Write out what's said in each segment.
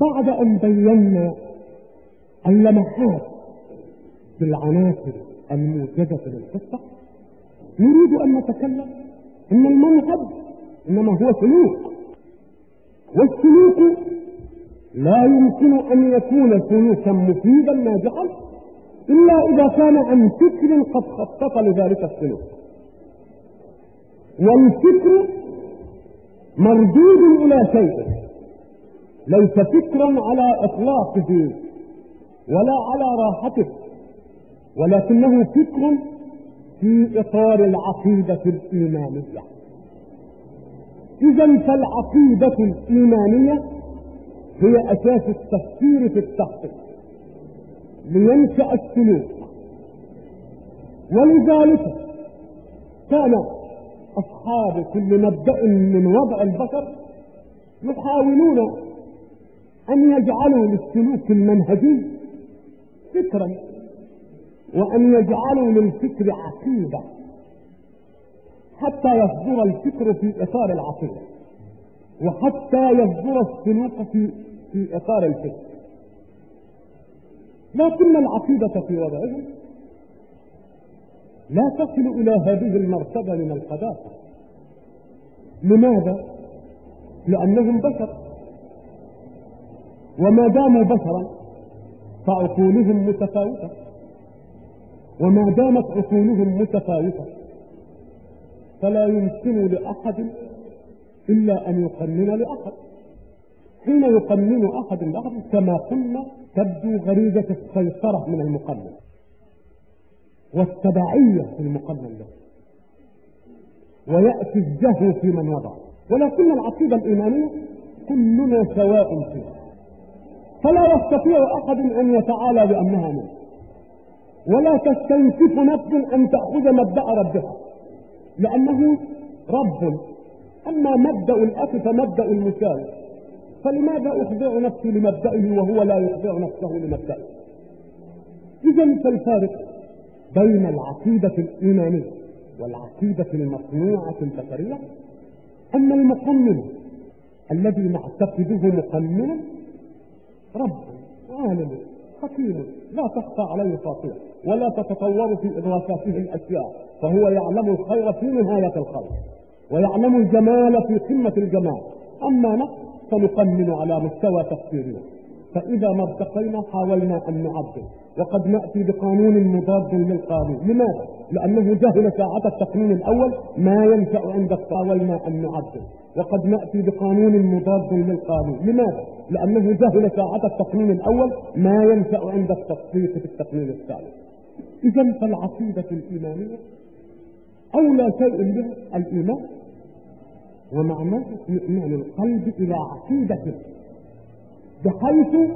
بعد أن بينا اللمحات في العناصر الموجزة للقصة نريد أن نتكلم أن المنهج إنما هو سلوك والسلوك لا يمكن أن يكون سلوكا مفيدا ناجحا إلا إذا كان عن فكر قد خطط لذلك السلوك. والفكر مردود إلى شيء ليس فكرا على إطلاقه ولا على راحته ولكنه فكر في إطار العقيدة الإيمانية. إذا فالعقيدة الإيمانية هي أساس التفكير في التخطيط لينشأ السلوك. ولذلك كان أصحاب كل مبدأ من وضع البشر يحاولون أن يجعلوا للسلوك المنهجي فكرا وأن يجعلوا للفكر عقيدة حتى يصدر الفكر في إطار العقيدة وحتى يصدر السلوك في في إطار الفكر. لكن العقيدة في وضعه لا تصل إلى هذه المرتبة من القداسة لماذا؟ لأنهم بشر. وما داموا بشرا فعقولهم متفاوتة. وما دامت عقولهم متفاوتة فلا يمكن لأحد إلا أن يقنن لأحد. حين يقنن أحد لأحد كما قلنا تبدو غريزة السيطرة من المقنن والتبعية في المقنن له. ويأتي الجهل في من وضع. ولكن العقيدة الإيمانية كلنا سواء فيها. فلا يستطيع أحد أن يتعالى بأنها منه ولا تستنكف نفس أن تأخذ مبدأ ربها. لأنه رب. أما مبدأ الأخ فمبدأ المساوي فلماذا أخضع نفسي لمبدئه وهو لا يخضع نفسه لمبدئه؟ إذا فالفارق بين العقيدة الإيمانية والعقيدة المصنوعة البشرية أن المقنن الذي نعتقده مقننا رب عالم حكيم لا تخفى عليه خاطئة ولا تتطور في إدراكاته الأشياء فهو يعلم الخير في نهاية الخير ويعلم الجمال في قمة الجمال. أما نحن فنقنن على مستوى تفكيرنا فإذا ما ارتقينا حاولنا أن نعدل وقد نأتي بقانون مضاد للقانون لماذا؟ لأنه جهل ساعة التقنين الأول ما ينفع عندك حاولنا أن نعدل وقد نأتي بقانون مضاد للقانون لماذا؟ لأنه جهل ساعة التقنين الأول ما ينفع عند التطبيق في التقنين الثالث. إذا فالعقيدة الإيمانية أولى شيء بها الإيمان. ومعناه إيمان القلب إلى عقيدته بحيث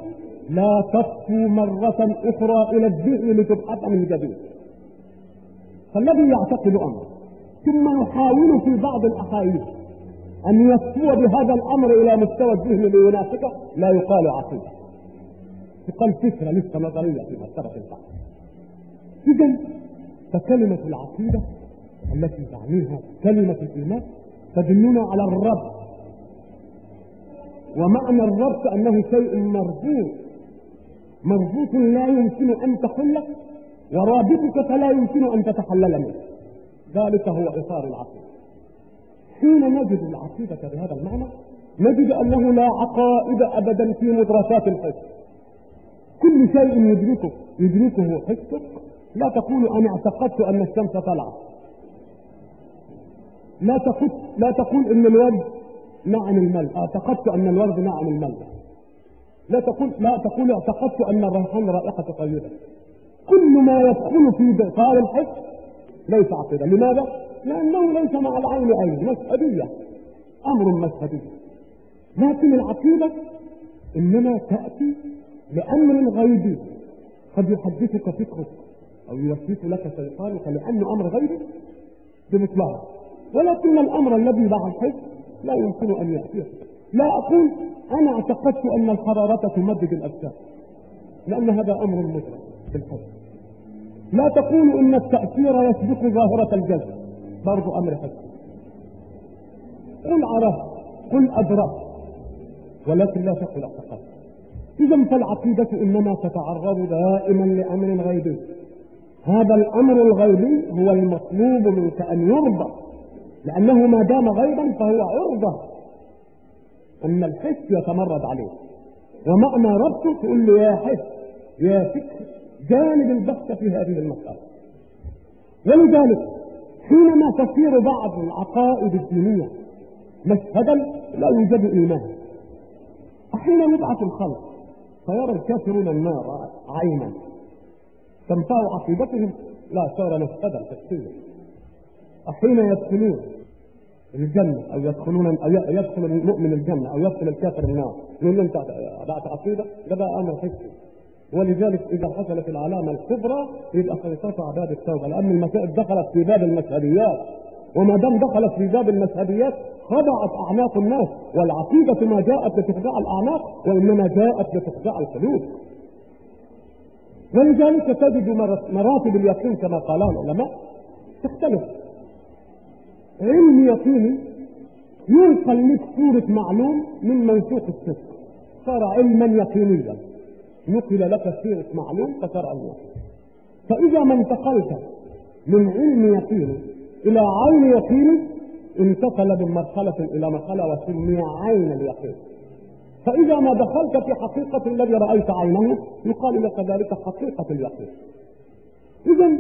لا تطفو مرة أخرى إلى الذهن لتبحث من جديد فالذي يعتقد أمر ثم يحاول في بعض الأحاديث أن يصفو بهذا الأمر إلى مستوى الذهن لينافقه لا يقال عقيدة. يقال فكرة لسه نظرية في مرتبة البحث إذا فكلمة العقيدة التي تعنيها كلمة الإيمان تدلنا على الرب ومعنى الربط أنه شيء مربوط مربوط لا يمكن أن تحله ورابطك فلا يمكن أن تتحلل منه. ذلك هو إطار العقيدة. حين نجد العقيدة بهذا المعنى نجد أنه لا عقائد أبدا في مدرسات الحس كل شيء يدركه يدركه حسك لا تقول أنا اعتقدت أن الشمس طلعت. لا تقول لا تقول إن الورد نعم المل اعتقدت أن الورد نعم المل لا تقول لا تقول اعتقدت أن الريحان رائحة طيبه كل ما يدخل في اطار الحس ليس عقيدة. لماذا؟ لأنه ليس مع العين عين. مشهديه أمر مشهدي لكن العقيدة إنما تأتي لامر غيبي. قد يحدثك فكرك أو يوسوس لك شيطانك لأنه أمر غيبي بمثلها ولكن الأمر الذي مع الحس لا يمكن أن ياتيه لا أقول أنا اعتقدت أن الحرارة تمدد الأجسام لأن هذا أمر مدرك في الحس لا تقول إن التأثير يسبق ظاهرة الجذب. برضو أمر حس قل عرفت قل ادركت ولكن لا تقل اعتقدت إذا فالعقيدة إنما تتعرض دائما لأمر غيبي. هذا الأمر الغيبي هو المطلوب منك أن يرضى. لأنه ما دام غيبا فهو عرضة. أن الحس يتمرد عليه. ومعنى ربطه تقول له يا حس يا فكر جانب البحث في هذه المسألة. ولذلك حينما تصير بعض العقائد الدينية مشهدا لا يوجد إيمان. حين يبعث الخلق فيرى الكافرون النار عينا. تنفع عقيدتهم؟ لا صار مشهدا تفسيرا حين يدخلون الجنة أو يدخلون أو يدخل المؤمن الجنة أو يدخل الكافر النار. يقول له أنت بعت عقيدة؟ ده بقى أمر حسي ولذلك إذا حصلت العلامة الكبرى يبقى سيطرع باب التوبة لأن المسائل دخلت في باب المشهديات وما دام دخلت في باب المشهديات خضعت أعناق الناس والعقيدة ما جاءت لتخدع الأعناق وإنما جاءت لتخدع القلوب. ولذلك تجد مراتب اليقين كما قال العلماء تختلف. علم يقيني ينقل لك صورة معلوم من منسوق الصدق صار علما يقينيا. نقل لك صورة معلوم فصار علم فإذا ما انتقلت من علم يقيني إلى عين يقيني انتقل من مرحلة إلى مرحلة وسمي عين اليقين. فإذا ما دخلت في حقيقة الذي رأيت عينه يقال لك ذلك حقيقة اليقين. إذا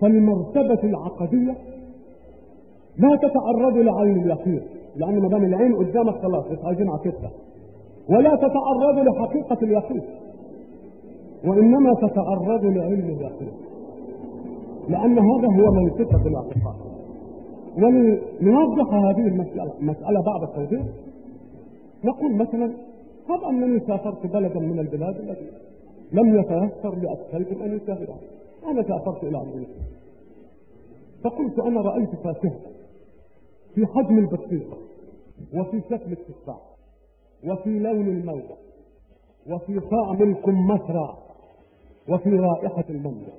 فالمرتبة العقدية لا تتعرض لعين اليقين لأن ما دام العين قدامك خلاص مش عايزين عقيدتك ولا تتعرض لحقيقة اليقين. وإنما تتعرض لعلم اليقين. لأن هذا هو منطقة الاعتقاد. ولنوضح هذه المسألة مسألة بعد التوضيح. نقول مثلا هب أنني سافرت بلدا من البلاد التي لم يتيسر لأسفلكم أن يسافرها أنا سافرت إلى أمريكا. فقلت أنا رأيت فاكهة في حجم البطيخة وفي شكل التفاح وفي لون الموضع وفي طعم الكمثرى وفي رائحة المانجا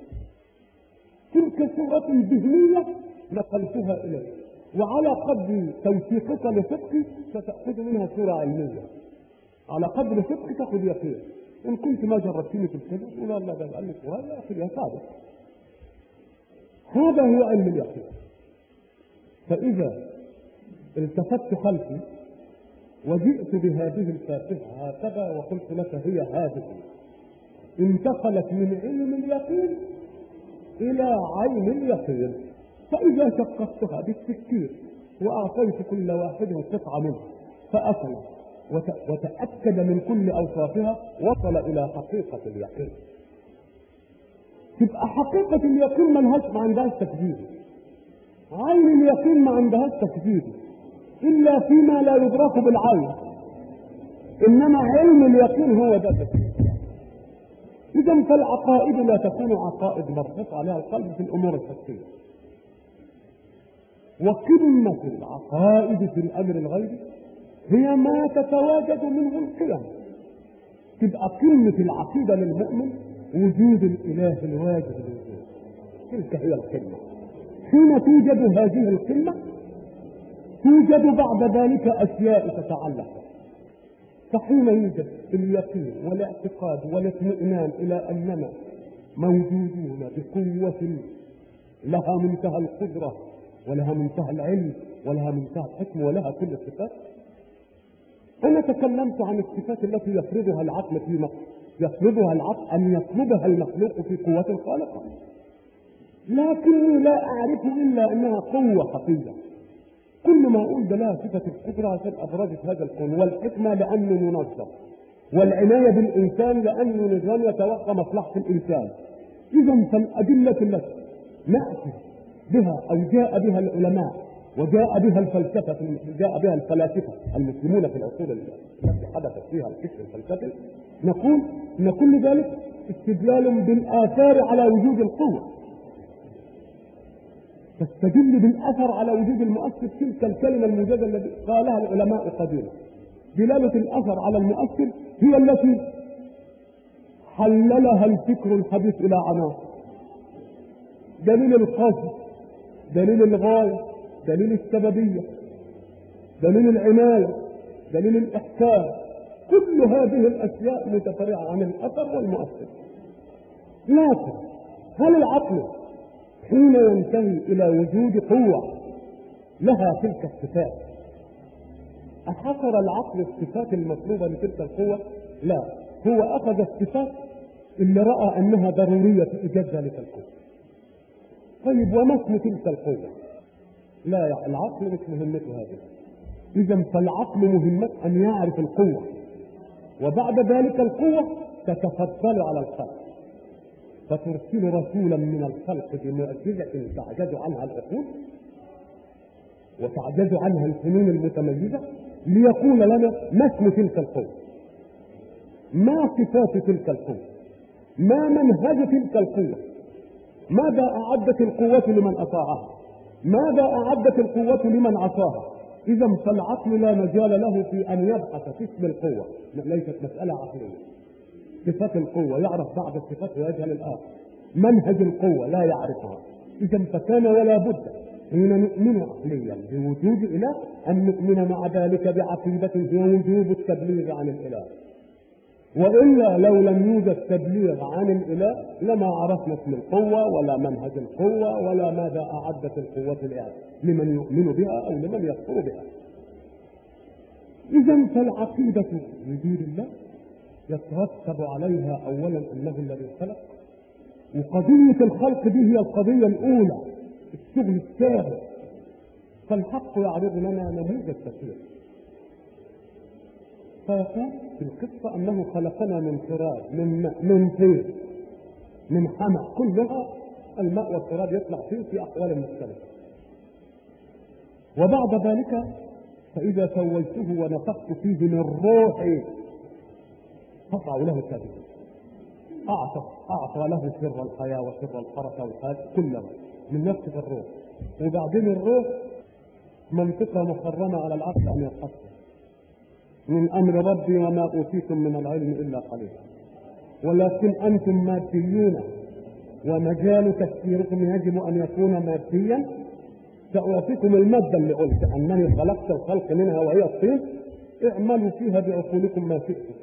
تلك صورة ذهنية نقلتها إليك وعلى قدر توثيقك لصدقي ستأخذ منها صورة علمية على قدر صدقك تأخذ يقين. إن كنت ما جربتني في الكذب تقول لا ده قال لك أخي يا صادق هذا هو علم اليقين. فإذا التفت خلفي وجئت بهذه الفاتحة هكذا وقلت لك هي هذه. انتقلت من علم اليقين إلى عين اليقين. فإذا شققتها بالسكين وأعطيت كل واحد قطعة منها فأكل وتأكد من كل أوصافها وصل إلى حقيقة اليقين. تبقى حقيقة اليقين ما لهاش ما عندهاش تكذيب عين اليقين ما عندهاش تكذيب إلا فيما لا يدرك بالعين. إنما علم اليقين هو ده إذا فالعقائد لا تكون عقائد مربوط عليها القلب في الأمور الحسية وقمة العقائد في الأمر الغيبي هي ما تتواجد منه القيم. تبقى قمة العقيدة للمؤمن وجود الإله الواجب. للوجود تلك هي القمة. حين توجد هذه القمة توجد بعد ذلك أشياء تتعلق. فحين يوجد اليقين والاعتقاد والاطمئنان إلى أننا موجودون بقوة لها منتهى القدرة ولها منتهى العلم ولها منتهى الحكم ولها كل الصفات. أنا تكلمت عن الصفات التي يفرضها العقل في يفرضها العقل أن يطلبها المخلوق في قوة خالقة. لكني لا أعرف إلا أنها قوة حقيقية كل ما ده لها صفة القدرة عشان أبرزت هذا الكون. والحكمة لأنه منظم. والعناية بالإنسان لأنه نظام يتوقع مصلحة الإنسان. إذا فالأدلة التي نأتي بها أو جاء بها العلماء وجاء بها الفلسفة جاء بها الفلاسفة المسلمون في العصور التي حدثت فيها الفكر الفلسفي نقول أن كل ذلك استدلال بالآثار على وجود القوة. تستدل بالأثر على وجود المؤثر تلك الكلمة الموجزة التي قالها العلماء قديما دلالة الأثر على المؤثر هي التي حللها الفكر الحديث إلى عناصر. دليل القصد دليل الغاية دليل السببية دليل العناية دليل الإحسان كل هذه الأشياء متفرعة عن الأثر والمؤثر. لكن هل العقل حين ينتهي إلى وجود قوة لها تلك الصفات. أحصر العقل الصفات المطلوبة لتلك القوة؟ لا. هو أخذ الصفات اللي رأى أنها ضرورية إيجاد ذلك القوة. طيب وما اسم تلك القوة؟ لا يا العقل مش مهمته هذه. إذا فالعقل مهمته أن يعرف القوة. وبعد ذلك القوة تتفضل على الخلق فترسل رسولا من الخلق بمعجزة تعجز عنها العقول وتعجز عنها الفنون المتميزة ليقول لنا ما اسم تلك القوة. ما صفات تلك القوة؟ ما منهج تلك القوة؟ ماذا أعدت القوة لمن أطاعها؟ ماذا أعدت القوة لمن عصاها؟ إذا فالعقل لا مجال له في أن يبحث في اسم القوة ليست مسألة عقلية. صفات القوة يعرف بعض الصفات ويجهل الآخر. منهج القوة لا يعرفها. إذا فكان ولا بد حين نؤمن عقليا بوجود إله أن نؤمن مع ذلك بعقيدة هي وجوب التبليغ عن الإله. وإلا لو لم يوجد تبليغ عن الإله لما عرفنا اسم القوة ولا منهج القوة ولا ماذا أعدت القوة لها لمن يؤمن بها أو لمن يكفر بها. إذا فالعقيدة وجود الله يترتب عليها أولا أنه الذي خلق. وقضية الخلق دي هي القضية الأولى الشغل الثاني. فالحق يعرض لنا نموذج كثير. فيقول في القصة أنه خلقنا من تراب من من طين من حمى كلها الماء والتراب يطلع فيه في أحوال مختلفة. وبعد ذلك فإذا سويته ونفخت فيه من روحي قطع له الكذب أعطى أعطى له سر الحياة وسر الحركة والحال كله من نفس الروح. وبعدين الروح منطقة محرمة على العقل أن يتحصل من أمر ربي وما أوتيتم من العلم إلا قليلا ولكن أنتم ماديون ومجال تفكيركم يجب أن يكون ماديا. سأعطيكم المادة اللي قلت أنني خلقت الخلق منها وهي الطين. اعملوا فيها بعقولكم ما شئتم.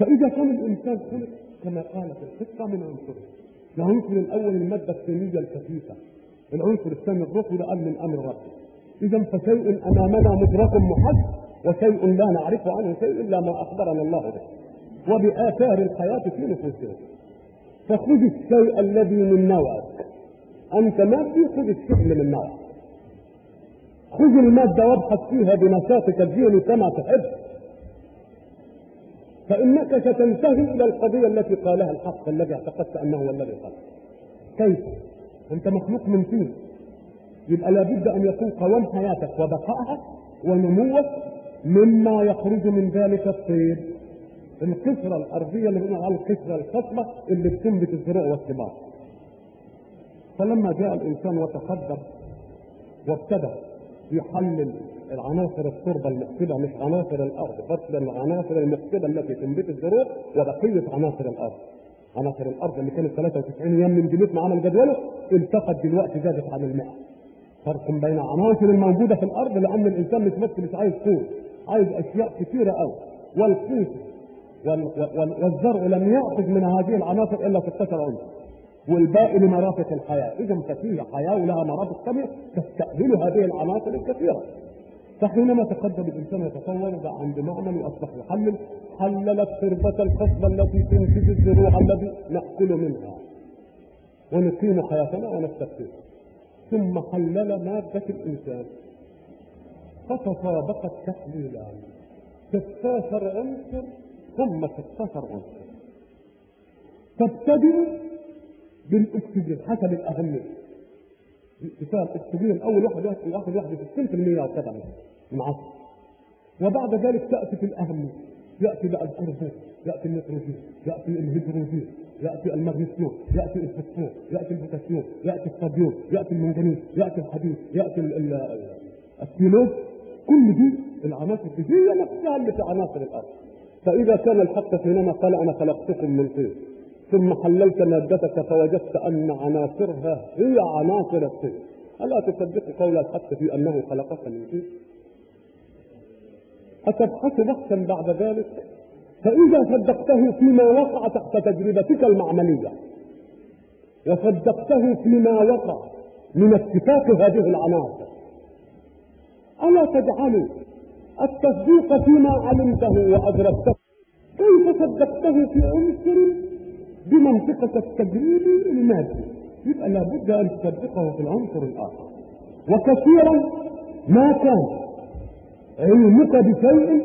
فإذا كان الإنسان خلق كما قال في القصة من عنصرين العنصر الأول المادة الثانية الكثيفة. العنصر الثاني الروح قال من أمر ربي. إذا فشيء أمامنا مدرك محد وشيء لا نعرف عنه شيء إلا ما أخبرنا الله به. وبآثار الحياة في نفوسنا. فخذ الشيء الذي من نوعك. أنت مادي خذ الشغل من نوعك. خذ المادة وابحث فيها بنشاطك الذهني كما تحب. فإنك ستنتهي إلى القضية التي قالها الحق الذي اعتقدت أنه هو الذي قال. كيف؟ أنت مخلوق من طين يبقى لابد أن يكون قوام حياتك وبقائها ونموك مما يخرج من ذلك الطين القشرة الأرضية اللي بنقول على القشرة الخصبة اللي بتنبت الزروع والثمار. فلما جاء الإنسان وتقدم وابتدى يحلل العناصر التربة المفسدة مش عناصر الأرض فصل العناصر المفسدة التي تنبت الزروع وبقية عناصر الأرض. عناصر الأرض اللي كانت 93 يوم من ما عمل جدوله التقت دلوقتي زادت عن المئة فرق بين العناصر الموجودة في الأرض لأن الإنسان مش بس مش عايز قوت عايز أشياء كثيرة أوي. والقوت والزرع لم يأخذ من هذه العناصر إلا 16 عنصر والباقي لمرافق الحياة. إذا ففيه حياة ولها مرافق ثانية تستأهل هذه العناصر الكثيرة. فحينما تقدم الإنسان يتصور ده عند معمل واصبح يحلل حلل التربة الخصبة التي تنتج الزروع الذي نأكل منها. ونقيم حياتنا ونستفيد ثم حلل مادة الإنسان. فتطابقت تحليلان 16 عنصر ثم 16 عنصر تبتدئ بالاكسجين حسب الأهمية. مثال الاكسجين الأول واحد واحد واحد واحد في 60% أو كذا من عصر وبعد ذلك تأتي في الاهميه يأتي بقى الكربون يأتي النيتروجين يأتي الهيدروجين يأتي المغنيسيوم يأتي الفوسفور يأتي البوتاسيوم يأتي الصوديوم يأتي المنجنيز يأتي الحديد يأتي السيلوز كل دي العناصر دي هي نفسها اللي في عناصر الأرض. فإذا كان الحق حينما قال أنا خلقتكم من طين ثم حللت مادتك فوجدت أن عناصرها هي عناصر الطين. ألا تصدق قول الحق في أنه خلقك من طين؟ أتبحث بحثا بعد ذلك؟ فإذا صدقته فيما وقع تحت تجربتك المعملية. وصدقته فيما وقع من اتفاق هذه العناصر. ألا تجعل التصديق فيما علمته وأدركته؟ كيف صدقته في عنصر بمنطقة التجريب المادي؟ يبقى لابد أن تصدقه في العنصر الآخر. وكثيرا ما كان علمك بشيء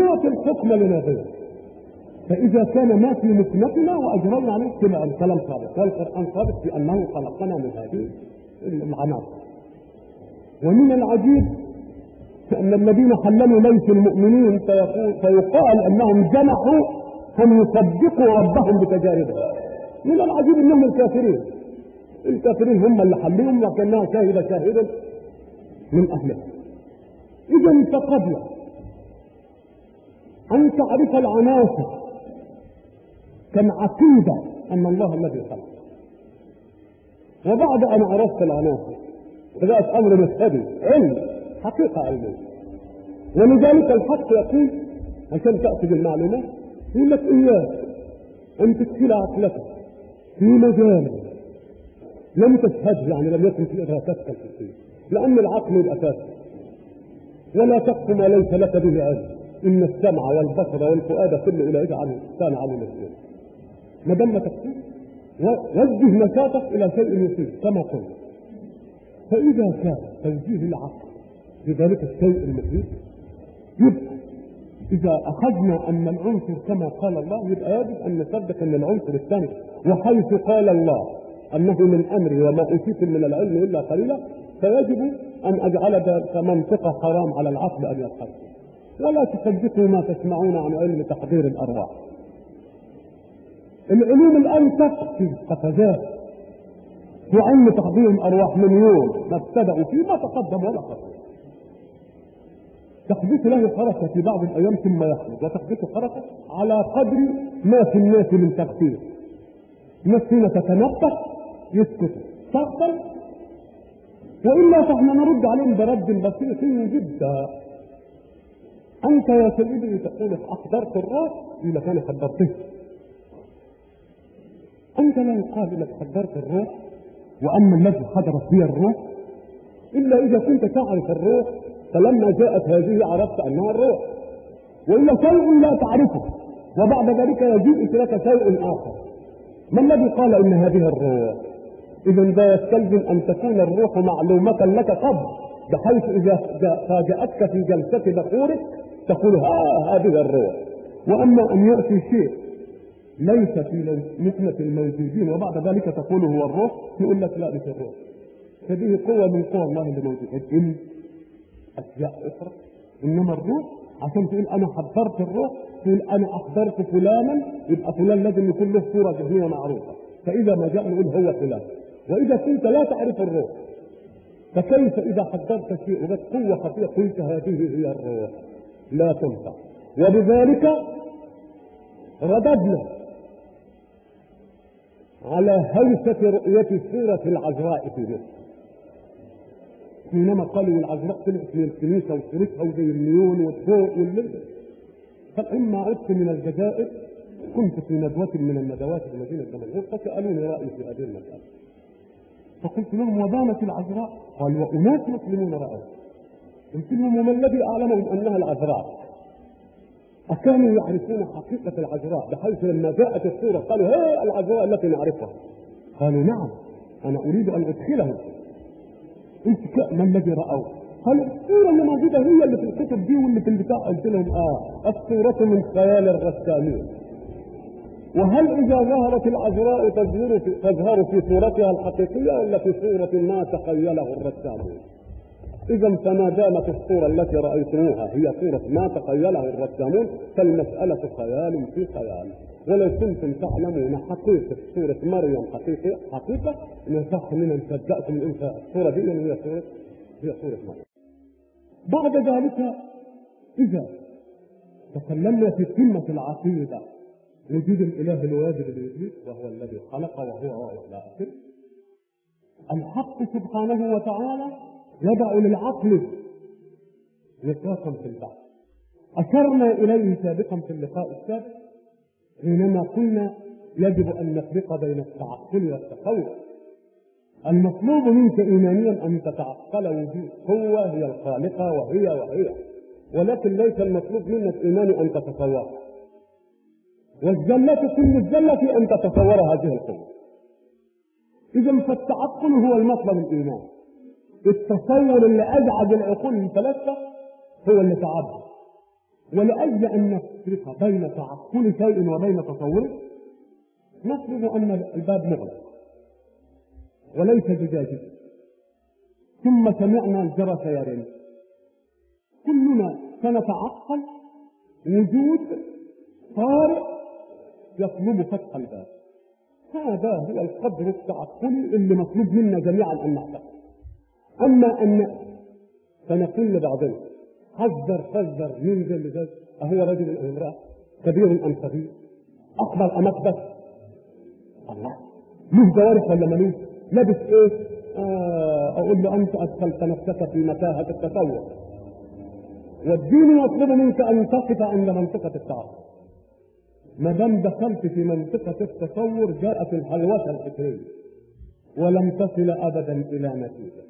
يعطي الحكم لنظيره فإذا كان ما في مسلمتنا وأجرينا عليه كما الكلام صادق والقرآن صادق في أنه خلقنا من هذه العناصر ومن العجيب أن الذين حللوا ليس المؤمنين فيقول فيقال أنهم جمعوا أن يصدقوا ربهم بتجاربهم. من العجيب أنهم الكافرين. الكافرين هم اللي حلوهم وكانها شاهد شاهد من أهلها. إذا فقبل أن تعرف العناصر. كان عقيدة أن الله الذي خلق. وبعد أن عرفت العناصر بدأت أمر مشهدي علم حقيقة علمية. ولذلك الحق يقول عشان تأخذ المعلومات لك إياك أن تدخل عقلك في مجال لم تشهده يعني لم يكن في إدراكاتك الفكرية لأن العقل فاسد. ولا تقف ما ليس لك به علم. إن السمع والبصر والفؤاد كل أولئك عنه كان عنه مسؤول ما دام ما تكفيش وجه نشاطك إلى شيء يفيد كما قلت. فإذا كان توجيه العقل لذلك الشيء المفيد يبقى. إذا أخذنا أن العنصر كما قال الله يبقى يجب أن نصدق أن العنصر الثاني. وحيث قال الله أنه من أمري وما اوتيتم من العلم إلا قليلا فيجب أن أجعل ذلك منطقة حرام على العقل ان يدخل ولا تصدقوا ما تسمعون عن علم تحضير الأرواح. العلوم الان تقفز قفزات في علم تحضير الأرواح من يوم. ما ابتدأوا فيه ما تقدم ولا خطوه تحدث له حركة في بعض الأيام ثم يخرج. وتحدث حركة على قدر ما في الناس من تغفير. الناس فينا تتنفس يسكت. تغفل وإلا فإحنا نرد عليهم برد بسيط جدا. أنت يا سيدي تقول أحضرت يقول لك أنا حضرته أنت لا يقال لك حضرت الروح وأما الذي حضرت هي الروح إلا إذا كنت تعرف الروح فلما جاءت هذه عرفت أنها الروح وإلا شيء لا تعرفه وبعد ذلك يجيء لك شيء آخر. ما الذي قال إن هذه الروح إذا ذا يستلزم أن تكون الروح معلومة لك قبل بحيث إذا فاجأتك في جلسة بخورك تقول ها هذه الروح. وأما أن يأتي شيء ليس في نسمة الموجودين وبعد ذلك تقول هو الروح يقول لك لا مش الروح. هذه قوة من قوى الله اللي موجودة الجن أشياء أخرى إنما الروح عشان تقول أنا حضرت الروح تقول أنا أحضرت فلانا يبقى فلان لازم يكون له صورة ذهنية معروفة. فإذا ما جاء نقول هو فلان. وإذا كنت لا تعرف الروح فكيف إذا حضرت شيء وجدت قوة خفية قلت هذه هي الروح؟ لا تنفع. وبذلك رددنا على هيسة رؤية سورة العذراء في مصر. حينما قالوا العذراء طلعت من الكنيسة وصورتها وزي النيون والضوء والليل فلما عدت من الجزائر كنت في ندوة من الندوات في مدينة دمشق فسألوني رأيي في هذه المسألة. فقلت لهم وبانت العذراء؟ قال وأناس مسلمون رأوا قلت لهم وما الذي أعلمهم أنها العذراء؟ أكانوا يعرفون حقيقة العذراء بحيث لما جاءت الصورة قالوا هي العذراء التي نعرفها. قالوا نعم أنا أريد أن أدخلهم. قلت ما الذي رأوا؟ قالوا الصورة اللي موجودة هي اللي في الكتب دي واللي في البتاع. قلت لهم آه الصورة من خيال الرسامين. وهل إذا ظهرت العذراء تظهر في, صورتها الحقيقية ولا في صورة ما تخيله الرسامون؟ إذا فما دامت الصورة التي رأيتموها هي صورة ما تخيلها الرسامون فالمسألة خيال في خيال ولو كنتم تعلمون حقيقة سورة مريم حقيقة حقيقة صح من صدقتم أنت الصورة دي هي صورة هي صورة مريم. بعد ذلك إذا تكلمنا في قمة العقيدة وجود الإله الواجب الوجود وهو الذي خلق وهو إلى آخره الحق سبحانه وتعالى يضع للعقل نقاطا في البحث أشرنا إليه سابقا في اللقاء السابق حينما قلنا يجب أن نفرق بين التعقل والتصور المطلوب منك إيمانيا أن تتعقل وجود قوة هي الخالقة وهي وهي ولكن ليس المطلوب منك إيماني أن تتصورها والزلة كل الزلة أن تتصور هذه القوة. إذا فالتعقل هو المطلب الإيماني التصور اللي أزعج العقول الثلاثة هو اللي تعبد ولأجل أن نفرق بين تعقل شيء وبين تصوره نفرض أن الباب مغلق. وليس زجاجا ثم سمعنا الجرس يرن كلنا سنتعقل. وجود طارئ يطلب فتح الباب. هذا هو القدر التعقلي اللي مطلوب منا جميعا أن نعتقد أما أن فنقول لبعضنا حذر حذر اللي ذا أهو رجل ام امراه كبير أم صغير. أقبل ام اقبل الله. له جوارح ولا ملوش لابس إيه؟ آه أقول له أنت أدخلت نفسك في متاهة التصور والدين يطلب منك أن تقف عند منطقة التعقل ما دام دخلت في منطقة التصور جاءت الحلوه الفكرية ولم تصل ابدا إلى نتيجة.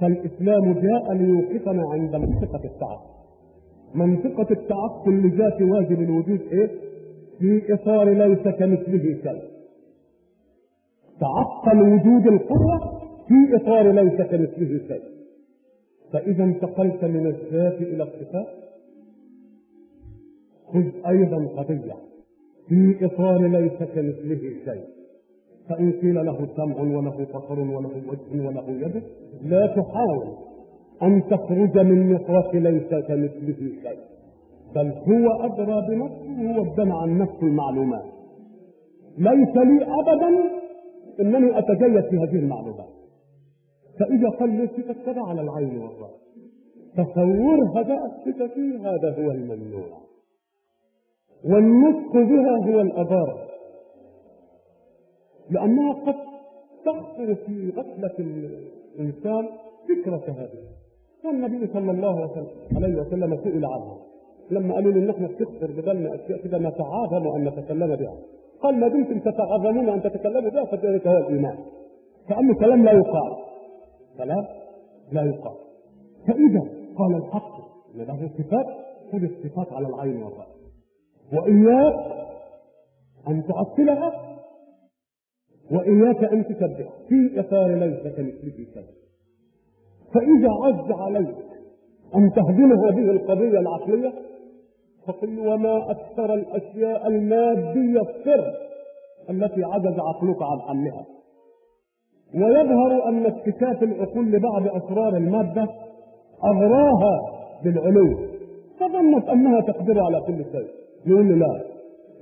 فالإسلام جاء ليوقفنا عند منطقة التعقل منطقة التعقل لذات واجب الوجود إيه؟ في إطار ليس كمثله شيء تعقل وجود القوة في إطار ليس كمثله شيء فإذا انتقلت من الذات إلى الصفات. خذ أيضا قضية. في إطار ليس كمثله شيء. فإن قيل له سمع وله بصر وله وجه وله يد لا تحاول أن تخرج من نطاق ليس كمثله شيء. بل هو أدرى بنفسه وابدل عن نفس المعلومات. ليس لي أبدا إنني أتجيد في هذه المعلومات. فإذا قال لي على العين والرأس. تصورها بقى الصفه هذا هو الممنوع. والنطق بها هو الأضار لأنها قد تخطر في غفلة الإنسان فكرة هذه. والنبي صلى الله عليه وسلم سئل عنها. لما قالوا له ان إحنا بتخطر ببالنا أشياء كده نتعاظم أن نتكلم بها. قال ما دمتم تتعظمون أن تتكلموا بها فذلك هو الإيمان. كأنه كلام لا يقال. كلام لا يقال. فإذا قال الحق له صفات خذ الصفات على العين والراس وإياك أن تعطلها وإياك أن تسبح في إطار ليس كمثله شيء فإذا عز عليك أن تهدم هذه القضية العقلية فقل وما أكثر الأشياء المادية السر التي عجز عقلك عن حملها ويظهر أن اكتشاف العقول لبعض أسرار المادة أغراها بالعلو فظنت أنها تقدر على كل شيء. يقول لا.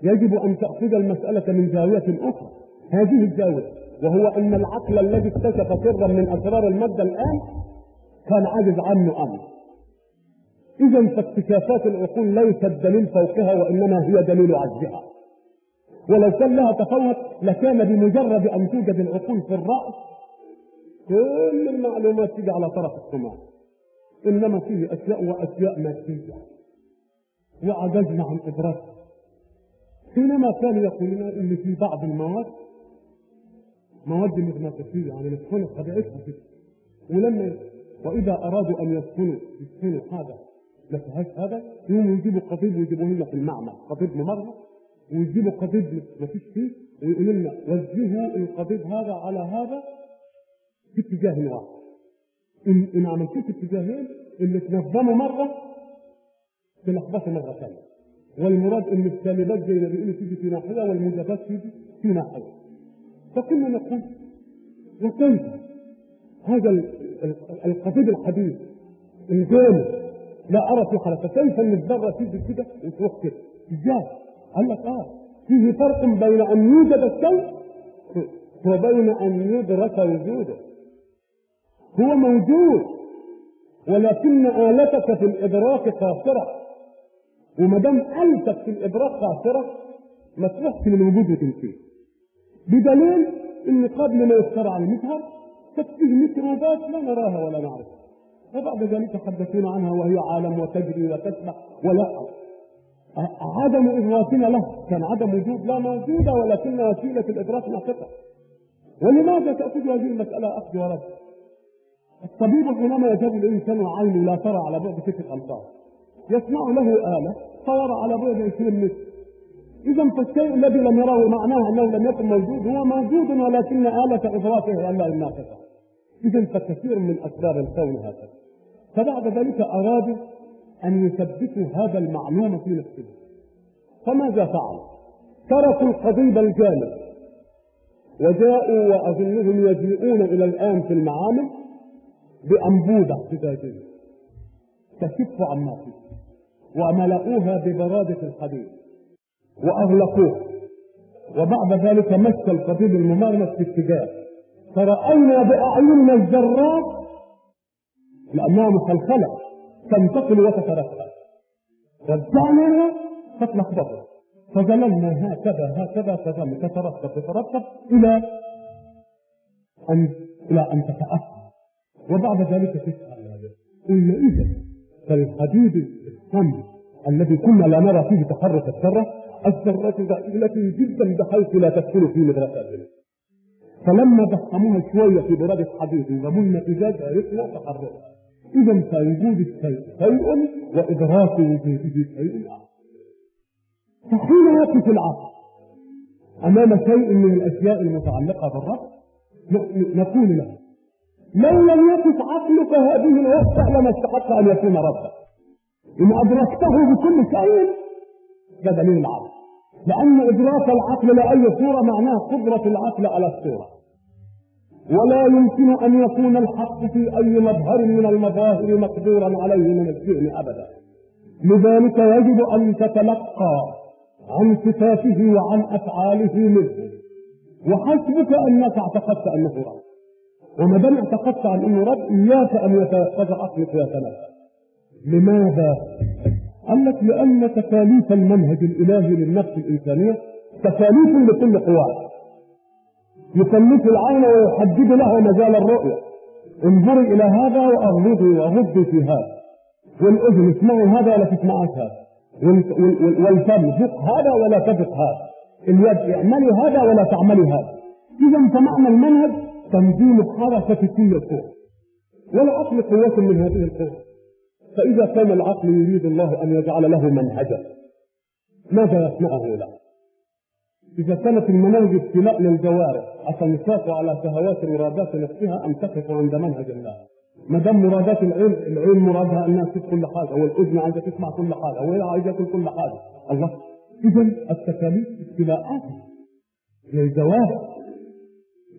يجب أن تأخذ المسألة من زاوية أخرى. هذه الزاوية وهو أن العقل الذي اكتشف سرا من أسرار المادة الآن كان عاجز عنه أمر. إذا فاكتشافات العقول ليست دليل فوقها وإنما هي دليل عجزها. ولو كان لها تفوق لكان بمجرد أن توجد العقول في الرأس كل المعلومات تيجي على طرف السماء. إنما فيه أشياء وأشياء مادية وعجزنا عن إدراكها حينما كانوا يقولون إن في بعض المواد مواد مغناطيسية يعني مسكونة طبيعتها كده ولما وإذا أرادوا أن يسكنوا يسكنوا هذا ما فيهاش هذا؟ يقوموا يجيبوا قضيب ويجيبوه لنا في المعمل. قضيب ممرض ويجيبوا قضيب ما فيش فيه ويقولوا لنا وجهوا القضيب هذا على هذا في اتجاه واحد. ان إن عملتوه في اتجاهين اللي تنظموا مرة تلخبطوا مرة ثانية. والمراد أن السالبات زي ما بيقولوا تيجي في ناحيه والموجبات تيجي في ناحيه فكنا نقول وكيف؟ هذا القضيب الحديث الجامد لا أرى في حركه كيف أن الذرة تيجي كده وتروح كده إزاي؟ قال لك آه فيه فرق بين أن يوجد الشيء وبين أن يدرك وجوده. هو موجود ولكن آلتك في الإدراك قاصرة. وما دام آلتك في الإدراك قاصرة ما تروحش للوجود وتنتهي بدليل إن قبل ما يخترع المذهب كانت ميكروبات لا نراها ولا نعرفها وبعد ذلك حدثونا عنها وهي عالم وتجري وتسبح ولا. عدم إدراكنا له كان عدم وجود لا موجودة ولكن وسيلة الإدراك ناقصة ولماذا تأخذ هذه المسألة أخذ ورد؟ الطبيب حينما يجد الإنسان عينه لا ترى على بعد ستة أمتار يصنع له آلة صور على بعد 20 متر إذا فالشيء الذي لم يره معناه أنه لم يكن موجود هو موجود ولكن آلة إدراكه ألا الناقصة إذا فكثير من أسباب الكون هكذا فبعد ذلك أرادوا أن يثبتوا هذا المعلوم في نفسهم فماذا فعل؟ تركوا القضيب الجامد وجاءوا وأظنهم يجيئون إلى الآن في المعامل بأنبوبة زجاجية تكف عما فيه وملؤوها ببرادة الحديد وأغلقوه. وبعد ذلك مس القضيب الممرمس في اتجاه فرأينا بأعيننا الذرات لأنها مخلخلة تنتقل وتتركب رجعناها فتلخبطت فظللنا هكذا هكذا تظل تترتب تترتب إلى أن إلى أن تتأثر. وبعد ذلك تسأل. قلنا إذا فالحديد السم الذي كنا لا نرى فيه تحرك الذرة الذرات ضئيلة جدا بحيث لا تدخل في مدرساتنا فلما ضخموها شوية في برادة حديد وضمن إزاز عرفنا تحركها إذا فوجود الشيء شيء وإدراك وجوده شيء آخر. فحين يقف العقل أمام شيء من الأشياء المتعلقة بالرب نقول له لو لم يقف عقلك هذه الوقت لما استحق أن يكون ربا إن أدركته بكل شيء ده دليل العقل. لأن إدراك العقل لأي صورة معناه قدرة العقل على الصورة. ولا يمكن أن يكون الحق في أي مظهر من المظاهر مقدورا عليه من الذهن أبدا. لذلك يجب أن تتلقى عن صفاته وعن أفعاله منه. وحسبك أنك اعتقدت أنه رب. وما دام اعتقدت عن أنه رب إياك أن يتيقظ عقلك ويتنفس لماذا؟ قال لك لأن تكاليف المنهج الإلهي للنفس الإنسانية تكاليف لكل قواه يكلف العين ويحدد له مجال الرؤية. انظري إلى هذا وأغمضي وغضي في هذا. والأذن اسمعي هذا ولا تسمعي هذا. والفم ذق هذا ولا تذق هذا. اليد اعملي هذا ولا تعملي هذا. إذا فمعنى المنهج تنظيم حركة كل القوى والعقل قوة من هذه القوى فإذا كان العقل يريد الله أن يجعل له منهجا ماذا يصنعه له؟ إذا كانت المناهج ابتلاء للجوارح عشان يساقوا على شهوات مرادات نفسها أن تقف عند منهج الله. ما دام مرادات العين العين مرادها أنها تشوف كل حاجة والأذن عايزة تسمع كل حاجة وهي عايزه كل حاجة. الله. اذا التكاليف ابتلاءات للجوارح.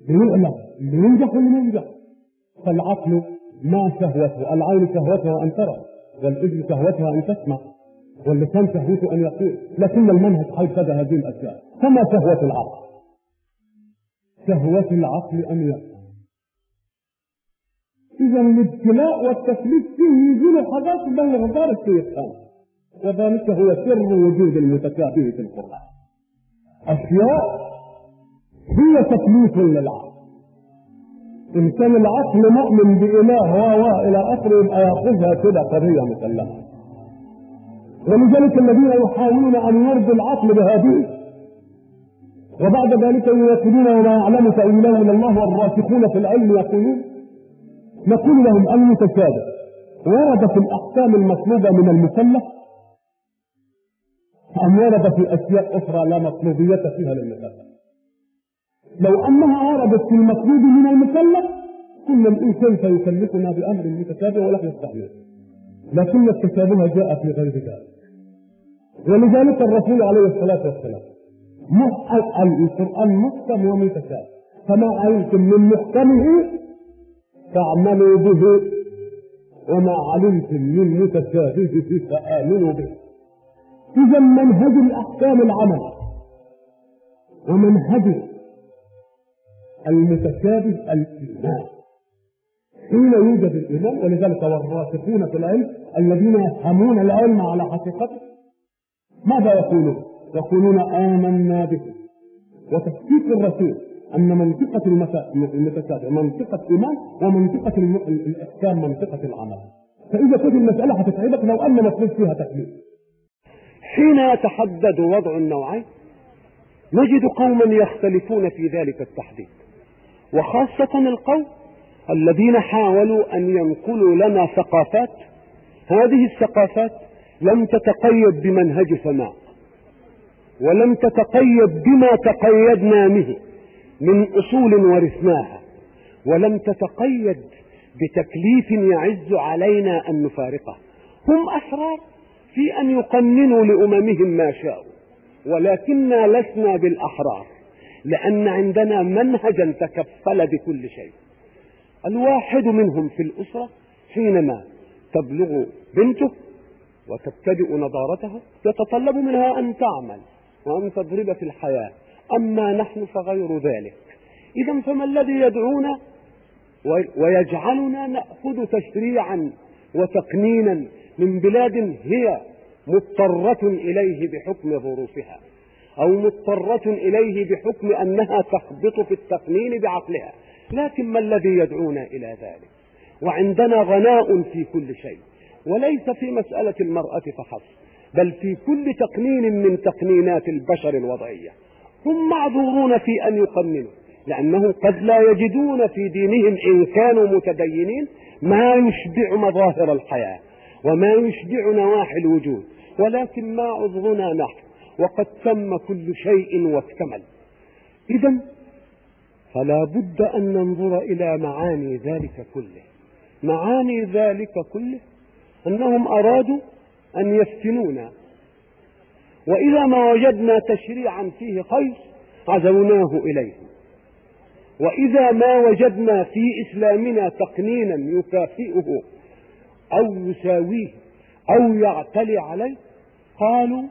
بيعلى اللي ينجح واللي ما ينجح فالعقل ما شهوته العين شهوتها أن ترى والإذن شهوتها أن تسمع واللسان شهوته أن يقول. لكن المنهج حيث هذه الأشياء. فما شهوة العقل؟ شهوة العقل أن يقول. إذا الابتلاء والتكليف فيه يزيل حاجات بين غدار الشيطان وذلك هو سر وجود المتشابه في القرآن. أشياء هي تكليف للعقل. إن كان العقل مؤمن بإله و إلى آخره يبقى يأخذها كده قضية مسلمة ولذلك الذين يحاولون أن يرضوا العقل بهذه. وبعد ذلك يقولون وما يعلم تأويله إلا الله والراسخون في العلم يقولون. نقول لهم المتشابه. ورد في الأحكام المطلوبة من المكلف أم ورد في أشياء أخرى لا مطلوبية فيها للمكلف لو أنها وردت في المطلوب من المكلف كل الإنسان سيكلفنا بأمر متشابه ولا يستحيل لكن التشابه جاء في غير ذلك. ولذلك الرسول عليه الصلاة والسلام القرآن محكم ومتشابه فما علمتم من محكمه؟ فاعملوا به وما علمتم من متشابهه فآمنوا به. إذا منهج الأحكام العمل ومنهج المتشابه الإيمان. حين يوجد الإيمان ولذلك والراسخون في العلم الذين يفهمون العلم على حقيقته ماذا يقولون؟ يقولون آمنا به. وتصديق الرسول أن منطقة المتسابع منطقة إيمان ومنطقة الإحكام منطقة العمل. فإذا كنت المسألة هتتعبك لو أن مطلوب فيها تكليف حين يتحدد وضع النوعين نجد قوما يختلفون في ذلك التحديد. وخاصة القوم الذين حاولوا أن ينقلوا لنا ثقافات هذه الثقافات لم تتقيد بمنهج سماء ولم تتقيد بما تقيدنا به من أصول ورثناها ولم تتقيد بتكليف يعز علينا أن نفارقه. هم أحرار في أن يقننوا لأممهم ما شاءوا ولكننا لسنا بالأحرار. لأن عندنا منهجا تكفل بكل شيء. الواحد منهم في الأسرة حينما تبلغ بنته وتبتدئ نضارتها يتطلب منها أن تعمل وأن تضرب في الحياة. أما نحن فغير ذلك. إذا فما الذي يدعونا ويجعلنا نأخذ تشريعا وتقنينا من بلاد هي مضطرة إليه بحكم ظروفها؟ أو مضطرة إليه بحكم أنها تخبط في التقنين بعقلها. لكن ما الذي يدعونا إلى ذلك؟ وعندنا غناء في كل شيء. وليس في مسألة المرأة فحسب بل في كل تقنين من تقنينات البشر الوضعية. هم معذورون في أن يقننوا لأنهم قد لا يجدون في دينهم إن كانوا متدينين ما يشبع مظاهر الحياة وما يشبع نواحي الوجود. ولكن ما عذرنا نحن وقد تم كل شيء واكتمل. إذا فلا بد أن ننظر إلى معاني ذلك كله. معاني ذلك كله أنهم أرادوا أن يفتنونا. وإذا ما وجدنا تشريعا فيه خير عزوناه إليهم وإذا ما وجدنا في إسلامنا تقنينا يكافئه أو يساويه أو يعتلي عليه قالوا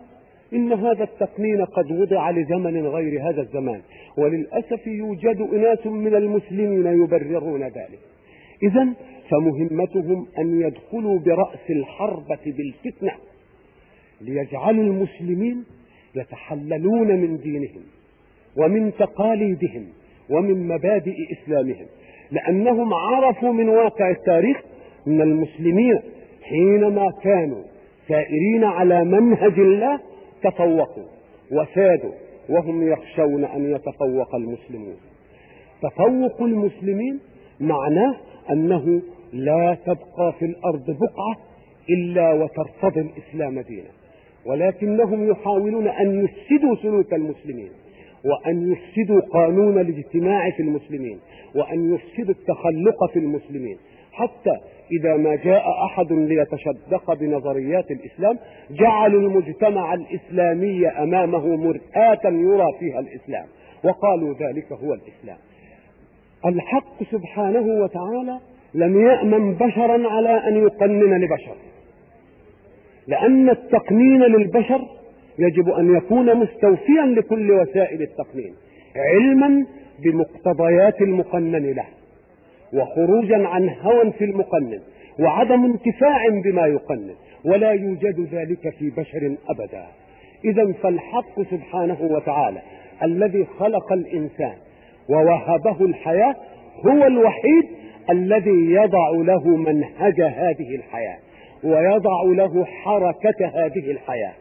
إن هذا التقنين قد وضع لزمن غير هذا الزمان. وللأسف يوجد أناس من المسلمين يبررون ذلك. إذا فمهمتهم أن يدخلوا برأس الحربة بالفتنة ليجعلوا المسلمين يتحللون من دينهم ومن تقاليدهم ومن مبادئ إسلامهم لأنهم عرفوا من واقع التاريخ أن المسلمين حينما كانوا سائرين على منهج الله تفوقوا وسادوا وهم يخشون أن يتفوق المسلمون. تفوق المسلمين معناه أنه لا تبقى في الأرض بقعة إلا وترتضي الإسلام دينا ولكنهم يحاولون أن يفسدوا سلوك المسلمين وأن يفسدوا قانون الاجتماع في المسلمين وأن يفسدوا التخلق في المسلمين حتى إذا ما جاء أحد ليتشدق بنظريات الإسلام جعلوا المجتمع الإسلامي أمامه مرآة يرى فيها الإسلام وقالوا ذلك هو الإسلام. الحق سبحانه وتعالى لم يأمن بشرا على أن يقنن لبشر لأن التقنين للبشر يجب أن يكون مستوفيا لكل وسائل التقنين علما بمقتضيات المقنن له. وخروجا عن هوى في المقنن وعدم انتفاع بما يقنن ولا يوجد ذلك في بشر أبدا. إذا فالحق سبحانه وتعالى الذي خلق الإنسان ووهبه الحياة هو الوحيد الذي يضع له منهج هذه الحياة ويضع له حركة هذه الحياة.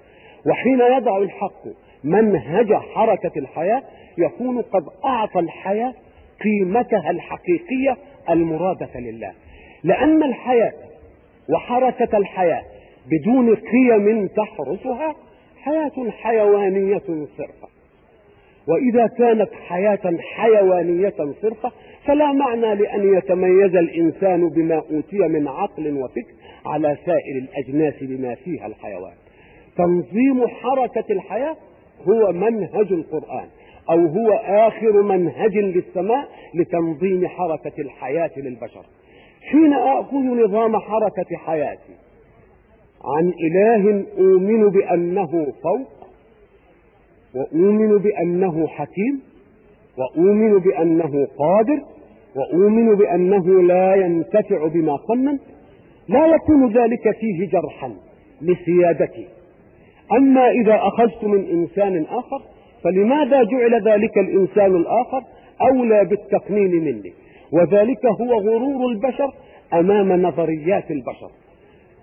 وحين يضع الحق منهج حركة الحياة يكون قد أعطى الحياة قيمتها الحقيقية المرادة لله. لأن الحياة وحركة الحياة بدون قيم تحرسها حياة حيوانية صرفة. وإذا كانت حياة حيوانية صرفة فلا معنى لأن يتميز الإنسان بما أوتي من عقل وفكر على سائر الأجناس بما فيها الحيوان. تنظيم حركة الحياة هو منهج القرآن. أو هو آخر منهج للسماء لتنظيم حركة الحياة للبشر. حين آخذ نظام حركة حياتي عن إله أؤمن بأنه فوق وأؤمن بأنه حكيم وأؤمن بأنه قادر وأؤمن بأنه لا ينتفع بما قنن لا يكون ذلك فيه جرحا لسيادتي. أما إذا أخذت من إنسان آخر فلماذا جعل ذلك الإنسان الآخر أولى بالتقنين مني؟ وذلك هو غرور البشر أمام نظريات البشر.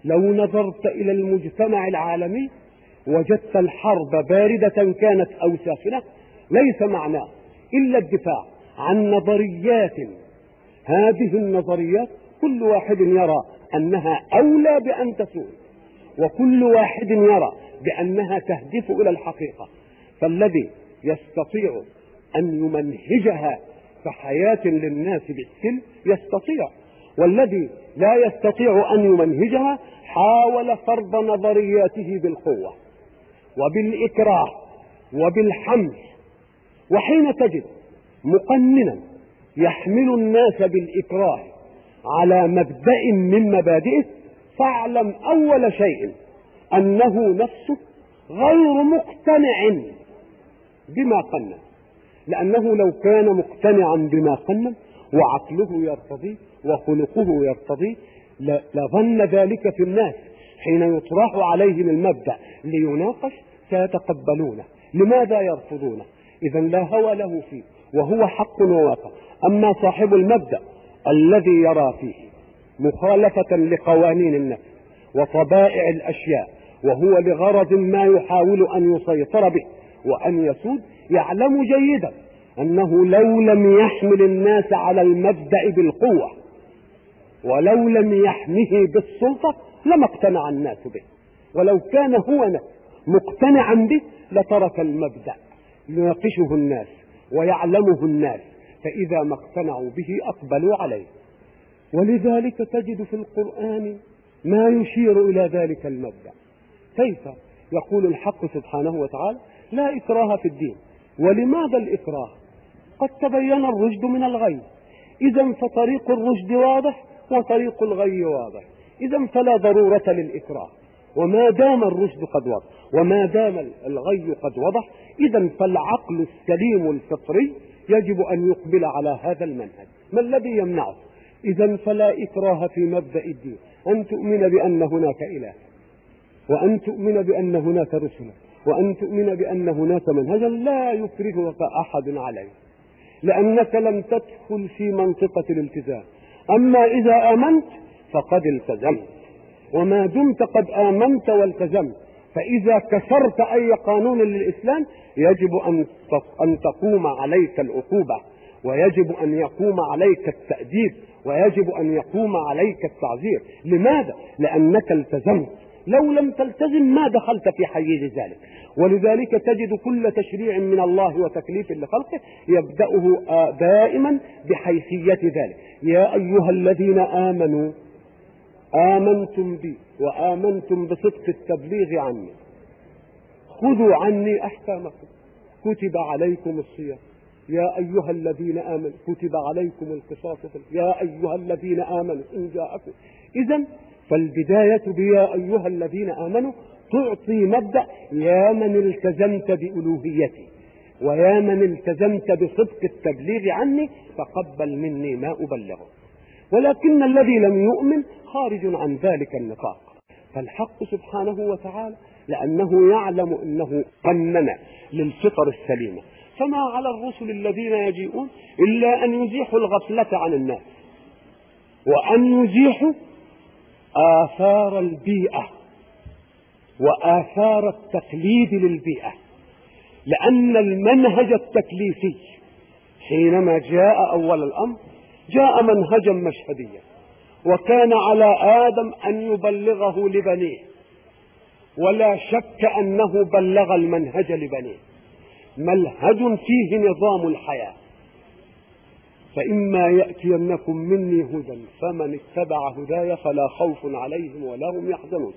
لو نظرت إلى المجتمع العالمي وجدت الحرب باردة كانت أو ساخنة ليس معناه إلا الدفاع عن نظريات. هذه النظريات كل واحد يرى أنها أولى بأن تسود وكل واحد يرى بأنها تهدف إلى الحقيقة. فالذي يستطيع أن يمنهجها كحياة للناس بالسلم يستطيع والذي لا يستطيع أن يمنهجها حاول فرض نظرياته بالقوة وبالإكراه وبالحمل وحين تجد مقننا يحمل الناس بالإكراه على مبدأ من مبادئه فاعلم أول شيء أنه نفسه غير مقتنع بما قنن لأنه لو كان مقتنعا بما قنن وعقله يرتضيه وخلقه يرتضيه لظن ذلك في الناس حين يطرح عليهم المبدأ ليناقش سيتقبلونه. لماذا يرفضونه؟ إذا لا هوى له فيه وهو حق وواقع أما صاحب المبدأ الذي يرى فيه مخالفة لقوانين النفس وطبائع الأشياء وهو لغرض ما يحاول أن يسيطر به وأن يسود يعلم جيدا أنه لو لم يحمل الناس على المبدأ بالقوة ولو لم يحمه بالسلطة لما اقتنع الناس به ولو كان هو مقتنعا به لترك المبدأ يناقشه الناس ويعلمه الناس فإذا ما اقتنعوا به أقبلوا عليه ولذلك تجد في القرآن ما يشير إلى ذلك المبدأ كيف؟ يقول الحق سبحانه وتعالى لا إكراه في الدين. ولماذا الإكراه؟ قد تبين الرشد من الغي. إذا فطريق الرشد واضح وطريق الغي واضح. إذا فلا ضرورة للإكراه. وما دام الرشد قد وضح وما دام الغي قد وضح إذا فالعقل السليم الفطري يجب أن يقبل على هذا المنهج. ما الذي يمنعه؟ إذا فلا إكراه في مبدأ الدين. أن تؤمن بأن هناك إله. وأن تؤمن بأن هناك رسلا وأن تؤمن بأن هناك منهجا لا يكرهك أحد عليه لأنك لم تدخل في منطقة الالتزام. أما إذا آمنت فقد التزمت وما دمت قد آمنت والتزمت. فإذا كسرت أي قانون للإسلام يجب أن تقوم عليك العقوبة ويجب أن يقوم عليك التأديب ويجب أن يقوم عليك التعذير. لماذا؟ لأنك التزمت. لو لم تلتزم ما دخلت في حيز ذلك. ولذلك تجد كل تشريع من الله وتكليف لخلقه يبدأه دائما بحيثية ذلك. يا أيها الذين آمنوا آمنتم بي وآمنتم بصدق التبليغ عني. خذوا عني أحكامكم. كتب عليكم الصيام. يا أيها الذين آمنوا كتب عليكم القصاص يا أيها الذين آمنوا إن جاءكم. إذا فالبداية بيا أيها الذين آمنوا تعطي مبدأ يا من التزمت بألوهيتي ويا من التزمت بصدق التبليغ عني فقبل مني ما أبلغه. ولكن الذي لم يؤمن خارج عن ذلك النطاق. فالحق سبحانه وتعالى لأنه يعلم أنه قنن للفطر السليمة فما على الرسل الذين يجيئون إلا أن يزيحوا الغفلة عن الناس. وأن يزيحوا آثار البيئة وآثار التقليد للبيئة لأن المنهج التكليفي حينما جاء أول الأمر جاء منهجا مشهديا وكان على آدم أن يبلغه لبنيه ولا شك أنه بلغ المنهج لبنيه. منهج فيه نظام الحياة. فإما يأتينكم مني هدى فمن اتبع هداي فلا خوف عليهم ولا هم يحزنون.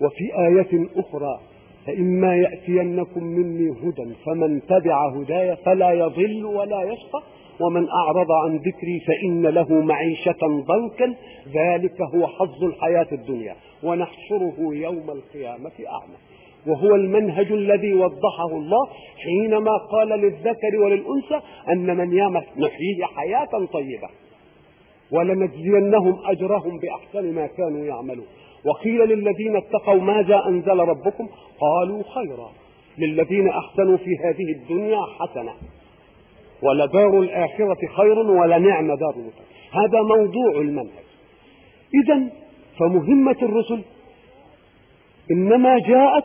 وفي آية أخرى فإما يأتينكم مني هدى فمن تبع هداي فلا يضل ولا يشقى ومن أعرض عن ذكري فإن له معيشة ضنكا ذلك هو حظ الحياة الدنيا ونحشره يوم القيامة أعمى. وهو المنهج الذي وضحه الله حينما قال للذكر وللأنثى أن من يعمل نحييه حياة طيبة ولنجزينهم أجرهم بأحسن ما كانوا يعملون. وقيل للذين اتقوا ماذا أنزل ربكم؟ قالوا خيرا. للذين أحسنوا في هذه الدنيا حسنة. ولدار الآخرة خير ولنعم دار المتقين. هذا موضوع المنهج. إذا فمهمة الرسل إنما جاءت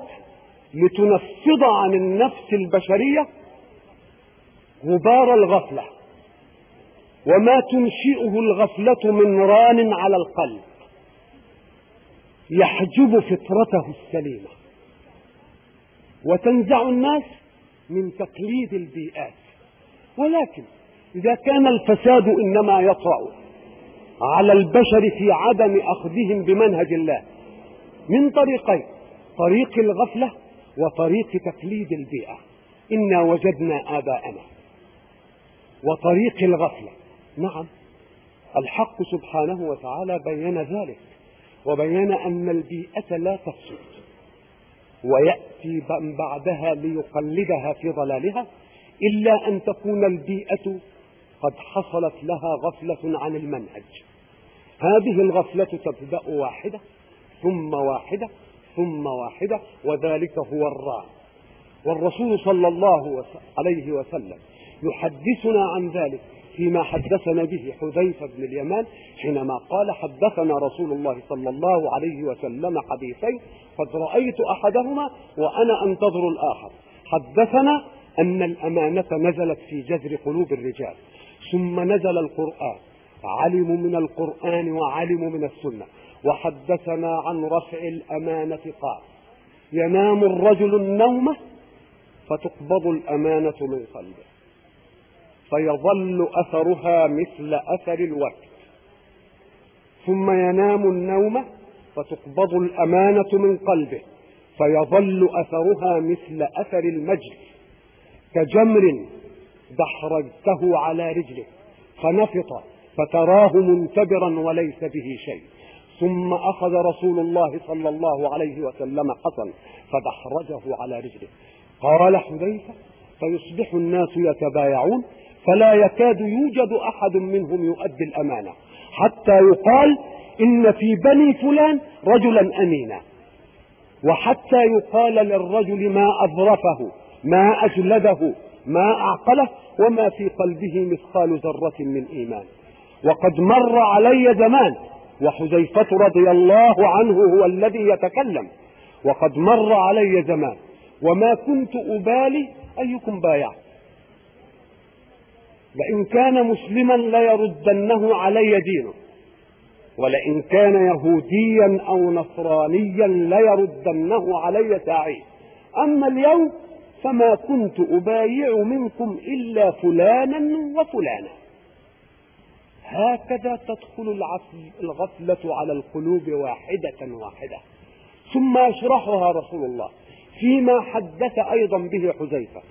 لتنفض عن النفس البشرية غبار الغفلة وما تنشئه الغفلة من ران على القلب يحجب فطرته السليمة. وتنزع الناس من تقليد البيئات. ولكن إذا كان الفساد إنما يطرأ على البشر في عدم أخذهم بمنهج الله من طريقين طريق الغفلة وطريق تقليد البيئة. إنا وجدنا آباءنا وطريق الغفلة. نعم الحق سبحانه وتعالى بين ذلك وبين أن البيئة لا تفسد ويأتي من بعدها ليقلدها في ضلالها إلا أن تكون البيئة قد حصلت لها غفلة عن المنهج. هذه الغفلة تبدأ واحدة ثم واحدة ثم واحدة وذلك هو الراء والرسول صلى الله عليه وسلم يحدثنا عن ذلك فيما حدثنا به حذيفة بن اليمان حينما قال حدثنا رسول الله صلى الله عليه وسلم حديثين قد رأيت أحدهما وأنا أنتظر الآخر. حدثنا أن الأمانة نزلت في جذر قلوب الرجال ثم نزل القرآن. علموا من القرآن وعلموا من السنة. وحدثنا عن رفع الأمانة قال ينام الرجل النومة فتقبض الأمانة من قلبه فيظل أثرها مثل أثر الوقت ثم ينام النوم فتقبض الأمانة من قلبه فيظل أثرها مثل أثر المجد كجمر دحرجته على رجله فنفط فتراه منتبرا وليس به شيء. ثم أخذ رسول الله صلى الله عليه وسلم حسن فدحرجه على رجله. قال حذيفة فيصبح الناس يتبايعون فلا يكاد يوجد أحد منهم يؤدي الأمانة حتى يقال إن في بني فلان رجلا أمينا وحتى يقال للرجل ما أظرفه ما أجلده ما أعقله وما في قلبه مثقال ذرة من إيمان. وقد مر علي زمان وحذيفة رضي الله عنه هو الذي يتكلم. وقد مر علي زمان وما كنت أبالي أيكم بايع. لئن كان مسلما ليردنه علي دينه. ولئن كان يهوديا أو نصرانيا ليردنه علي ساعيه أما اليوم فما كنت أبايع منكم إلا فلانا وفلانا. هكذا تدخل الغفلة على القلوب واحدة واحدة. ثم يشرحها رسول الله فيما حدث أيضا به حذيفة.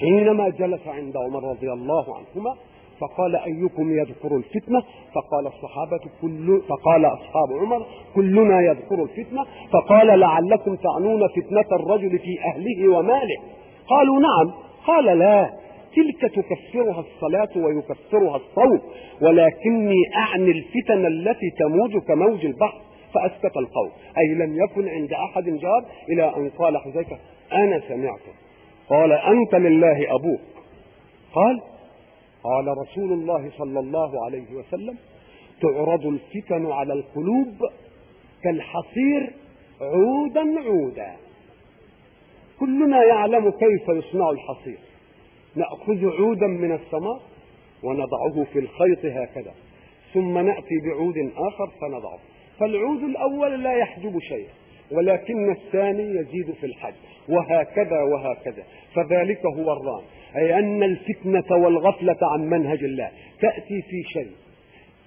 حينما جلس عند عمر رضي الله عنهما فقال أيكم يذكر الفتنة؟ فقال الصحابة كل فقال أصحاب عمر كلنا يذكر الفتنة. فقال لعلكم تعنون فتنة الرجل في أهله وماله؟ قالوا نعم. قال لا. تلك تكفرها الصلاة ويكفرها الصوم ولكني أعني الفتن التي تموج كموج البحر فأسكت القول أي لم يكن عند أحد جار إلى أن قال حذيفة أنا سمعته قال أنت لله أبوك. قال قال رسول الله صلى الله عليه وسلم تعرض الفتن على القلوب كالحصير عودا عودا. كلنا يعلم كيف يصنع الحصير. نأخذ عودا من السماء ونضعه في الخيط هكذا. ثم نأتي بعود آخر فنضعه. فالعود الأول لا يحجب شيئا ولكن الثاني يزيد في الحج وهكذا وهكذا. فذلك هو الرام. أي أن الفتنة والغفلة عن منهج الله. تأتي في شيء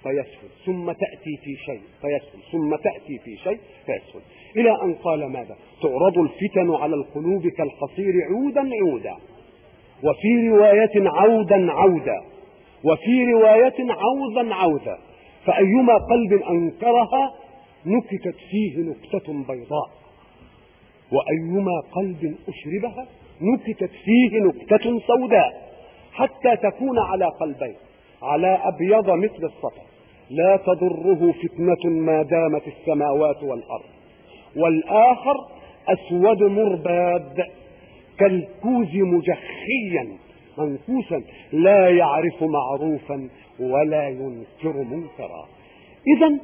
فيسهل ثم تأتي في شيء فيسهل ثم تأتي في شيء فيسهل إلى أن قال ماذا؟ تعرض الفتن على القلوب كالحصير عودا عودا. وفي رواية عودا عودا وفي رواية عودا عودا فأيما قلب أنكرها نكتت فيه نكتة بيضاء وأيما قلب أشربها نكتت فيه نكتة سوداء حتى تكون على قلبين على أبيض مثل الصفا لا تضره فتنة ما دامت السماوات والأرض والآخر أسود مرباد. كالكوز مجخيا منفوسا لا يعرف معروفا ولا ينكر منكرا. إذا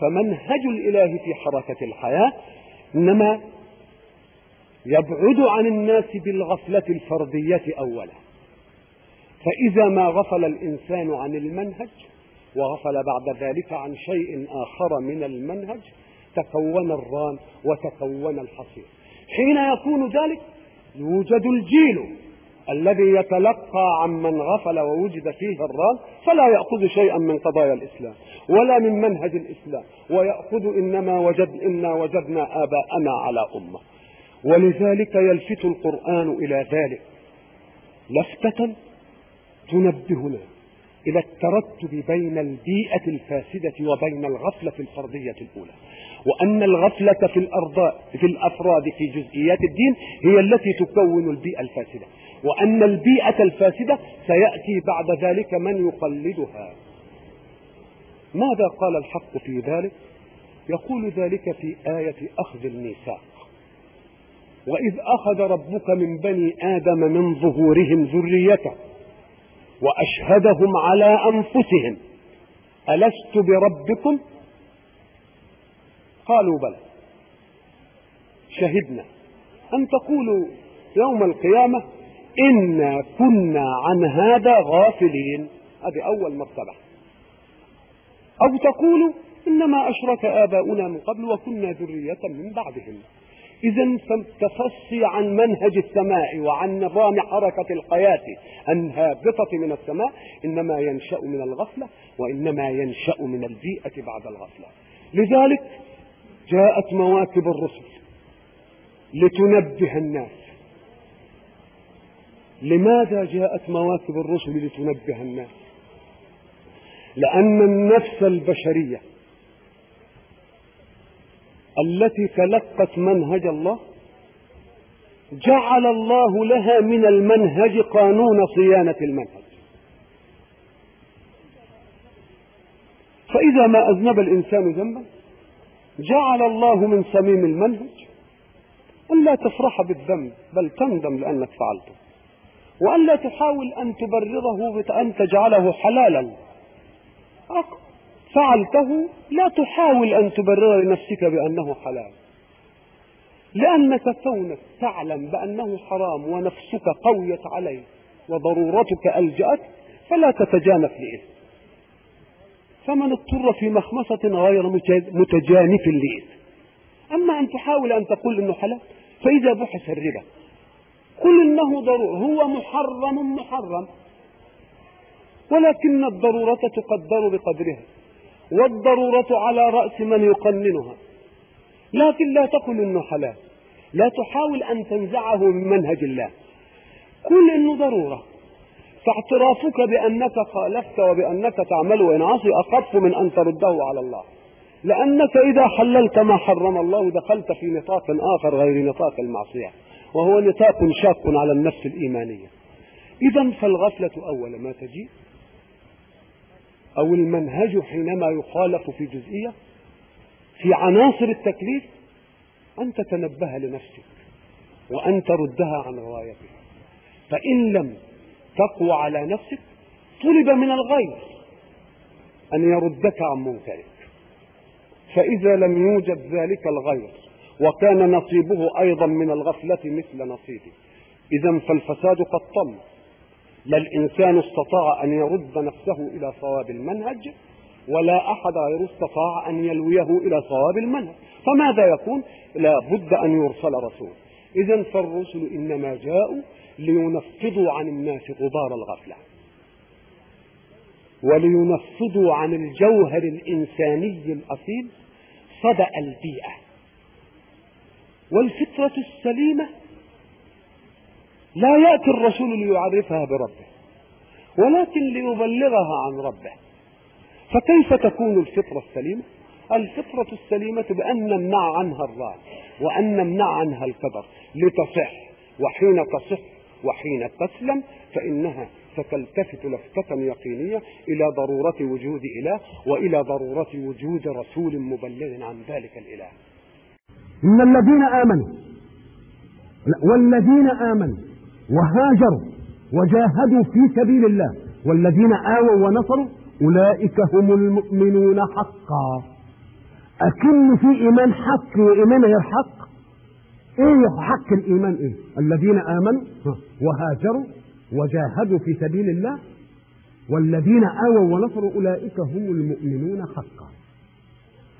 فمنهج الإله في حركة الحياة إنما يبعد عن الناس بالغفلة الفردية أولا. فإذا ما غفل الإنسان عن المنهج وغفل بعد ذلك عن شيء آخر من المنهج تكون الران وتكون الحصير. حين يكون ذلك يوجد الجيل الذي يتلقى عمن غفل ووجد فيه الران فلا يأخذ شيئا من قضايا الإسلام ولا من منهج الإسلام ويأخذ إنما وجد إنا وجدنا آباءنا على أمة. ولذلك يلفت القرآن إلى ذلك. لفتة تنبهنا. إلى الترتب بين البيئة الفاسدة وبين الغفلة الفردية الأولى. وأن الغفلة في الأرضاء في الأفراد في جزئيات الدين هي التي تكون البيئة الفاسدة. وأن البيئة الفاسدة سيأتي بعد ذلك من يقلدها. ماذا قال الحق في ذلك؟ يقول ذلك في آية أخذ الميثاق. وإذ أخذ ربك من بني آدم من ظهورهم ذريته وأشهدهم على أنفسهم. ألست بربكم؟ قالوا بلى. شهدنا أن تقولوا يوم القيامة إنا كنا عن هذا غافلين. هذه أول مرتبة أو تقولوا إنما أشرك آباؤنا من قبل وكنا ذرية من بعدهم. إذا فالتفصي عن منهج السماء وعن نظام حركة الحياة الهابطة من السماء إنما ينشأ من الغفلة وإنما ينشأ من البيئة بعد الغفلة. لذلك جاءت مواكب الرسل لتنبه الناس. لماذا جاءت مواكب الرسل لتنبه الناس؟ لأن النفس البشرية التي تلقت منهج الله جعل الله لها من المنهج قانون صيانة المنهج. فإذا ما أذنب الإنسان ذنبا جعل الله من صميم المنهج ألا تفرح بالذنب بل تندم لأنك فعلته. وألا تحاول أن تبرره بأن تجعله حلالا. فعلته لا تحاول أن تبرر لنفسك بأنه حلال. لأنك كونك تعلم بأنه حرام ونفسك قويت عليه وضرورتك ألجأت فلا تتجانف لإثم فمن اضطر في مخمصة غير متجانف لإثم أما أن تحاول أن تقول إنه حلال فإذا بحث الربا. قل إنه ضرور هو محرم محرم. ولكن الضرورة تقدر بقدرها. والضرورة على رأس من يقننها. لكن لا تقل إنه حلال. لا تحاول أن تنزعه من منهج الله. قل إنه ضرورة. فاعترافك بأنك خالفت وبأنك تعمل وإن عصي أخف من أن ترده على الله. لأنك إذا حللت ما حرم الله دخلت في نطاق آخر غير نطاق المعصية. وهو نطاق شاق على النفس الإيمانية. اذا فالغفلة أول ما تجي أو المنهج حينما يخالف في جزئية في عناصر التكليف أن تتنبه لنفسك وأن تردها عن غوايتها فإن لم تقوى على نفسك طلب من الغير أن يردك عن منكرك. فإذا لم يوجد ذلك الغير وكان نصيبه أيضا من الغفلة مثل نصيبه إذا فالفساد قد طم. لا الإنسان استطاع أن يرد نفسه إلى صواب المنهج ولا أحد غيره استطاع أن يلويه إلى صواب المنهج. فماذا يكون؟ لا بد أن يرسل رسول. إذا فالرسل إنما جاءوا لينفضوا عن الناس غبار الغفلة ولينفضوا عن الجوهر الإنساني الأصيل صدأ البيئة. والفطرة السليمة لا يأتي الرسول ليعرفها بربه ولكن ليبلغها عن ربه. فكيف تكون الفطرة السليمة؟ الفطرة السليمة بأن نمنع عنها الرأي وأن نمنع عنها الكبر. لتصح وحين تصح وحين تسلم فإنها ستلتفت لفتة يقينية إلى ضرورة وجود إله وإلى ضرورة وجود رسول مبلغ عن ذلك الإله. إن الذين آمنوا والذين آمنوا وهاجروا وجاهدوا في سبيل الله. والذين آووا ونصروا أولئك هم المؤمنون حقا. أكن في إيمان حق وإيمان غير حق؟ إيه حق الإيمان إيه؟ الذين آمنوا وهاجروا وجاهدوا في سبيل الله. والذين آووا ونصروا أولئك هم المؤمنون حقا.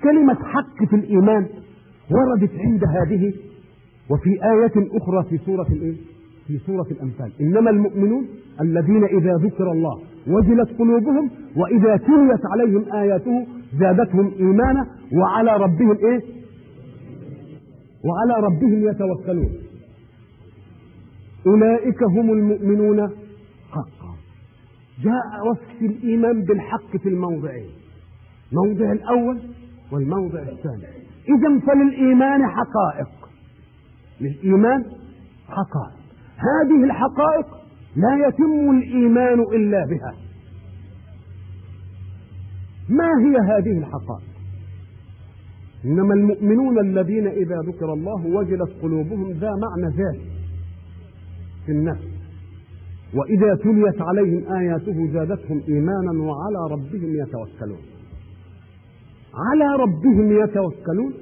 كلمة حق في الإيمان وردت عند هذه. وفي آية أخرى في سورة الإيه؟ في سورة الأنفال. إنما المؤمنون الذين إذا ذكر الله وجلت قلوبهم وإذا تليت عليهم آياته زادتهم إيمانا وعلى ربهم إيه؟ وعلى ربهم يتوكلون. أولئك هم المؤمنون حقا. جاء وصف الإيمان بالحق في الموضعين موضع الأول والموضع الثاني. إذا فللإيمان حقائق. للإيمان حقائق. هذه الحقائق لا يتم الإيمان إلا بها. ما هي هذه الحقائق؟ إنما المؤمنون الذين إذا ذكر الله وجلت قلوبهم ذا معنى ذات في النفس. وإذا تليت عليهم آياته زادتهم إيمانا وعلى ربهم يتوكلون. على ربهم يتوكلون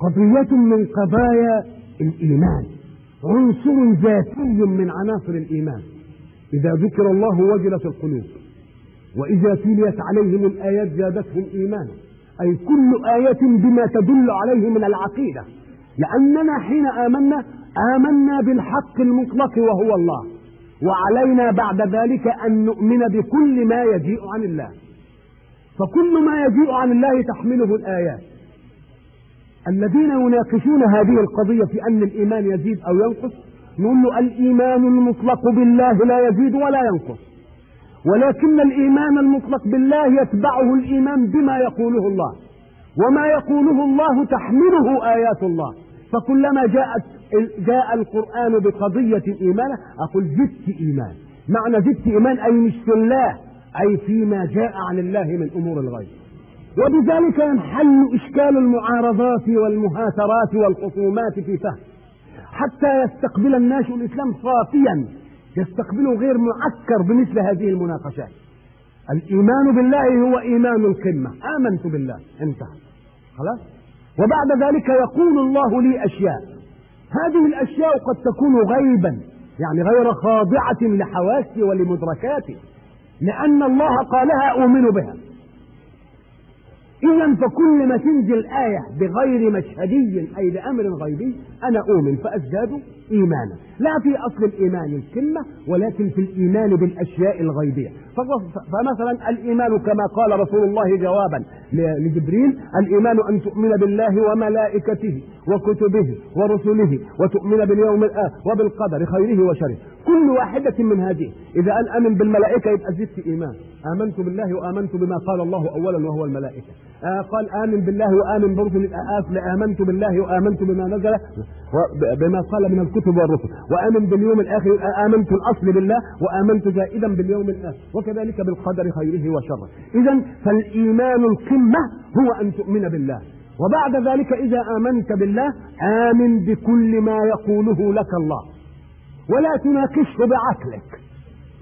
قضية من قضايا الإيمان. عنصر ذاتي من عناصر الإيمان. إذا ذكر الله وجلت القلوب وإذا تليت عليهم الآيات زادتهم إيمانا. أي كل آية بما تدل عليه من العقيدة. لأننا حين آمنا آمنا بالحق المطلق وهو الله. وعلينا بعد ذلك أن نؤمن بكل ما يجيء عن الله. فكل ما يجيء عن الله تحمله الآيات. الذين يناقشون هذه القضية في أن الإيمان يزيد أو ينقص نقول له الإيمان المطلق بالله لا يزيد ولا ينقص. ولكن الإيمان المطلق بالله يتبعه الإيمان بما يقوله الله. وما يقوله الله تحمله آيات الله. فكلما جاءت جاء القرآن بقضية الإيمان أقول زدت إيمان. معنى زدت إيمان أي مش في الله أي فيما جاء عن الله من أمور الغيب. وبذلك ينحل إشكال المعارضات والمهاترات والخصومات في فهم. حتى يستقبل الناس الإسلام صافيا يستقبله غير معكر بمثل هذه المناقشات. الإيمان بالله هو إيمان القمة. آمنت بالله. انتهى. خلاص؟ وبعد ذلك يقول الله لي أشياء. هذه الأشياء قد تكون غيبا يعني غير خاضعة لحواسي ولمدركاتي لأن الله قالها أؤمن بها. إذا فكل ما تنزل آية بغير مشهدي أي بأمر غيبي أنا أؤمن فأزداد إيمانا. لا في أصل الإيمان الكلمة ولكن في الإيمان بالأشياء الغيبية. فمثلا الإيمان كما قال رسول الله جوابا لجبريل الإيمان أن تؤمن بالله وملائكته وكتبه ورسله وتؤمن باليوم الآخر وبالقدر خيره وشره. كل واحدة من هذه. إذا أن أمن بالملائكة يبقى زدت إيمان. آمنت بالله وآمنت بما قال الله أولا وهو الملائكة. آه قال آمن بالله وآمن برسل. آمنت بالله وآمنت بما نزل. بما قال من الكتب والرسل. وآمن باليوم الآخر آمنت الأصل بالله وآمنت زائدا باليوم الآخر. وكذلك بالقدر خيره وشره. إذا فالإيمان القمة هو أن تؤمن بالله. وبعد ذلك إذا آمنت بالله آمن بكل ما يقوله لك الله. ولا تناقشه بعقلك.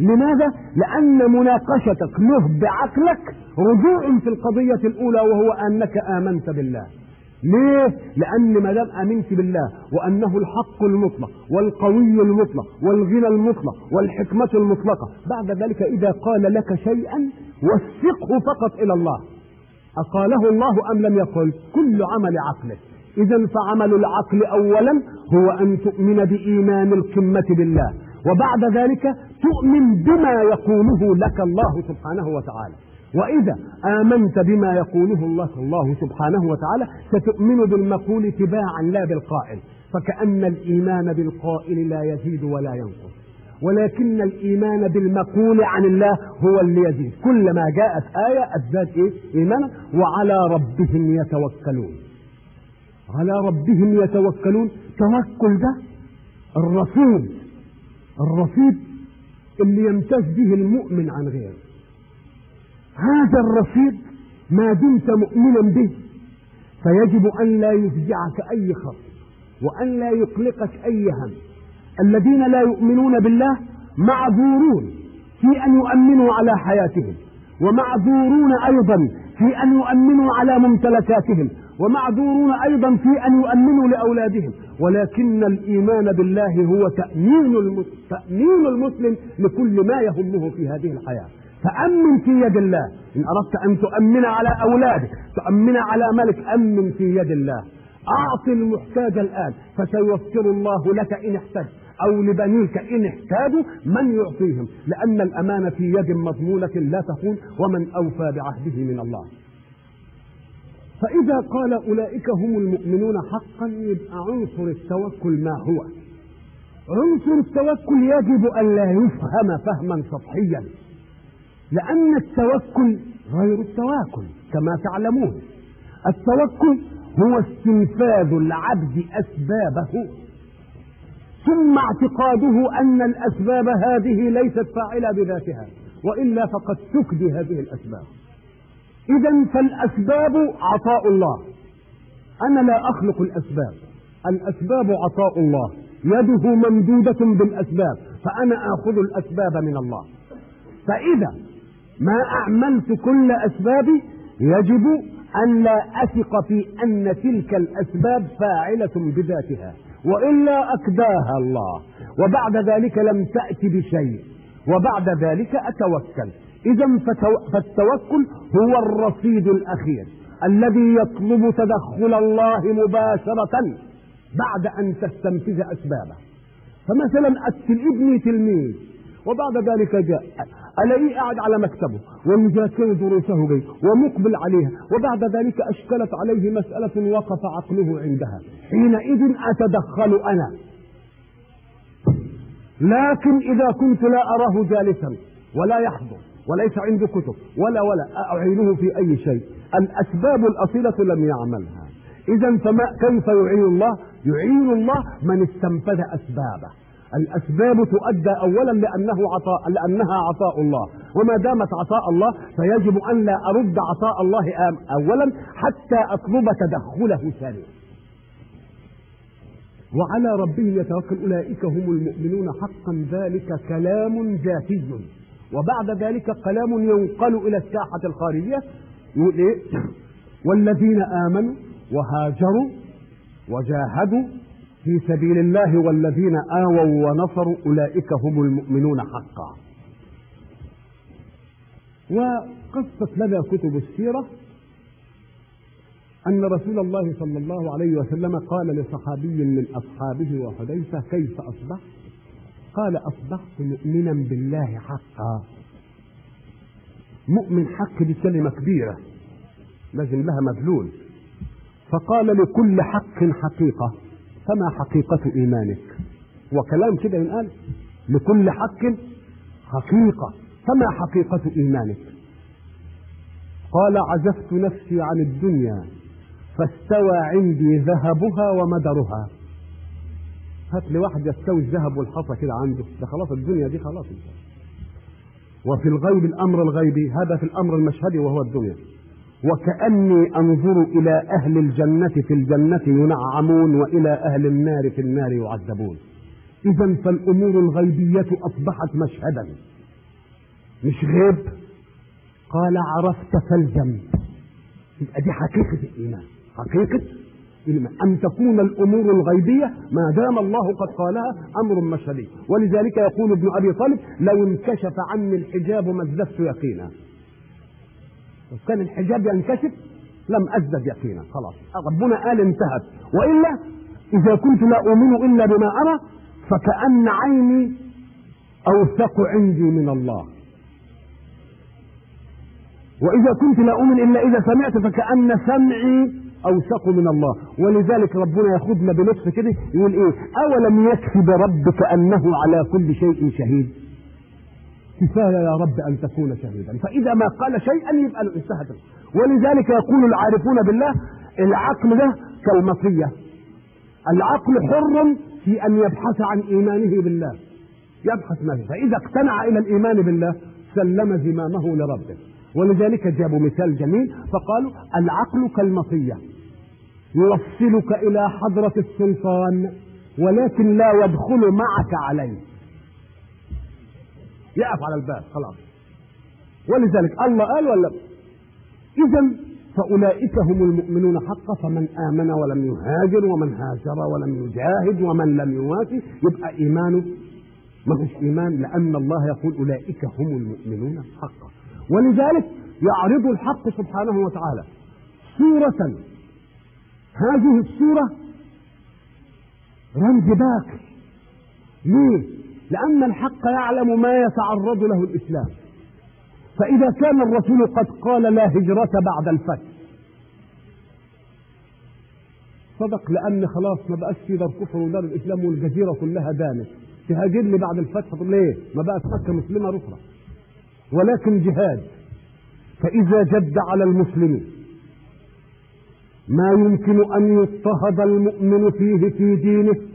لماذا؟ لأن مناقشتك له بعقلك رجوع في القضية الأولى وهو أنك آمنت بالله. ليه؟ لأن ما دام آمنت بالله وأنه الحق المطلق والقوي المطلق والغنى المطلق والحكمة المطلقة بعد ذلك إذا قال لك شيئا وثقه فقط إلى الله. أقاله الله أم لم يقل؟ كل عمل عقله. إذا فعمل العقل أولا هو أن تؤمن بإيمان القمة بالله وبعد ذلك تؤمن بما يقوله لك الله سبحانه وتعالى. وإذا آمنت بما يقوله الله الله سبحانه وتعالى ستؤمن بالمقول تباعا لا بالقائل فكأن الإيمان بالقائل لا يزيد ولا ينقص. ولكن الإيمان بالمقول عن الله هو اللي يزيد. كلما جاءت آية أزداد إيه؟ إيمانا. وعلى ربهم يتوكلون. على ربهم يتوكلون. توكل ده الرصيد الرصيد اللي يمتاز به المؤمن عن غيره. هذا الرصيد ما دمت مؤمنا به. فيجب أن لا يفزعك أي خط وأن لا يقلقك أي هم. الذين لا يؤمنون بالله معذورون في أن يؤمنوا على حياتهم ومعذورون أيضا في أن يؤمنوا على ممتلكاتهم ومعذورون أيضا في أن يؤمنوا لأولادهم. ولكن الإيمان بالله هو تأمين المسلم لكل ما يهمه في هذه الحياة. فأمن في يد الله. إن أردت أن تؤمن على أولادك تؤمن على ملك أمن في يد الله. أعطي المحتاج الآن فسيوفر الله لك إن احتجت أو لبنيك إن احتاجوا من يعطيهم؟ لأن الأمانة في يد مضمونة لا تخون ومن أوفى بعهده من الله. فإذا قال أولئك هم المؤمنون حقا يبقى عنصر التوكل ما هو؟ عنصر التوكل يجب أن لا يفهم فهما سطحيا. لأن التوكل غير التواكل كما تعلمون. التوكل هو استنفاذ العبد أسبابه. ثم اعتقاده أن الأسباب هذه ليست فاعلة بذاتها وإلا فقد تكدي هذه الأسباب. إذا فالأسباب عطاء الله. أنا لا أخلق الأسباب. الأسباب عطاء الله. يده ممدودة بالأسباب فأنا آخذ الأسباب من الله. فإذا ما أعملت كل أسبابي يجب أن لا أثق في أن تلك الأسباب فاعلة بذاتها وإلا أكداها الله. وبعد ذلك لم تأتي بشيء وبعد ذلك أتوكل. إذا فالتوكل هو الرصيد الأخير الذي يطلب تدخل الله مباشرة بعد أن تستنفذ أسبابه. فمثلا ابني تلميذ وبعد ذلك جاء ألاقيه قاعد على مكتبه ومذاكر دروسه جيد ومقبل عليها وبعد ذلك أشكلت عليه مسألة وقف عقله عندها. حينئذ أتدخل أنا. لكن إذا كنت لا أراه جالسا ولا يحضر وليس عنده كتب ولا ولا أعينه في أي شيء. الأسباب الأصيلة لم يعملها. إذا فما كيف يعين الله؟ يعين الله من استنفذ أسبابه. الأسباب تؤدى أولا لأنه عطاء لأنها عطاء الله. وما دامت عطاء الله فيجب أن لا أرد عطاء الله أولا حتى أطلب تدخله ثانيا وعلى ربهم يتوكل أولئك هم المؤمنون. حقا ذلك كلام ذاتي وبعد ذلك كلام ينقل إلى الساحة الخارجية. يقول إيه؟ والذين آمنوا وهاجروا وجاهدوا في سبيل الله والذين آووا ونصروا أولئك هم المؤمنون حقا. وقصت لنا كتب السيرة أن رسول الله صلى الله عليه وسلم قال لصحابي من أصحابه وحذيفة كيف أصبحت؟ قال أصبحت مؤمنا بالله حقا. مؤمن حق دي كلمة كبيرة لازم لها مدلول. فقال لكل حق حقيقة. فما حقيقة إيمانك؟ وكلام كده ينقال لكل حق حقيقة. فما حقيقة إيمانك؟ قال عزفت نفسي عن الدنيا فاستوى عندي ذهبها ومدرها. هات لي واحد يستوي الذهب والحصى كده عنده. ده خلاص الدنيا دي خلاص. وفي الغيب الأمر الغيبي هذا في الأمر المشهدي وهو الدنيا. وكأني أنظر إلى أهل الجنة في الجنة ينعمون وإلى أهل النار في النار يعذبون. إذا فالأمور الغيبية أصبحت مشهدا. مش غيب؟ قال عرفت يبقى دي حقيقة الإيمان. حقيقة الإيمان. أن تكون الأمور الغيبية ما دام الله قد قالها أمر مشهدي. ولذلك يقول ابن أبي طالب لو انكشف عني الحجاب ما ازددت يقينا. كان الحجاب ينكشف لم ازدد يقينا خلاص. ربنا قال انتهت. وإلا إذا كنت لا أؤمن إلا بما أرى فكأن عيني أوثق عندي من الله. وإذا كنت لا أؤمن إلا إذا سمعت فكأن سمعي أوثق من الله. ولذلك ربنا ياخذنا بلطف كده يقول إيه؟ أولم يكفي بربك أنه على كل شيء شهيد؟ كفاية يا رب أن تكون شهيدا. فإذا ما قال شيئا يبقى انتهت ولذلك يقول العارفون بالله العقل ده كالمطيه العقل حر في أن يبحث عن إيمانه بالله. يبحث ما فإذا اقتنع إلى الإيمان بالله سلم زمامه لربه. ولذلك جابوا مثال جميل. فقالوا العقل كالمطيه يوصلك إلى حضرة السلطان ولكن لا يدخل معك عليه. يقف على الباب خلاص. ولذلك الله قال ولا؟ اذا فأولئك هم المؤمنون حقا فمن آمن ولم يهاجر ومن هاجر ولم يجاهد ومن لم يوافي يبقى إيمانه ما هوش إيمان لأن الله يقول أولئك هم المؤمنون حقا. ولذلك يعرض الحق سبحانه وتعالى سورة هذه السورة رمز باكر ليه؟ لأن الحق يعلم ما يتعرض له الإسلام. فإذا كان الرسول قد قال لا هجرة بعد الفتح. صدق لأن خلاص ما بقاش في دار كفر ودار الإسلام والجزيرة كلها دانت. تهاجر لي بعد الفتح. طب ليه؟ ما بقت مكة مسلمة أخرى ولكن جهاد. فإذا جد على المسلمين. ما يمكن أن يضطهد المؤمن فيه في دينه.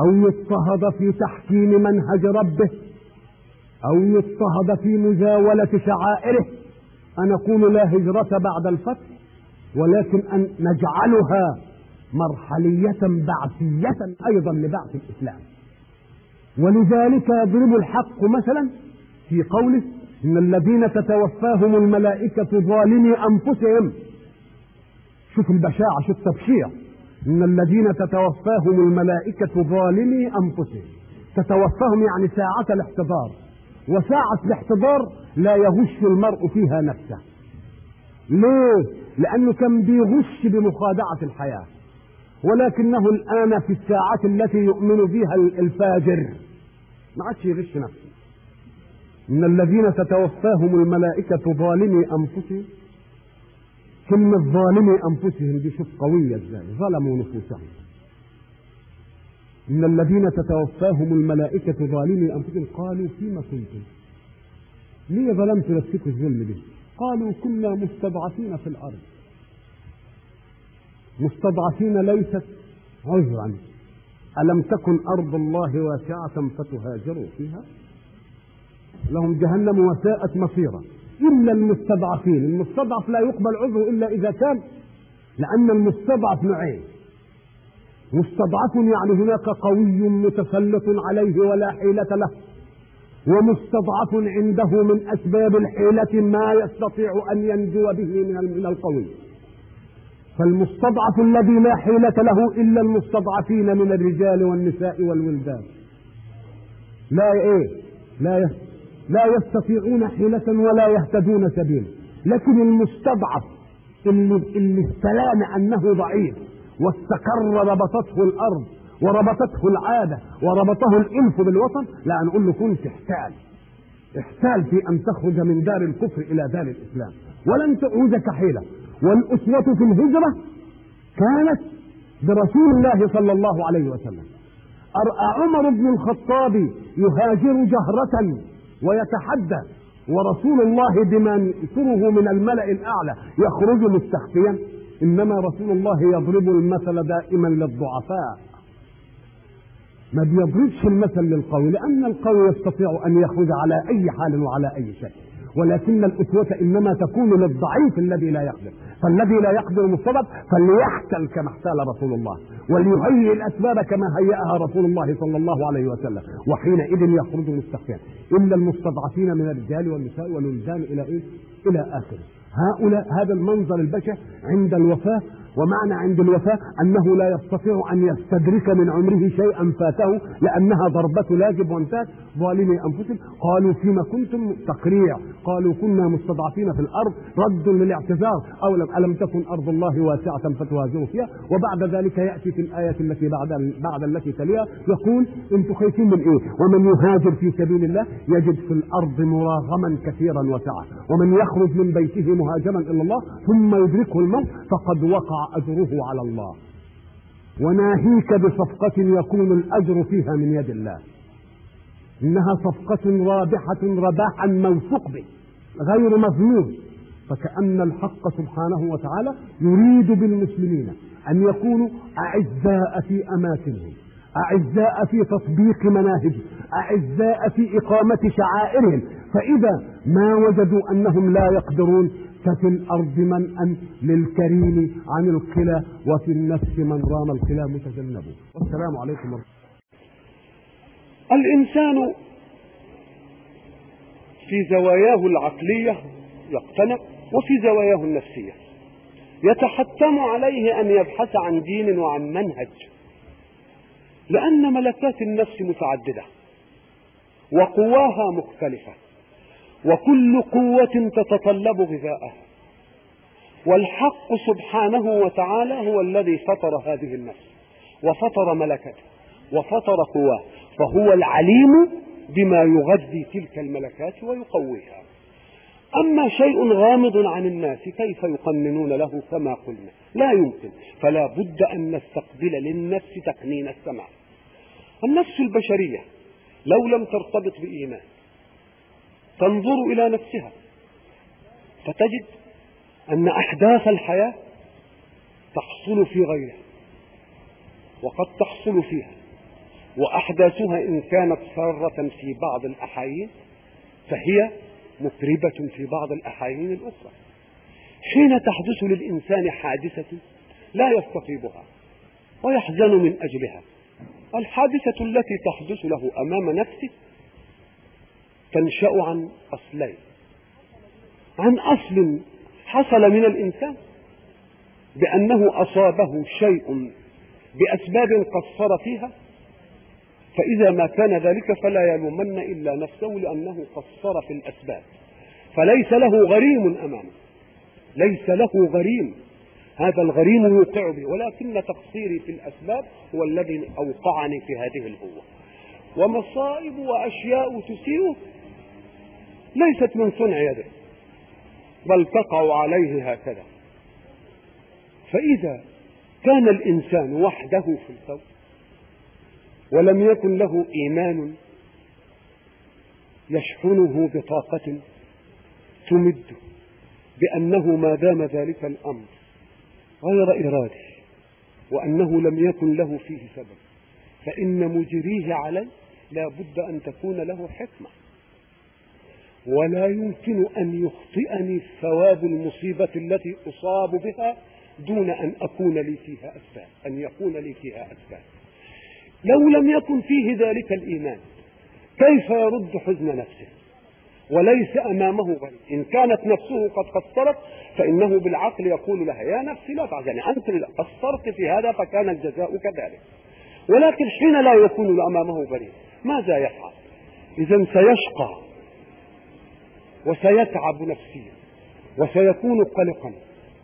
أو يضطهد في تحكيم منهج ربه أو يضطهد في مزاولة شعائره. أن نقول لا هجرة بعد الفتح ولكن أن نجعلها مرحلية بعثية أيضا لبعث الإسلام. ولذلك يضرب الحق مثلا في قوله إن الذين تتوفاهم الملائكة ظالمي أنفسهم. شوف البشاعة شوف التبشير إن الذين تتوفاهم الملائكة ظالمي أنفسهم. تتوفاهم يعني ساعة الاحتضار. وساعة الاحتضار لا يغش المرء فيها نفسه. ليه؟ لأنه كان بيغش بمخادعة الحياة. ولكنه الآن في الساعة التي يؤمن بها الفاجر. ما عادش يغش نفسه. إن الذين تتوفاهم الملائكة ظالمي أنفسهم كلمة ظالمي أنفسهم دي شوف قوية إزاي ظلموا نفوسهم. إن الذين تتوفاهم الملائكة ظالمي أنفسهم. قالوا فيما كنتم؟ ليه ظلمت نفسكم الظلم دي؟ قالوا كنا مستضعفين في الأرض. مستضعفين ليست عذرا. ألم تكن أرض الله واسعة فتهاجروا فيها؟ لهم جهنم وساءت مصيرا. إلا المستضعفين. المستضعف لا يقبل عذره إلا إذا كان لأن المستضعف نوعين مستضعف يعني هناك قوي متسلط عليه ولا حيلة له ومستضعف عنده من أسباب الحيلة ما يستطيع أن ينجو به من القوي. فالمستضعف الذي لا حيلة له إلا المستضعفين من الرجال والنساء والولدان. لا إيه لا لا يستطيعون حيلة ولا يهتدون سبيلا لكن المستضعف اللي, اللي استلام أنه ضعيف واستقر ربطته الأرض وربطته العادة وربطه الإنف بالوطن لا نقول له كنت احتال. احتال في أن تخرج من دار الكفر إلى دار الإسلام. ولن تعودك حيلة. والأسوة في الهجرة كانت برسول الله صلى الله عليه وسلم. أرأى عمر بن الخطاب يهاجر جهرة ويتحدى ورسول الله بما ينصره من الملأ الأعلى يخرج مستخفيا. إنما رسول الله يضرب المثل دائما للضعفاء. ما بيضربش المثل للقوي لأن القوي يستطيع أن يخرج على أي حال وعلى أي شيء. ولكن الأسوة إنما تكون للضعيف الذي لا يقدر. فالذي لا يقدر مستضعف فليحتل كما احتال رسول الله وليهيئ الأسباب كما هيأها رسول الله صلى الله عليه وسلم. وحينئذ يخرج مستخفيا إلا المستضعفين من الرجال والنساء والولدان إلى إيه؟ إلى آخره. هؤلاء هذا المنظر البشع عند الوفاة ومعنى عند الوفاة أنه لا يستطيع أن يستدرك من عمره شيئا فاته لأنها ضربة لاجب وانتهت. ظالمي أنفسهم قالوا فيما كنتم تقريع. قالوا كنا مستضعفين في الأرض. رد للاعتذار. أو لم ألم تكن أرض الله واسعة فتهاجروا فيها؟ وبعد ذلك يأتي في الآية التي بعد بعد التي تليها يقول أنتم خايفين من إيه؟ ومن يهاجر في سبيل الله يجد في الأرض مراغما كثيرا وسعة ومن يخرج من بيته مهاجرا إلى الله ثم يدركه الموت فقد وقع أجره على الله. وناهيك بصفقة يكون الأجر فيها من يد الله. إنها صفقة رابحة رباحا موثوق به غير مظنون فكأن الحق سبحانه وتعالى يريد بالمسلمين أن يكونوا أعزاء في أماكنهم أعزاء في تطبيق مناهجهم أعزاء في إقامة شعائرهم. فإذا ما وجدوا أنهم لا يقدرون ففي الأرض منأى للكريم عن القلى وفي النفس من رام القلى متجنبه؟ والسلام عليكم ورحمة الإنسان في زواياه العقلية يقتنع وفي زواياه النفسية. يتحتم عليه أن يبحث عن دين وعن منهج. لأن ملكات النفس متعددة وقواها مختلفة. وكل قوة تتطلب غذاءها والحق سبحانه وتعالى هو الذي فطر هذه النفس وفطر ملكته وفطر قواه فهو العليم بما يغذي تلك الملكات ويقويها. أما شيء غامض عن الناس كيف يقننون له كما قلنا؟ لا يمكن. فلا بد أن نستقبل للنفس تقنين السمع النفس البشرية لو لم ترتبط بإيمان تنظر إلى نفسها. فتجد أن أحداث الحياة تحصل في غيرها وقد تحصل فيها. وأحداثها إن كانت سارة في بعض الأحايين فهي مطربة في بعض الأحايين الأخرى. حين تحدث للإنسان حادثة لا يستطيبها ويحزن من أجلها الحادثة التي تحدث له أمام نفسه تنشأ عن أصلين. عن أصل حصل من الإنسان بأنه أصابه شيء بأسباب قصر فيها فإذا ما كان ذلك فلا يلومن إلا نفسه لأنه قصر في الأسباب. فليس له غريم أمامه. ليس له غريم. هذا الغريم يوقع به. ولكن تقصيري في الأسباب هو الذي أوقعني في هذه الهوة ومصائب وأشياء تسيئه ليست من صنع يده بل تقع عليه هكذا. فإذا كان الإنسان وحده في الكون ولم يكن له إيمان يشحنه بطاقة تمده بأنه ما دام ذلك الأمر غير إرادي وأنه لم يكن له فيه سبب فإن مجريه عليه لا بد أن تكون له حكمة. ولا يمكن أن يخطئني ثواب المصيبة التي أصاب بها دون أن أكون لي فيها أسباب أن يكون لي فيها أسباب. لو لم يكن فيه ذلك الإيمان كيف يرد حزن نفسه؟ وليس أمامه غير إن كانت نفسه قد قصرت فإنه بالعقل يقول لها يا نفسي لا تعزني. أنت قصرت في هذا فكان الجزاء كذلك. ولكن حين لا يكون أمامه غريب ماذا يفعل؟ إذا سيشقى. وسيتعب نفسيا وسيكون قلقا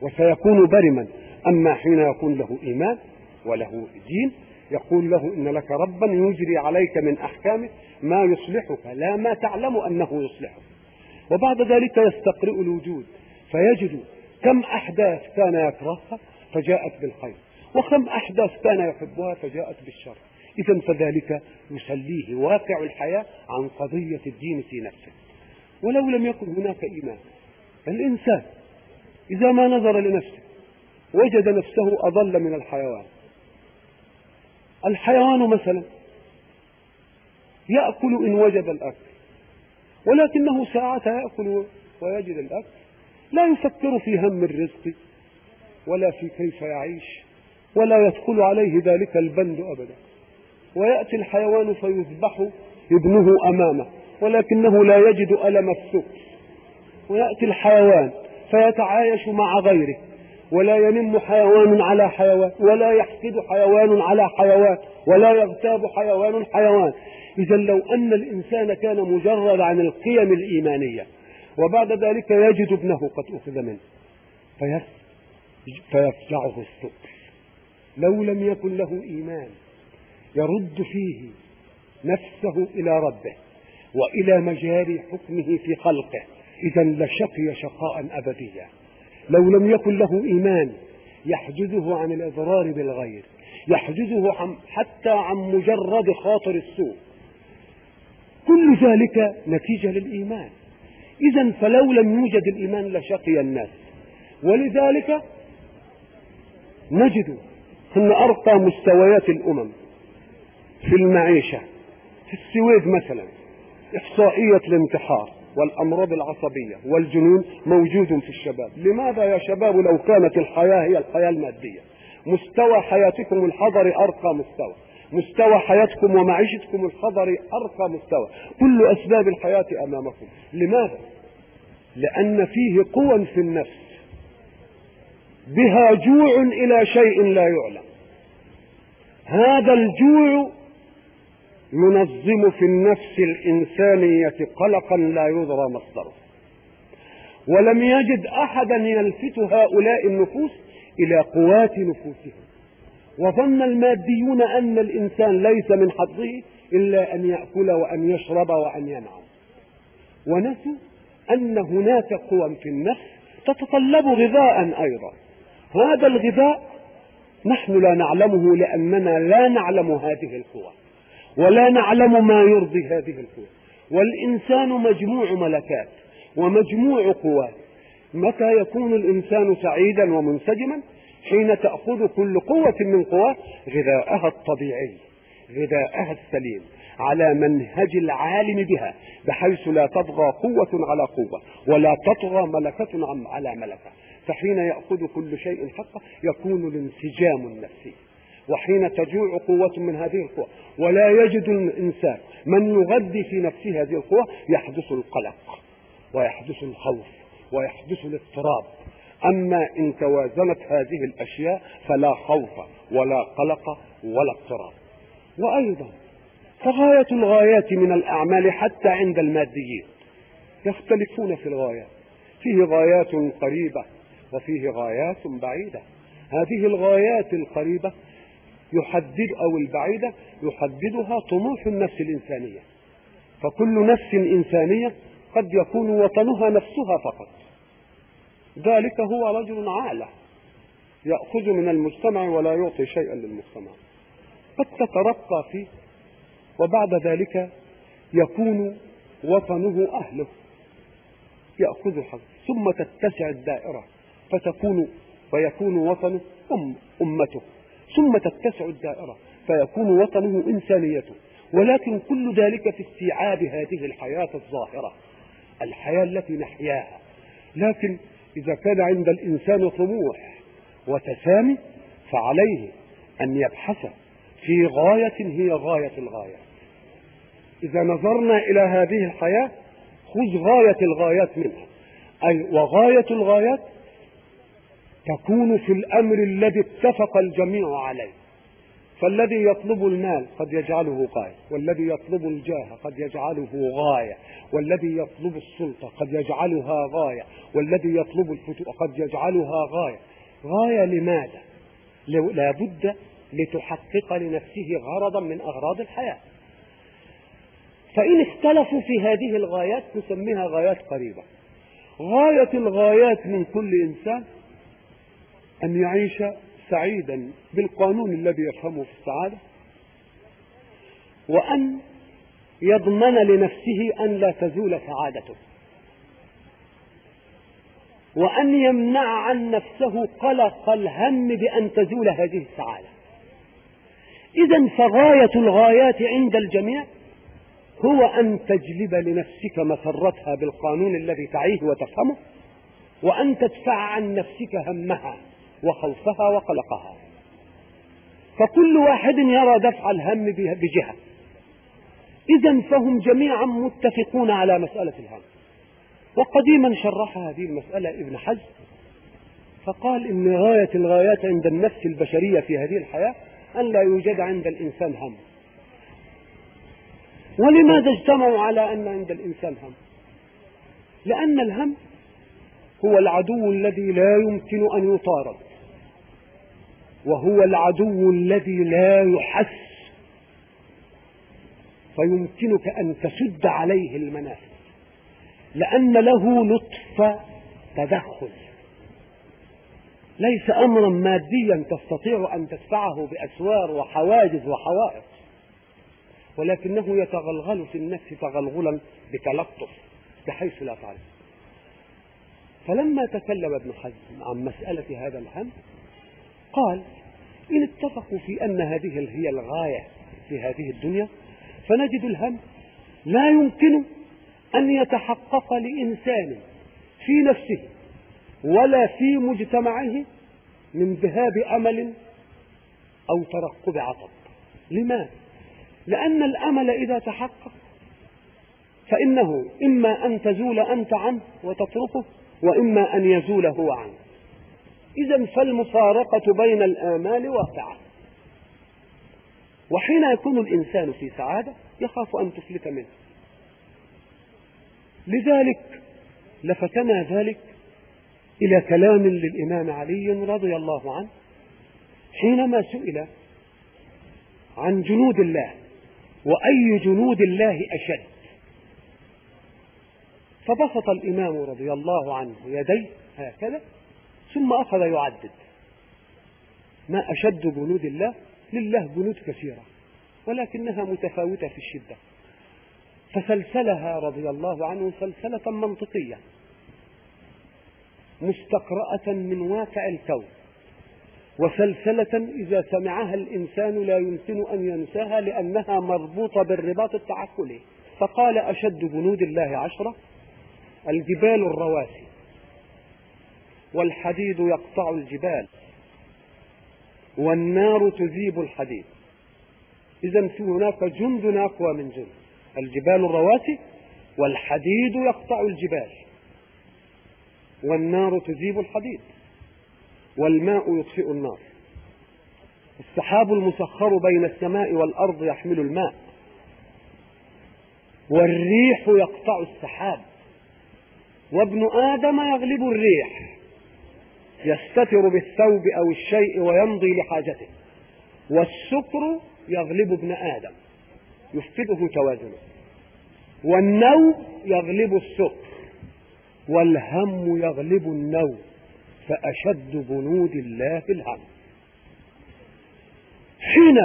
وسيكون برما. أما حين يكون له إيمان وله دين يقول له إن لك ربا يجري عليك من أحكامه ما يصلحك. لا ما تعلم أنه يصلحك. وبعد ذلك يستقرئ الوجود فيجد كم أحداث كان يكرهها فجاءت بالخير وكم أحداث كان يحبها فجاءت بالشر. إذا فذلك يسليه واقع الحياة عن قضية الدين في نفسه. ولو لم يكن هناك إيمان. الإنسان إذا ما نظر لنفسه وجد نفسه أضل من الحيوان. الحيوان مثلا يأكل إن وجد الأكل ولكنه ساعتها يأكل ويجد الأكل. لا يفكر في هم الرزق ولا في كيف يعيش ولا يدخل عليه ذلك البند أبدا. ويأتي الحيوان فيذبح ابنه أمامه. ولكنه لا يجد ألم السوء ويأتي الحيوان فيتعايش مع غيره ولا ينم حيوان على حيوان ولا يحقد حيوان على حيوان ولا يغتاب حيوان حيوان. إذا لو أن الإنسان كان مجرد عن القيم الإيمانية وبعد ذلك يجد ابنه قد أخذ منه فيفزعه السؤل لو لم يكن له إيمان يرد فيه نفسه إلى ربه. وإلى مجاري حكمه في خلقه. إذا لشقي شقاء أبديا. لو لم يكن له إيمان يحجزه عن الإضرار بالغير. يحجزه حتى عن مجرد خاطر السوء. كل ذلك نتيجة للإيمان. إذا فلو لم يوجد الإيمان لشقي الناس. ولذلك نجد أن أرقى مستويات الأمم في المعيشة. في السويد مثلا. إحصائية الانتحار والأمراض العصبية والجنون موجود في الشباب. لماذا يا شباب لو كانت الحياة هي الحياة المادية؟ مستوى حياتكم الحضري أرقى مستوى. مستوى حياتكم ومعيشتكم الخضري أرقى مستوى. كل أسباب الحياة أمامكم. لماذا؟ لأن فيه قوى في النفس. بها جوع إلى شيء لا يعلم. هذا الجوع ينظم في النفس الإنسانية قلقا لا يدرى مصدره ولم يجد أحدا يلفت هؤلاء النفوس إلى قوات نفوسهم. وظن الماديون أن الإنسان ليس من حظه إلا أن يأكل وأن يشرب وأن ينعم. ونسوا أن هناك قوى في النفس تتطلب غذاء أيضا. هذا الغذاء نحن لا نعلمه لأننا لا نعلم هذه القوى. ولا نعلم ما يرضي هذه القوى. والإنسان مجموع ملكات ومجموع قوات. متى يكون الإنسان سعيدا ومنسجما؟ حين تأخذ كل قوة من قواه غذاءها الطبيعي غذاءها السليم على منهج العالم بها بحيث لا تطغى قوة على قوة ولا تطغى ملكة على ملكة. فحين يأخذ كل شيء حقه يكون الانسجام النفسي. وحين تجوع قوة من هذه القوة ولا يجد الإنسان من يغذي في نفسه هذه القوة يحدث القلق ويحدث الخوف ويحدث الاضطراب. أما إن توازنت هذه الأشياء فلا خوف ولا قلق ولا اضطراب. وأيضا فغاية الغايات من الأعمال حتى عند الماديين. يختلفون في الغايات. فيه غايات قريبة وفيه غايات بعيدة. هذه الغايات القريبة يحدد أو البعيدة يحددها طموح النفس الإنسانية. فكل نفس إنسانية قد يكون وطنها نفسها فقط. ذلك هو رجل عالة يأخذ من المجتمع ولا يعطي شيئا للمجتمع. قد تترقى فيه وبعد ذلك يكون وطنه أهله يأخذ حظ ثم تتسع الدائرة فتكون ويكون وطنه أم أمته. ثم تتسع الدائرة فيكون وطنه إنسانيته ولكن كل ذلك في استيعاب هذه الحياة الظاهرة الحياة التي نحياها. لكن إذا كان عند الإنسان طموح وتسامي فعليه أن يبحث في غاية هي غاية الغايات إذا نظرنا إلى هذه الحياة خذ غاية الغايات منها. أي وغاية الغايات تكون في الأمر الذي اتفق الجميع عليه. فالذي يطلب المال قد يجعله غاية والذي يطلب الجاه قد يجعله غاية والذي يطلب السلطة قد يجعلها غاية والذي يطلب الفتوح قد يجعلها غاية. غاية لماذا؟ لا بد لتحقق لنفسه غرضا من أغراض الحياة. فإن اختلفوا في هذه الغايات نسميها غايات قريبة. غاية الغايات من كل إنسان أن يعيش سعيدا بالقانون الذي يفهمه في السعادة وأن يضمن لنفسه أن لا تزول سعادته وأن يمنع عن نفسه قلق الهم بأن تزول هذه السعادة. إذا فغاية الغايات عند الجميع هو أن تجلب لنفسك مسرتها بالقانون الذي تعيه وتفهمه وأن تدفع عن نفسك همها. وخوفها وقلقها. فكل واحد يرى دفع الهم بجهة. إذا فهم جميعا متفقون على مسألة الهم. وقديما شرح هذه المسألة ابن حزم. فقال إن غاية الغايات عند النفس البشرية في هذه الحياة أن لا يوجد عند الإنسان هم. ولماذا اجتمعوا على أن عند الإنسان هم؟ لأن الهم هو العدو الذي لا يمكن أن يطارد. وهو العدو الذي لا يحس. فيمكنك أن تسد عليه المنافذ لأن له لطف تدخل. ليس أمرا ماديا تستطيع أن تدفعه بأسوار وحواجز وحوائط ولكنه يتغلغل في النفس تغلغلا بتلطف بحيث لا تعرف. فلما تكلم ابن حزم عن مسألة هذا الهم قال إن اتفقوا في أن هذه هي الغاية في هذه الدنيا فنجد الهم. لا يمكن أن يتحقق لإنسان في نفسه ولا في مجتمعه من ذهاب أمل أو ترقب عطب لماذا لأن الأمل إذا تحقق فإنه إما أن تزول أنت عنه وتتركه وإما أن يزول هو عنه. إذا فالمفارقة بين الآمال واقعة وحين يكون الإنسان في سعادة يخاف أن تفلت منه. لذلك لفتنا ذلك إلى كلام للإمام علي رضي الله عنه حينما سئل عن جنود الله وأي جنود الله أشد. فبسط الإمام رضي الله عنه يديه هكذا ثم أخذ يعدد. ما أشد جنود الله لله جنود كثيرة ولكنها متفاوتة في الشدة. فسلسلها رضي الله عنه سلسلة منطقية مستقرأة من واقع الكون وسلسلة إذا سمعها الإنسان لا يمكن أن ينساها لأنها مربوطة بالرباط التعقلي. فقال أشد جنود الله عشرة الجبال الرواسي. والحديد يقطع الجبال. والنار تذيب الحديد. إذا في هناك جند أقوى من جند. الجبال الرواسي والحديد يقطع الجبال. والنار تذيب الحديد. والماء يطفئ النار. السحاب المسخر بين السماء والأرض يحمل الماء. والريح يقطع السحاب. وابن آدم يغلب الريح. يستتر بالثوب أو الشيء ويمضي لحاجته. والسكر يغلب ابن آدم. يفقده توازنه. والنوم يغلب السكر. والهم يغلب النوم. فأشد جنود الله الهم. حين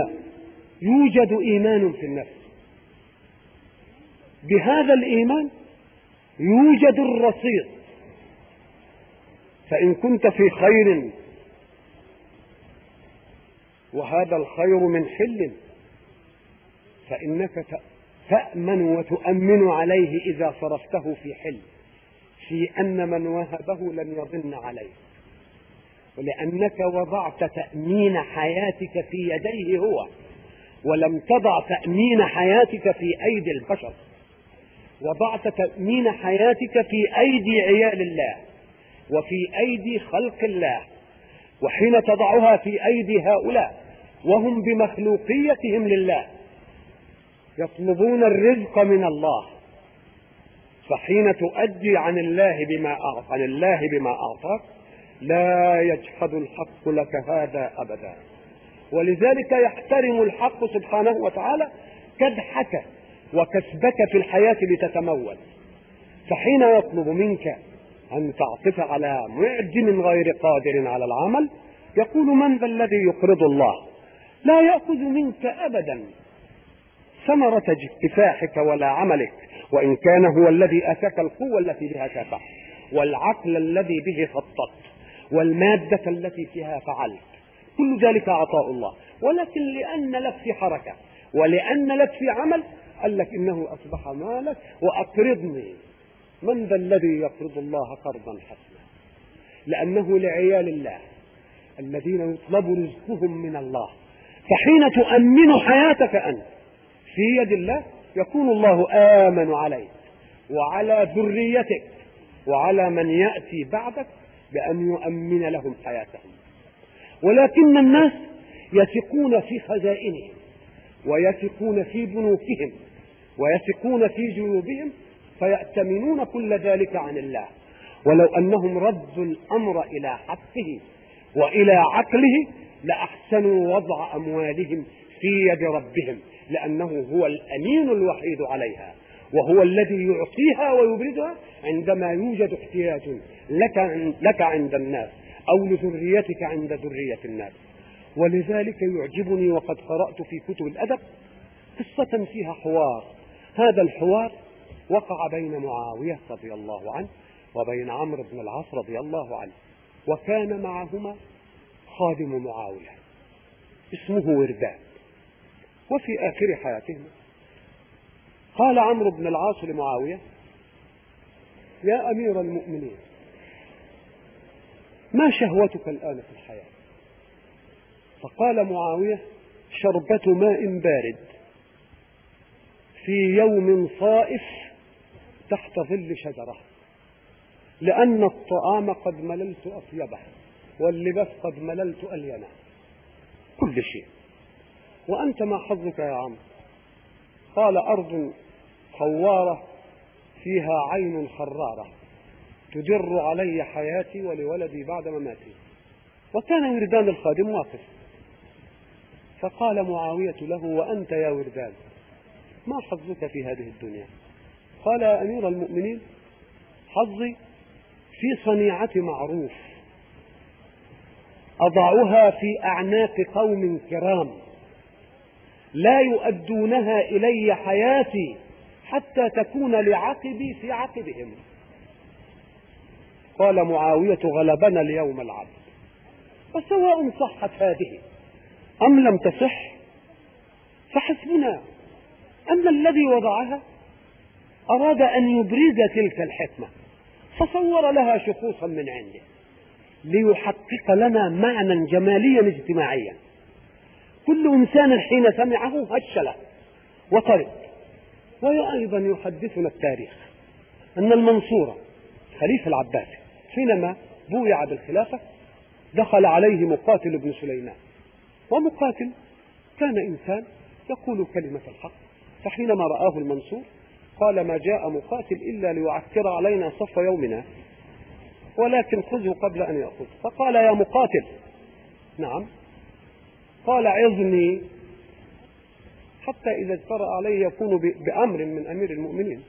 يوجد إيمان في النفس. بهذا الإيمان يوجد الرصيد. فإن كنت في خير. وهذا الخير من حل. فإنك تأمن وتؤمن عليه إذا صرفته في حل. في أن من وهبه لن يضن عليه. ولأنك وضعت تأمين حياتك في يديه هو. ولم تضع تأمين حياتك في أيدي البشر. وضعت تأمين حياتك في أيدي عيال الله. وفي أيدي خلق الله وحين تضعها في أيدي هؤلاء وهم بمخلوقيتهم لله يطلبون الرزق من الله. فحين تؤدي عن الله بما عن الله بما أعطاك لا يجحد الحق لك هذا أبدا. ولذلك يحترم الحق سبحانه وتعالى كدحك وكسبك في الحياة لتتمول. فحين يطلب منك أن تعطف على معجم غير قادر على العمل يقول من ذا الذي يقرض الله؟ لا يأخذ منك أبدا. ثمرة كفاحك ولا عملك وإن كان هو الذي أتاك القوة التي بها كافحت والعقل الذي به خططت والمادة التي فيها فعلت كل ذلك عطاء الله. ولكن لأن لك في حركة ولأن لك في عمل قال لك إنه أصبح مالك وأقرضني. من ذا الذي يقرض الله قرضا حسنا؟ لأنه لعيال الله الذين يطلب رزقهم من الله. فحين تؤمن حياتك أنت في يد الله يكون الله آمن عليك وعلى ذريتك وعلى من يأتي بعدك بأن يؤمن لهم حياتهم. ولكن الناس يثقون في خزائنهم ويثقون في بنوكهم ويثقون في جيوبهم فيأتمنون كل ذلك عن الله. ولو أنهم ردوا الأمر إلى حقه وإلى عقله لأحسنوا وضع أموالهم في يد ربهم لأنه هو الأمين الوحيد عليها وهو الذي يعطيها ويبرزها عندما يوجد احتياج لك لك عند الناس أو لذريتك عند ذرية الناس. ولذلك يعجبني وقد قرأت في كتب الأدب قصة فيها حوار. هذا الحوار وقع بين معاوية رضي الله عنه وبين عمرو بن العاص رضي الله عنه وكان معهما خادم معاوية اسمه وردان وفي آخر حياتهما قال عمرو بن العاص لمعاوية يا أمير المؤمنين ما شهوتك الآن في الحياة؟ فقال معاوية شربة ماء بارد في يوم صائف تحت ظل شجرة. لأن الطعام قد مللت أطيبه واللباس قد مللت ألينه. كل شيء. وأنت ما حظك يا عم؟ قال أرض خوارة فيها عين خرارة تدر علي حياتي ولولدي بعد مماتي. وكان وردان الخادم واقف. فقال معاوية له وأنت يا وردان ما حظك في هذه الدنيا؟ قال يا أمير المؤمنين حظي في صنيعة معروف أضعها في أعناق قوم كرام لا يؤدونها إلي حياتي حتى تكون لعقبي في عقبهم. قال معاوية غلبنا اليوم العبد وسواء صحت هذه أم لم تصح فحسبنا أن الذي وضعها أراد أن يبرز تلك الحكمة فصور لها شخوصا من عنده ليحقق لنا معنى جماليا اجتماعيا. كل إنسان حين سمعه هشله وطرد. وأيضا يحدثنا التاريخ أن المنصور خليفة العباسي حينما بويع بالخلافة دخل عليه مقاتل بن سليمان. ومقاتل كان إنسان يقول كلمة الحق فحينما رآه المنصور قال ما جاء مقاتل إلا ليعكر علينا صف يومنا ولكن خذه قبل أن يأخذ. فقال يا مقاتل نعم. قال عظني حتى إذا اجترأ عليه يكون بأمر من أمير المؤمنين.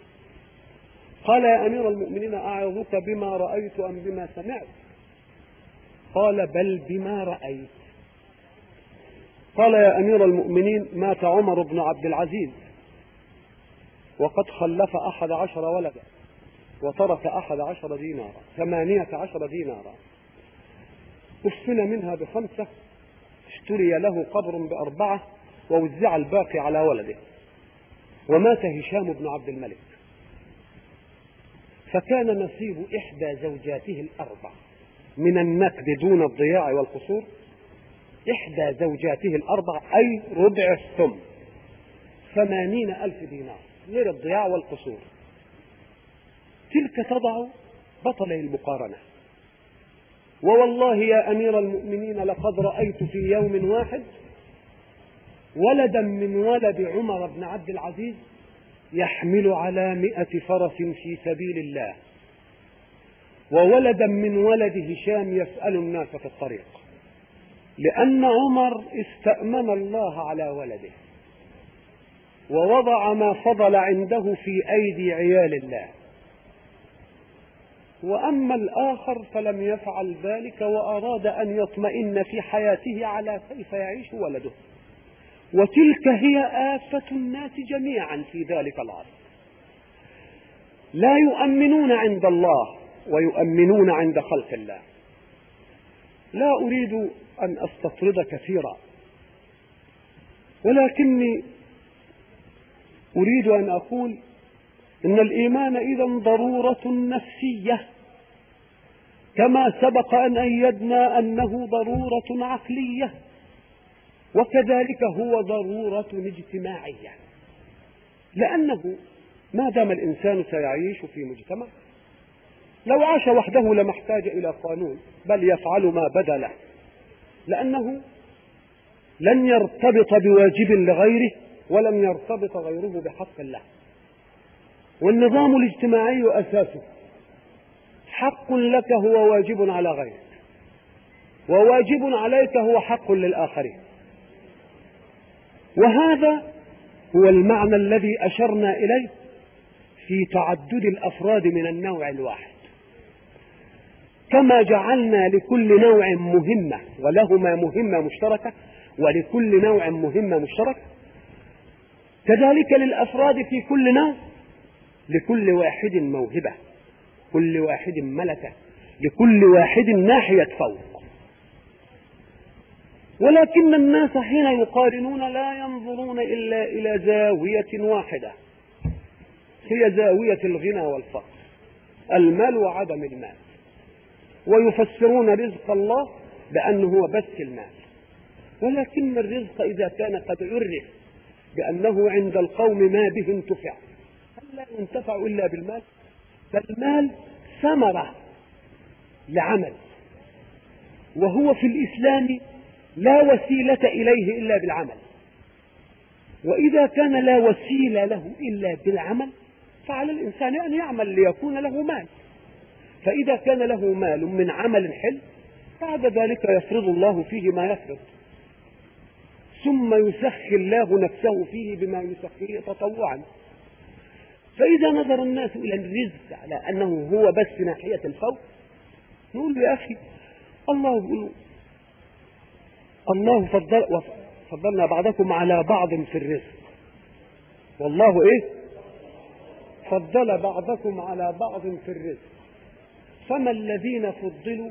قال يا أمير المؤمنين أعظك بما رأيت أم بما سمعت؟ قال بل بما رأيت. قال يا أمير المؤمنين مات عمر بن عبد العزيز. وقد خلف أحد عشر ولدا وترك أحد عشر دينارا ثمانية عشر دينارا. أفن منها بخمسة اشتري له قبر بأربعة ووزع الباقي على ولده. ومات هشام بن عبد الملك. فكان نصيب إحدى زوجاته الأربع. من النقد دون الضياع والقصور إحدى زوجاته الأربع أي ربع الثم ثمانين ألف دينار. غير الضياع والقصور. تلك تضع بطلي المقارنة. ووالله يا أمير المؤمنين لقد رأيت في يوم واحد ولدا من ولد عمر بن عبد العزيز يحمل على مئة فرس في سبيل الله. وولدا من ولد هشام يسأل الناس في الطريق لأن عمر استأمن الله على ولده. ووضع ما فضل عنده في أيدي عيال الله. وأما الآخر فلم يفعل ذلك وأراد أن يطمئن في حياته على كيف يعيش ولده. وتلك هي آفة الناس جميعا في ذلك العصر لا يؤمنون عند الله ويؤمنون عند خلق الله. لا أريد أن أستطرد كثيرا. ولكني أريد أن أقول إن الإيمان إذا ضرورة نفسية كما سبق أن أيدنا أنه ضرورة عقلية وكذلك هو ضرورة اجتماعية. لأنه ما دام الإنسان سيعيش في مجتمع لو عاش وحده لما احتاج إلى قانون بل يفعل ما بدا له لأنه لن يرتبط بواجب لغيره ولن يرتبط غيره بحق له والنظام الاجتماعي أساسه. حق لك هو واجب على غيرك. وواجب عليك هو حق للآخرين. وهذا هو المعنى الذي أشرنا إليه في تعدد الأفراد من النوع الواحد. كما جعلنا لكل نوع مهمة ولهما مهمة مشتركة ولكل نوع مهمة مشتركة كذلك للأفراد في كل نوع لكل واحد موهبة كل واحد ملكة لكل واحد ناحية فوق. ولكن الناس حين يقارنون لا ينظرون إلا إلى زاوية واحدة هي زاوية الغنى والفقر المال وعدم المال. ويفسرون رزق الله بأنه هو بس المال. ولكن الرزق إذا كان قد عرف بأنه عند القوم ما به انتفع. هل لا ينتفع إلا بالمال؟ فالمال ثمرة لعمل. وهو في الإسلام لا وسيلة إليه إلا بالعمل. وإذا كان لا وسيلة له إلا بالعمل فعلى الإنسان أن يعمل ليكون له مال. فإذا كان له مال من عمل حل بعد ذلك يفرض الله فيه ما يفرض. ثم يسخي الله نفسه فيه بما يسخيه تطوعا. فإذا نظر الناس إلى الرزق على أنه هو بس ناحية الفوق نقول له يا أخي الله يقول الله فضل فضلنا بعضكم على بعض في الرزق. والله إيه؟ فضل بعضكم على بعض في الرزق. فما الذين فضلوا؟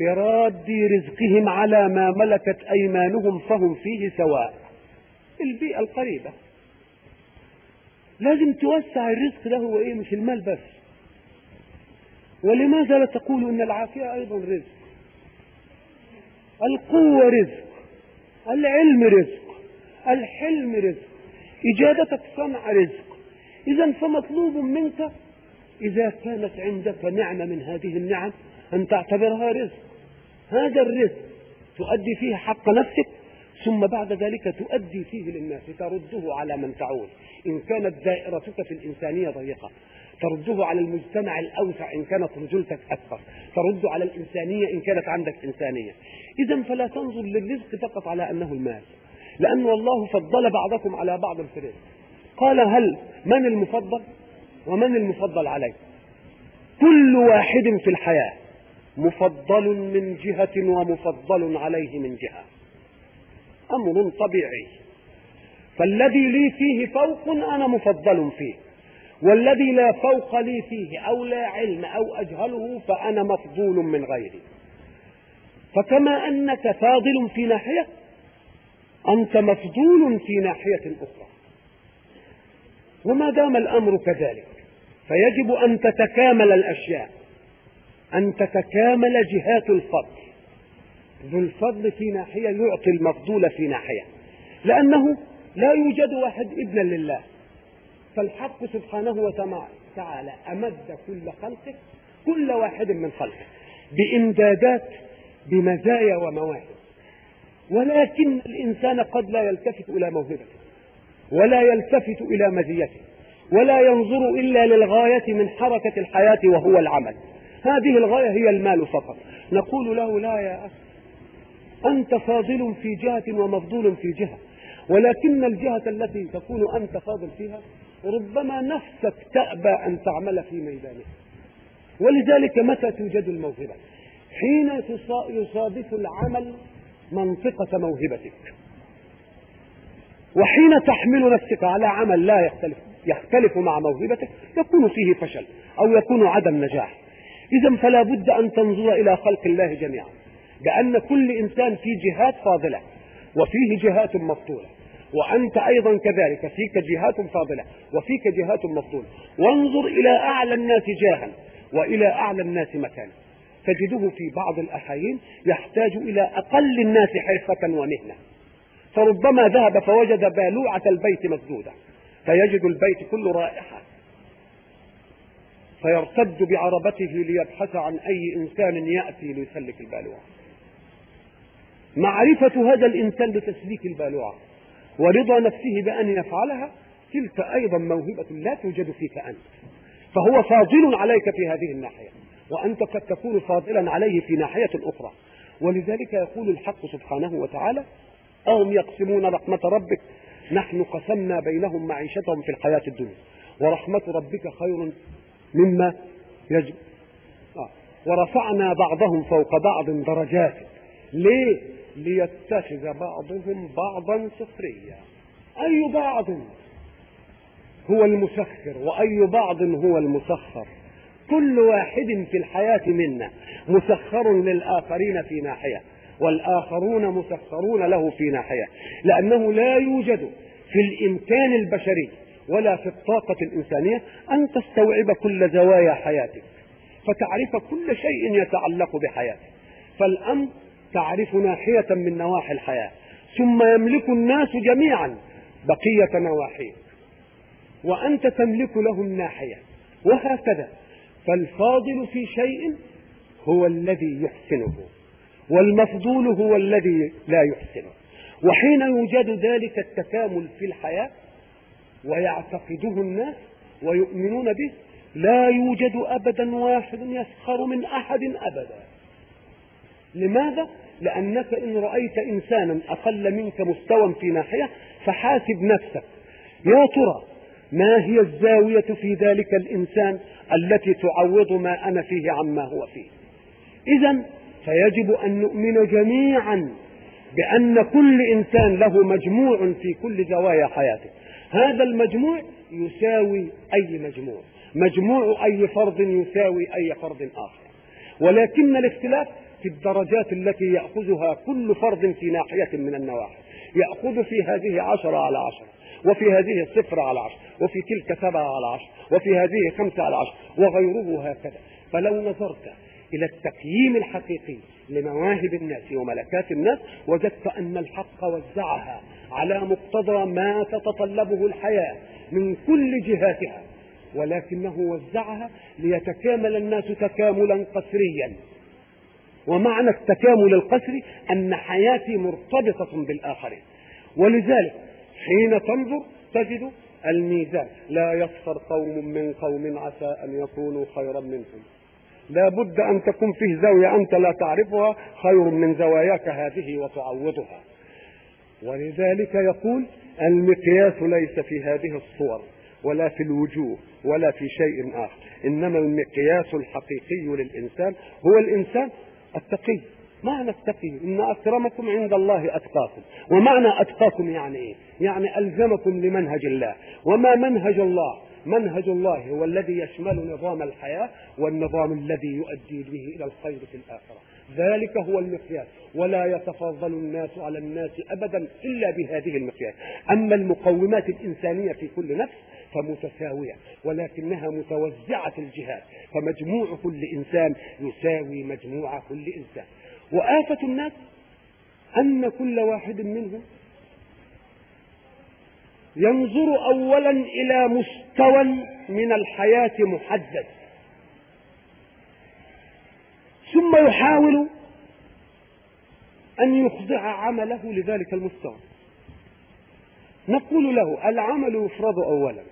براد رزقهم على ما ملكت أيمانهم فهم فيه سواء. البيئة القريبة. لازم توسع الرزق ده هو إيه؟ مش المال بس. ولماذا لا تقول إن العافية أيضا رزق؟ القوة رزق العلم رزق الحلم رزق إجادتك صنع رزق. إذا فمطلوب منك إذا كانت عندك نعمة من هذه النعم أن تعتبرها رزق. هذا الرزق تؤدي فيه حق نفسك ثم بعد ذلك تؤدي فيه للناس ترده على من تعول إن كانت دائرتك في الإنسانية ضيقة ترده على المجتمع الأوسع إن كانت رجولتك أكثر ترد على الإنسانية إن كانت عندك إنسانية. إذا فلا تنظر للرزق فقط على أنه المال لأن الله فضل بعضكم على بعض في الرزق. قال هل من المفضل؟ ومن المفضل عليه كل واحد في الحياة. مفضل من جهة ومفضل عليه من جهة. أمر طبيعي. فالذي لي فيه فوق أنا مفضل فيه. والذي لا فوق لي فيه أو لا علم أو أجهله فأنا مفضول من غيري. فكما أنك فاضل في ناحية أنت مفضول في ناحية أخرى. وما دام الأمر كذلك فيجب أن تتكامل الأشياء. أن تتكامل جهات الفضل. ذو الفضل في ناحية يعطي المفضول في ناحية. لأنه لا يوجد واحد ابنا لله. فالحق سبحانه وتعالى أمد كل خلقه كل واحد من خلقه بإمدادات بمزايا ومواهب. ولكن الإنسان قد لا يلتفت إلى موهبته ولا يلتفت إلى مزيته ولا ينظر إلا للغاية من حركة الحياة وهو العمل. هذه الغاية هي المال فقط. نقول له لا يا أخي أنت فاضل في جهة ومفضول في جهة ولكن الجهة التي تكون أنت فاضل فيها ربما نفسك تأبى أن تعمل في ميدانها ولذلك متى توجد الموهبة؟ حين يصادف العمل منطقة موهبتك. وحين تحمل نفسك على عمل لا يختلف يختلف مع موهبتك يكون فيه فشل أو يكون عدم نجاح. إذا فلا بد أن تنظر إلى خلق الله جميعا بأن كل إنسان في جهات فاضلة وفيه جهات مفضولة وأنت أيضا كذلك فيك جهات فاضلة وفيك جهات مفضولة. وانظر إلى أعلى الناس جاها وإلى أعلى الناس مكانا. تجده في بعض الأحايين يحتاج إلى أقل الناس حرفة ومهنة. فربما ذهب فوجد بالوعة البيت مسدودة فيجد البيت كله رائحة. فيرتد بعربته ليبحث عن أي إنسان يأتي ليسلك البالوعة. معرفة هذا الإنسان لتسليك البالوعة ورضا نفسه بأن يفعلها تلك أيضا موهبة لا توجد فيك أنت. فهو فاضل عليك في هذه الناحية وأنت قد تكون فاضلا عليه في ناحية أخرى. ولذلك يقول الحق سبحانه وتعالى أهم يقسمون رحمة ربك؟ نحن قسمنا بينهم معيشتهم في الحياة الدنيا. ورحمة ربك خير مما يجب. آه. ورفعنا بعضهم فوق بعض درجات. ليه؟ ليتخذ بعضهم بعضا سخريا أي بعض؟ هو المسخر وأي بعض هو المسخر. كل واحد في الحياة منا مسخر للآخرين في ناحية والآخرون مسخرون له في ناحية لأنه لا يوجد في الإمكان البشري ولا في الطاقة الإنسانية أن تستوعب كل زوايا حياتك. فتعرف كل شيء يتعلق بحياتك. فالأمر تعرف ناحية من نواحي الحياة. ثم يملك الناس جميعا بقية نواحيه. وأنت تملك لهم ناحية. وهكذا. فالفاضل في شيء هو الذي يحسنه. والمفضول هو الذي لا يحسنه. وحين يوجد ذلك التكامل في الحياة ويعتقده الناس ويؤمنون به لا يوجد أبدا واحد يسخر من أحد أبدا. لماذا؟ لأنك إن رأيت إنسانا أقل منك مستوى في ناحية فحاسب نفسك. يا ترى ما هي الزاوية في ذلك الإنسان التي تعوض ما أنا فيه عما هو فيه؟ إذا فيجب أن نؤمن جميعا بأن كل إنسان له مجموع في كل زوايا حياته. هذا المجموع يساوي أي مجموع. مجموع أي فرد يساوي أي فرد آخر. ولكن الاختلاف في الدرجات التي يأخذها كل فرد في ناحية من النواحي. يأخذ في هذه عشرة على عشرة وفي هذه صفر على عشر وفي تلك سبعة على عشر وفي هذه خمسة على عشر وغيره هكذا. فلو نظرت إلى التقييم الحقيقي لمواهب الناس وملكات الناس وجدت أن الحق وزعها على مقتضى ما تتطلبه الحياة من كل جهاتها ولكنه وزعها ليتكامل الناس تكاملا قسريا. ومعنى التكامل القسري أن حياتي مرتبطة بالآخرين. ولذلك حين تنظر تجد الميزان لا يسخر قوم من قوم عسى أن يكونوا خيرا منهم. لا بد أن تكون فيه زاوية أنت لا تعرفها خير من زواياك هذه وتعوضها. ولذلك يقول المقياس ليس في هذه الصور ولا في الوجوه ولا في شيء آخر. إنما المقياس الحقيقي للإنسان هو الإنسان التقي. معنى التقي إن أكرمكم عند الله أتقاكم. ومعنى أتقاكم يعني إيه؟ يعني ألزمكم لمنهج الله. وما منهج الله؟ منهج الله هو الذي يشمل نظام الحياة والنظام الذي يؤدي به إلى الخير في الآخرة. ذلك هو المقياس. ولا يتفضل الناس على الناس أبدا إلا بهذه المقياس. أما المقومات الإنسانية في كل نفس فمتساوية ولكنها متوزعة الجهات فمجموع كل إنسان يساوي مجموع كل إنسان. وآفة الناس أن كل واحد منهم ينظر أولا إلى مستوى من الحياة محدد. ثم يحاول أن يخضع عمله لذلك المستوى. نقول له العمل يفرض أولا.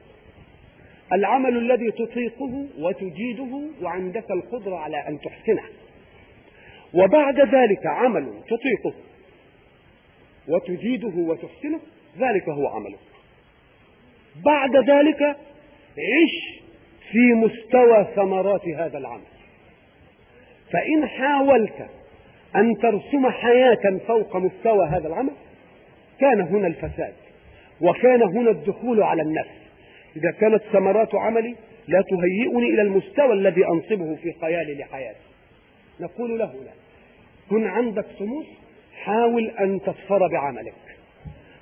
العمل الذي تطيقه وتجيده وعندك القدرة على أن تحسنه. وبعد ذلك عمل تطيقه وتجيده وتحسنه ذلك هو عملك. بعد ذلك عش في مستوى ثمرات هذا العمل. فإن حاولت أن ترسم حياة فوق مستوى هذا العمل كان هنا الفساد وكان هنا الدخول على النفس. إذا كانت ثمرات عملي لا تهيئني إلى المستوى الذي أنصبه في خيالي لحياتي. نقول له لا. كن عندك طموح حاول أن تظفر بعملك.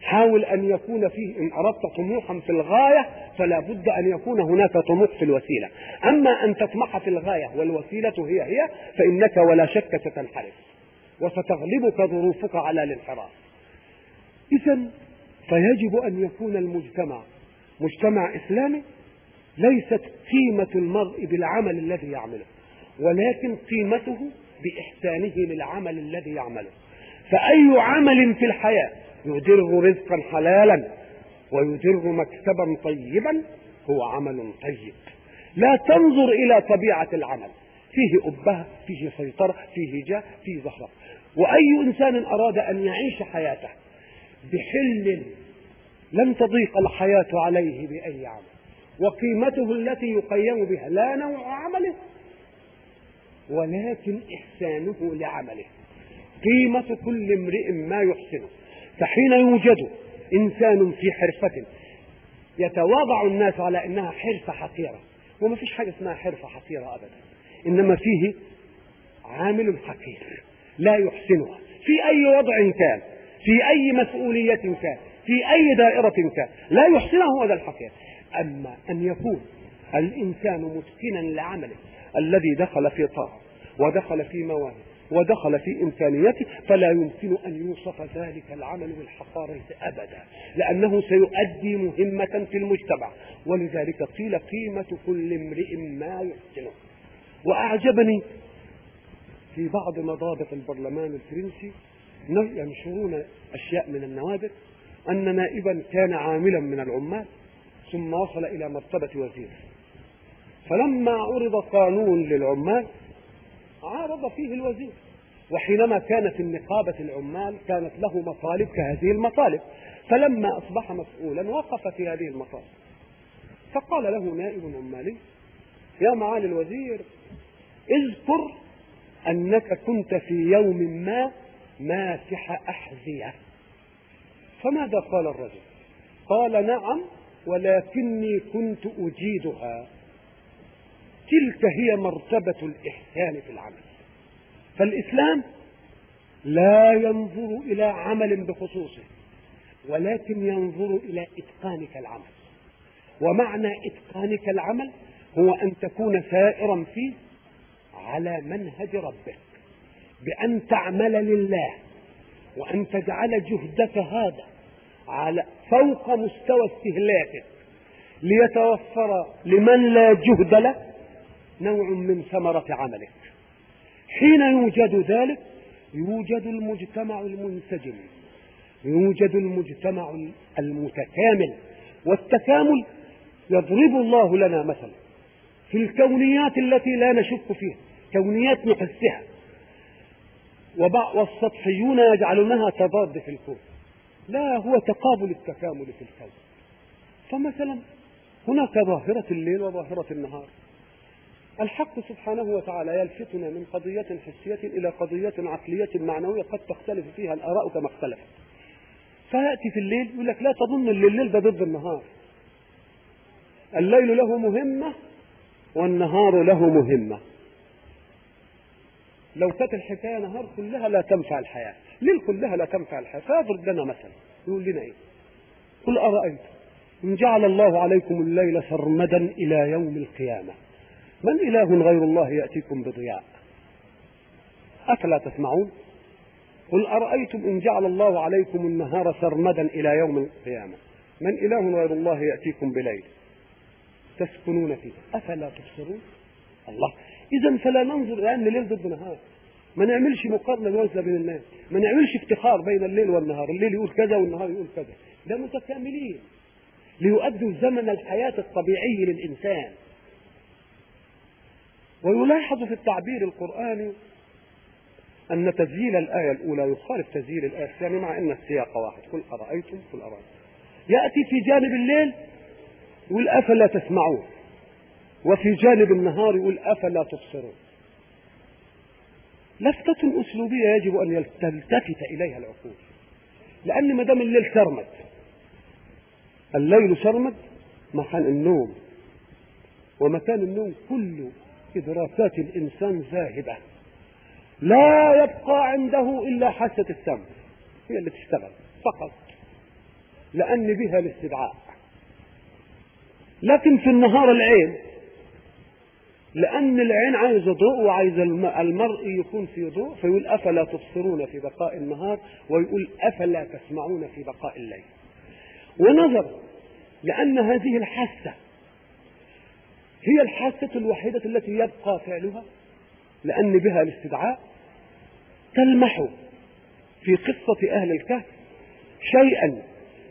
حاول أن يكون فيه إن أردت طموحا في الغاية فلا بد أن يكون هناك طموح في الوسيلة. أما أن تطمح في الغاية والوسيلة هي هي فإنك ولا شك ستنحرف وستغلبك ظروفك على الانحراف. إذا فيجب أن يكون المجتمع مجتمع إسلامي ليست قيمة المرء بالعمل الذي يعمله ولكن قيمته بإحسانه للعمل الذي يعمله. فأي عمل في الحياة يدر رزقا حلالا ويدر مكسبا طيبا هو عمل طيب. لا تنظر إلى طبيعة العمل. فيه أبهة فيه سيطرة فيه جاه فيه زهرة. وأي إنسان أراد أن يعيش حياته بحل لن تضيق الحياة عليه بأي عمل. وقيمته التي يقيم بها لا نوع عمله ولكن إحسانه لعمله. قيمة كل امرئ ما يحسنه. فحين يوجد إنسان في حرفة يتواضع الناس على أنها حرفة حقيرة وما فيش حاجة اسمها حرفة حقيرة أبدا إنما فيه عامل حقير لا يحسنها. في أي وضع كان في أي مسؤولية كان في أي دائرة كان لا يحسنه هذا الحقير. أما أن يكون الإنسان متقنا لعمله الذي دخل في طاعة ودخل في مواهب ودخل في إمكانيته فلا يمكن أن يوصف ذلك العمل بالحقارة أبدا لأنه سيؤدي مهمة في المجتمع. ولذلك قيل قيمة كل امرئ ما يحسنه. وأعجبني في بعض مضابط البرلمان الفرنسي ينشرون أشياء من النوادر أن نائبا كان عاملا من العمال ثم وصل إلى مرتبة وزير. فلما عرض قانون للعمال عارض فيه الوزير. وحينما كانت النقابة العمال كانت له مطالب كهذه المطالب. فلما أصبح مسؤولا وقف في هذه المطالب. فقال له نائب عمالي يا معالي الوزير اذكر أنك كنت في يوم ما ماسح أحذية. فماذا قال الرجل؟ قال نعم ولكني كنت أجيدها. تلك هي مرتبة الإحسان في العمل. فالإسلام لا ينظر إلى عمل بخصوصه ولكن ينظر إلى إتقانك العمل. ومعنى إتقانك العمل هو أن تكون سائرا فيه على منهج ربك بأن تعمل لله وأن تجعل جهدك هذا على فوق مستوى استهلاكك ليتوفر لمن لا جهد له نوع من ثمرة عملك. حين يوجد ذلك يوجد المجتمع المنسجم يوجد المجتمع المتكامل والتكامل يضرب الله لنا مثلا في الكونيات التي لا نشك فيها كونيات نحسها. والسطحيون يجعلونها تضاد في الكون. لا هو تقابل التكامل في الكون. فمثلا هناك ظاهرة الليل وظاهرة النهار. الحق سبحانه وتعالى يلفتنا من قضية حسية إلى قضية عقلية معنوية قد تختلف فيها الآراء كما اختلفت فيأتي في الليل يقول لك لا تظن ان الليل ده ضد النهار. الليل له مهمة والنهار له مهمة. لو كانت الحكاية نهار كلها لا تنفع الحياة. ليل كلها لا تنفع الحياة. فيضرب لنا مثلا. يقول لنا إيه؟ قل أرأيت إن جعل الله عليكم الليل سرمدا إلى يوم القيامة. من إله غير الله يأتيكم بضياء أفلا تسمعون؟ قل أرأيتم إن جعل الله عليكم النهار سرمدا إلى يوم القيامة؟ من إله غير الله يأتيكم بليل؟ تسكنون فيه. أفلا تبصرون؟ الله. إذا فلا ننظر لأن الليل ضد نهار. ما نعملش مقارنة موازنة بين الناس. ما نعملش افتخار بين الليل والنهار. الليل يقول كذا والنهار يقول كذا. ده متكاملين. ليؤدوا زمن الحياة الطبيعي للإنسان. ويلاحظ في التعبير القرآني أن تسجيل الآية الأولى يخالف تسجيل الآية الثانية مع أن السياق واحد. قل أرأيتم؟ قل أرأيتم. يأتي في جانب الليل يقول أفلا تسمعون. وفي جانب النهار يقول أفلا تبصرون. لفتة أسلوبية يجب أن تلتفت إليها العقول. لأن ما دام الليل سرمد الليل سرمد مكان النوم. ومكان النوم إدراكات الإنسان ذاهبة لا يبقى عنده إلا حاسة السمع هي اللي تشتغل فقط. لأن بها الاستدعاء. لكن في النهار العين لأن العين عايزة ضوء وعايز المرء يكون في ضوء فيقول أفلا تبصرون في بقاء النهار؟ ويقول أفلا تسمعون في بقاء الليل. ونظر لأن هذه الحاسة هي الحاسة الوحيدة التي يبقى فعلها لأن بها الاستدعاء تلمح في قصة أهل الكهف شيئا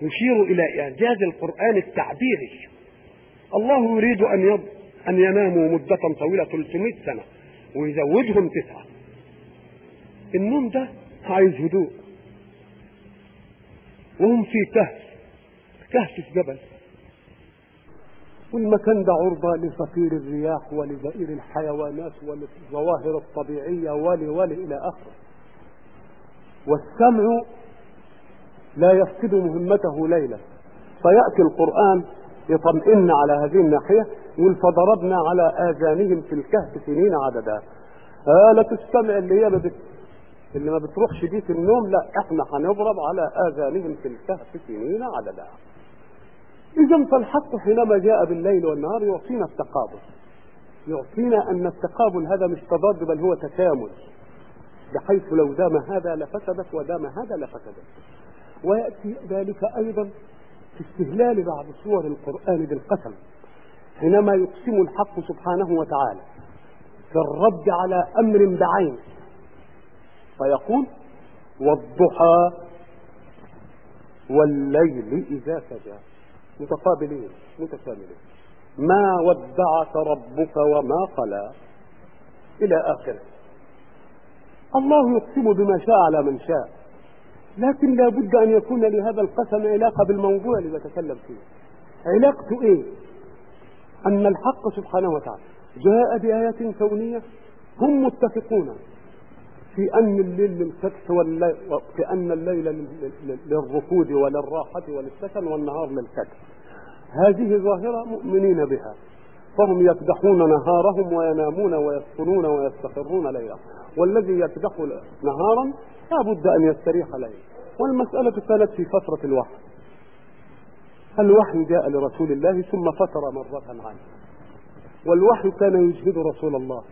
يشير إلى إعجاز القرآن التعبيري. الله يريد أن يض... أن يناموا مدة طويلة 300 سنة ويزودهم تسعة. النوم ده عايز هدوء. وهم في كهف كهف في جبل. والمكان ده عرضة لصفير الرياح ولزئير الحيوانات وللظواهر الطبيعية ول ول إلى آخره. والسمع لا يفقد مهمته ليلة. فيأتي القرآن يطمئن على هذه الناحية يقول فضربنا على آذانهم في الكهف سنين عددا آلة السمع اللي هي بت... اللي ما بتروحش دي في النوم لا إحنا هنضرب على آذانهم في الكهف سنين عددا إذا فالحق حينما جاء بالليل والنهار يعطينا التقابل. يعطينا أن التقابل هذا مش تضاد بل هو تكامل. بحيث لو دام هذا لفسدت ودام هذا لفسدت. ويأتي ذلك أيضا في استهلال بعض سور القرآن بالقسم. حينما يقسم الحق سبحانه وتعالى في الرد على أمر بعين فيقول والضحى والليل إذا سجى. متقابلين متكاملين ما ودعك ربك وما قلى إلى آخره. الله يقسم بما شاء على من شاء لكن لا بد أن يكون لهذا القسم علاقة بالموضوع اللي بتكلم فيه. علاقته إيه؟ أن الحق سبحانه وتعالى جاء بآيات كونية هم متفقون في أن الليل للفتح في أن الليل للركود وللراحة وللسكن والنهار للفتح. هذه ظاهرة مؤمنين بها. فهم يكدحون نهارهم وينامون ويسكنون ويستقرون ليلا والذي يكدح نهارا لا بد أن يستريح ليلا. والمسألة كانت في فترة الوحي. الوحي جاء لرسول الله ثم فتر مرة عنه والوحي كان يجهد رسول الله.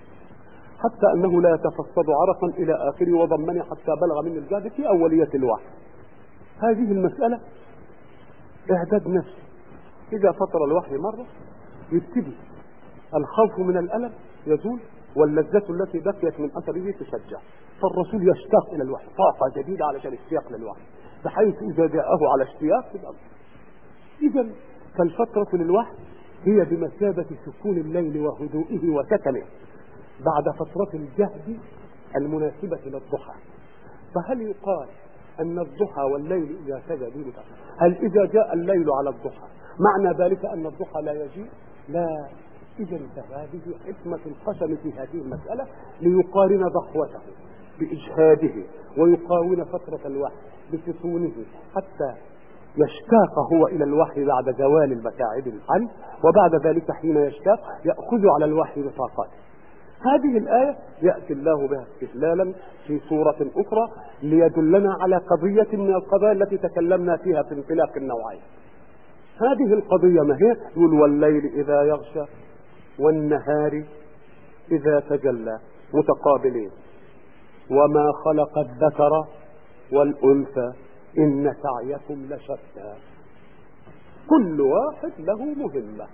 حتى أنه لا يتفصد عرقا إلى آخره وضمني حتى بلغ من الجهد في أولية الوحي. هذه المسألة إعداد نفسي إذا فطر الوحي مرة يبتدي الخوف من الألم يزول واللذة التي بقيت من أثره تشجع. فالرسول يشتاق إلى الوحي طاقة جديدة علشان الاشتياق للوحي بحيث إذا جاءه على اشتياق يبقى إذا فالفترة للوحي هي بمثابة سكون الليل وهدوئه وسكنه. بعد فترة الجهد المناسبة للضحى. فهل يقال أن الضحى والليل إذا سجى هل إذا جاء الليل على الضحى معنى ذلك أن الضحى لا يجيء؟ لا. إذا فهذه حكمة القسم في هذه المسألة ليقارن ضحوته بإجهاده ويقاون فترة الوحي بسكونه حتى يشتاق هو إلى الوحي بعد زوال المتاعب عنه وبعد ذلك حين يشتاق يأخذ على الوحي بطاقته هذه الآية يأتي الله بها استهلالا في سورة أخرى ليدلنا على قضية من القضايا التي تكلمنا فيها في انطلاق النوعين. هذه القضية ما هي؟ يقول والليل إذا يغشى والنهار إذا تجلى متقابلين. وما خلق الذكر والأنثى إن سعيكم لشتى. كل واحد له مهمة.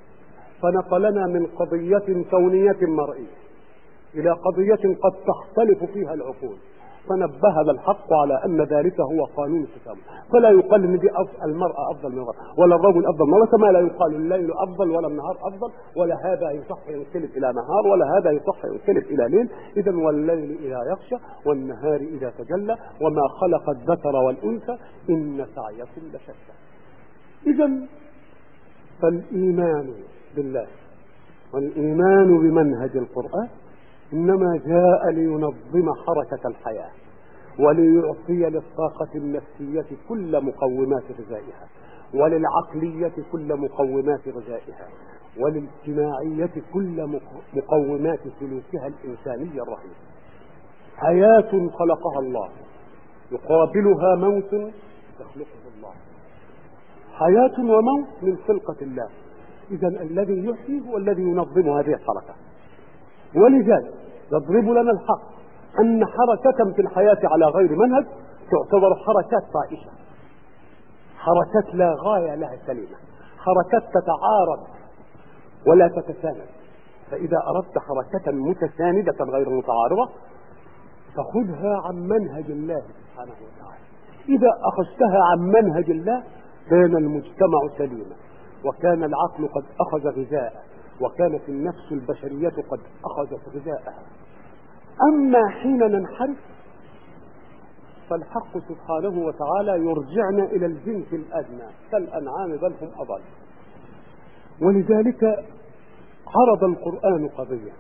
فنقلنا من قضية كونية مرئية. إلى قضية قد تختلف فيها العقول. فنبهنا الحق على أن ذلك هو قانون التسامح فلا يقال أن المرأة أفضل من الرجل. ولا الرجل أفضل من كما لا يقال الليل أفضل ولا النهار أفضل. ولا هذا يصح ينقلب إلى نهار. ولا هذا يصح ينقلب إلى ليل. إذا والليل إذا يخشى والنهار إذا تجلى. وما خلق الذكر والأنثى إن سعيكم لشتى. إذا فالإيمان بالله والإيمان بمنهج القرآن إنما جاء لينظم حركة الحياة وليعطي للطاقة النفسية كل مقومات غذائها وللعقلية كل مقومات غذائها وللاجتماعية كل مقومات سلوكها الإنساني الرهيب. حياة خلقها الله يقابلها موت يخلقه الله. حياة وموت من خلقة الله. إذا الذي يحيي هو الذي ينظم هذه الحركة. ولذلك يضرب لنا الحق أن حركة في الحياة على غير منهج تعتبر حركات طائشة. حركات لا غاية لها سليمة. حركات تتعارض ولا تتساند. فإذا أردت حركة متساندة غير متعارضة فخذها عن منهج الله سبحانه وتعالى. إذا أخذتها عن منهج الله كان المجتمع سليما وكان العقل قد أخذ غذاءه وكانت النفس البشرية قد أخذت غذاءها. أما حين ننحرف فالحق سبحانه وتعالى يرجعنا إلى الجنس الأدنى. كالأنعام بل هم أضل. ولذلك عرض القرآن قضية.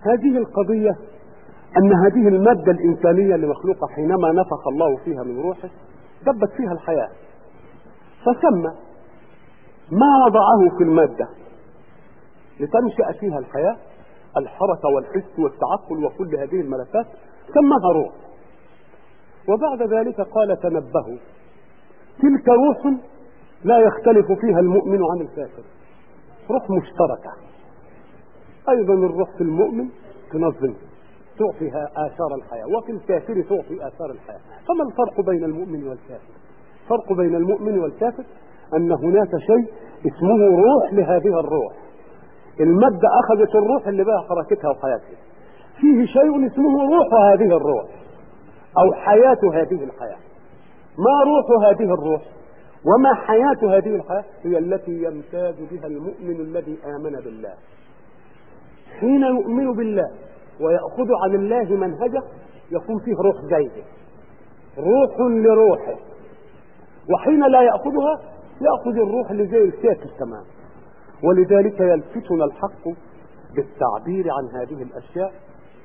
هذه القضية أن هذه المادة الإنسانية المخلوقة حينما نفخ الله فيها من روحه دبت فيها الحياة. فسمى ما وضعه في المادة؟ لتنشأ فيها الحياة الحركة والحس والتعقل وكل هذه الملفات سماها روح. وبعد ذلك قال تنبهوا. تلك روح لا يختلف فيها المؤمن عن الكافر. روح مشتركة. أيضا الروح في المؤمن تنظم تعطي آثار الحياة وفي الكافر تعطي آثار الحياة. فما الفرق بين المؤمن والكافر؟ الفرق بين المؤمن والكافر أن هناك شيء اسمه روح لهذه الروح. المادة أخذت الروح اللي بها حركتها وحياتها. فيه شيء اسمه روح هذه الروح أو حياة هذه الحياة. ما روح هذه الروح وما حياة هذه الحياة؟ هي التي يمتاز بها المؤمن الذي آمن بالله. حين يؤمن بالله ويأخذ عن الله منهجه يكون فيه روح زيده روح لروحه. وحين لا يأخذها يأخذ الروح اللي زي الكافر تمام ولذلك يلفتنا الحق بالتعبير عن هذه الأشياء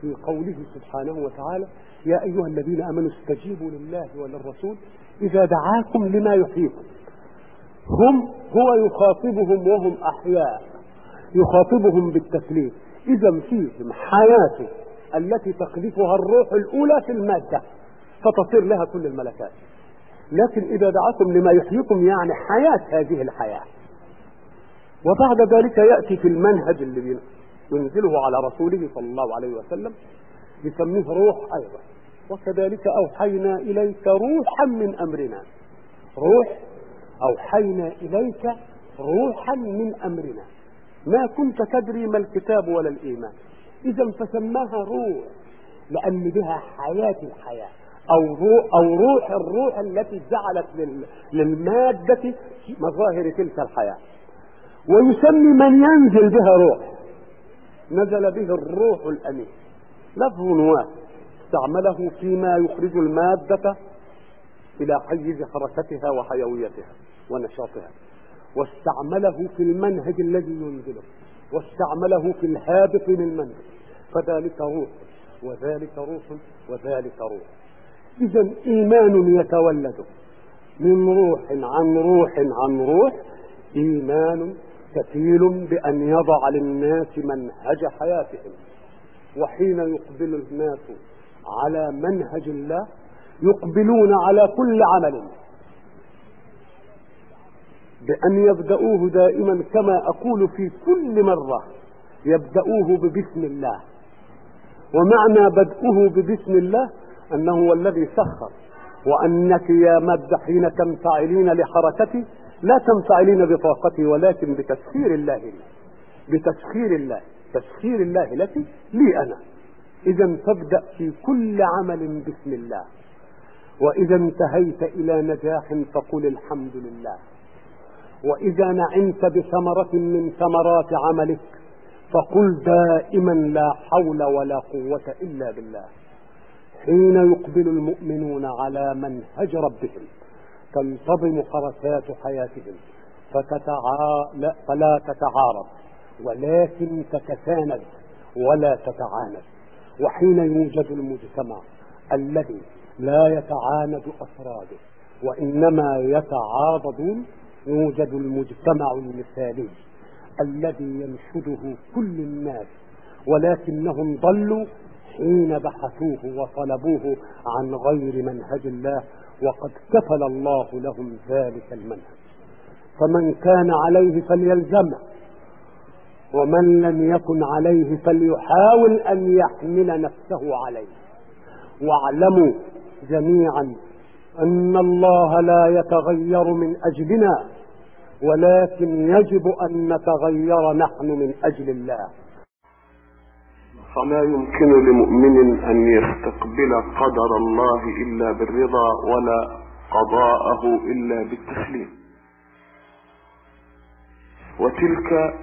في قوله سبحانه وتعالى يا أيها الذين آمنوا استجيبوا لله وللرسول إذا دعاكم لما يحييكم. هم هو يخاطبهم وهم أحياء يخاطبهم بالتكليف إذا فيهم حياته التي تقذفها الروح الأولى في المادة فتصير لها كل الملكات. لكن إذا دعاكم لما يحييكم يعني حياة هذه الحياة. وبعد ذلك يأتي في المنهج اللي ينزله على رسوله صلى الله عليه وسلم يسميه روح أيضا. وكذلك أوحينا إليك روحا من أمرنا. روح أوحينا إليك روحا من أمرنا. ما كنت تدري ما الكتاب ولا الإيمان. إذا فسماها روح لأن بها حياة الحياة. أو روح, أو روح الروح التي جعلت للمادة مظاهر تلك الحياة. ويسمي من ينزل بها روح. نزل به الروح الأمين. لفظ واحد. استعمله فيما يخرج المادة إلى حيز حركتها وحيويتها ونشاطها. واستعمله في المنهج الذي ينزله. واستعمله في الهابط من المنهج. فذلك روح. وذلك روح. وذلك روح. إذا إيمان يتولد. من روح عن روح عن روح. إيمان كفيل بأن يضع للناس منهج حياتهم وحين يقبل الناس على منهج الله يقبلون على كل عمل. بأن يبدأوه دائما كما أقول في كل مرة يبدأوه ببسم الله. ومعنى بدءه ببسم الله أنه هو الذي سخر وأنك يا مد حين تنفعلين لحركتي لا تنفعلين بطاقتي ولكن بتسخير الله لي. بتسخير الله. تسخير الله لك لي أنا. إذا فابدأ في كل عمل بسم الله. وإذا انتهيت إلى نجاح فقل الحمد لله. وإذا نعمت بثمرة من ثمرات عملك فقل دائما لا حول ولا قوة إلا بالله. حين يقبل المؤمنون على منهج ربهم. تنتظم حركات حياتهم فتتعا... لا فلا تتعارض ولكن تتساند ولا تتعاند. وحين يوجد المجتمع الذي لا يتعاند أفراده وإنما يتعاضدون يوجد المجتمع المثالي الذي ينشده كل الناس ولكنهم ضلوا حين بحثوه وطلبوه عن غير منهج الله وقد كفل الله لهم ذلك المنهج. فمن كان عليه فليلزمه ومن لم يكن عليه فليحاول أن يحمل نفسه عليه. واعلموا جميعا أن الله لا يتغير من أجلنا ولكن يجب أن نتغير نحن من أجل الله. فلا يمكن لمؤمن أن يستقبل قدر الله إلا بالرضا ولا قضاءه إلا بالتسليم. وتلك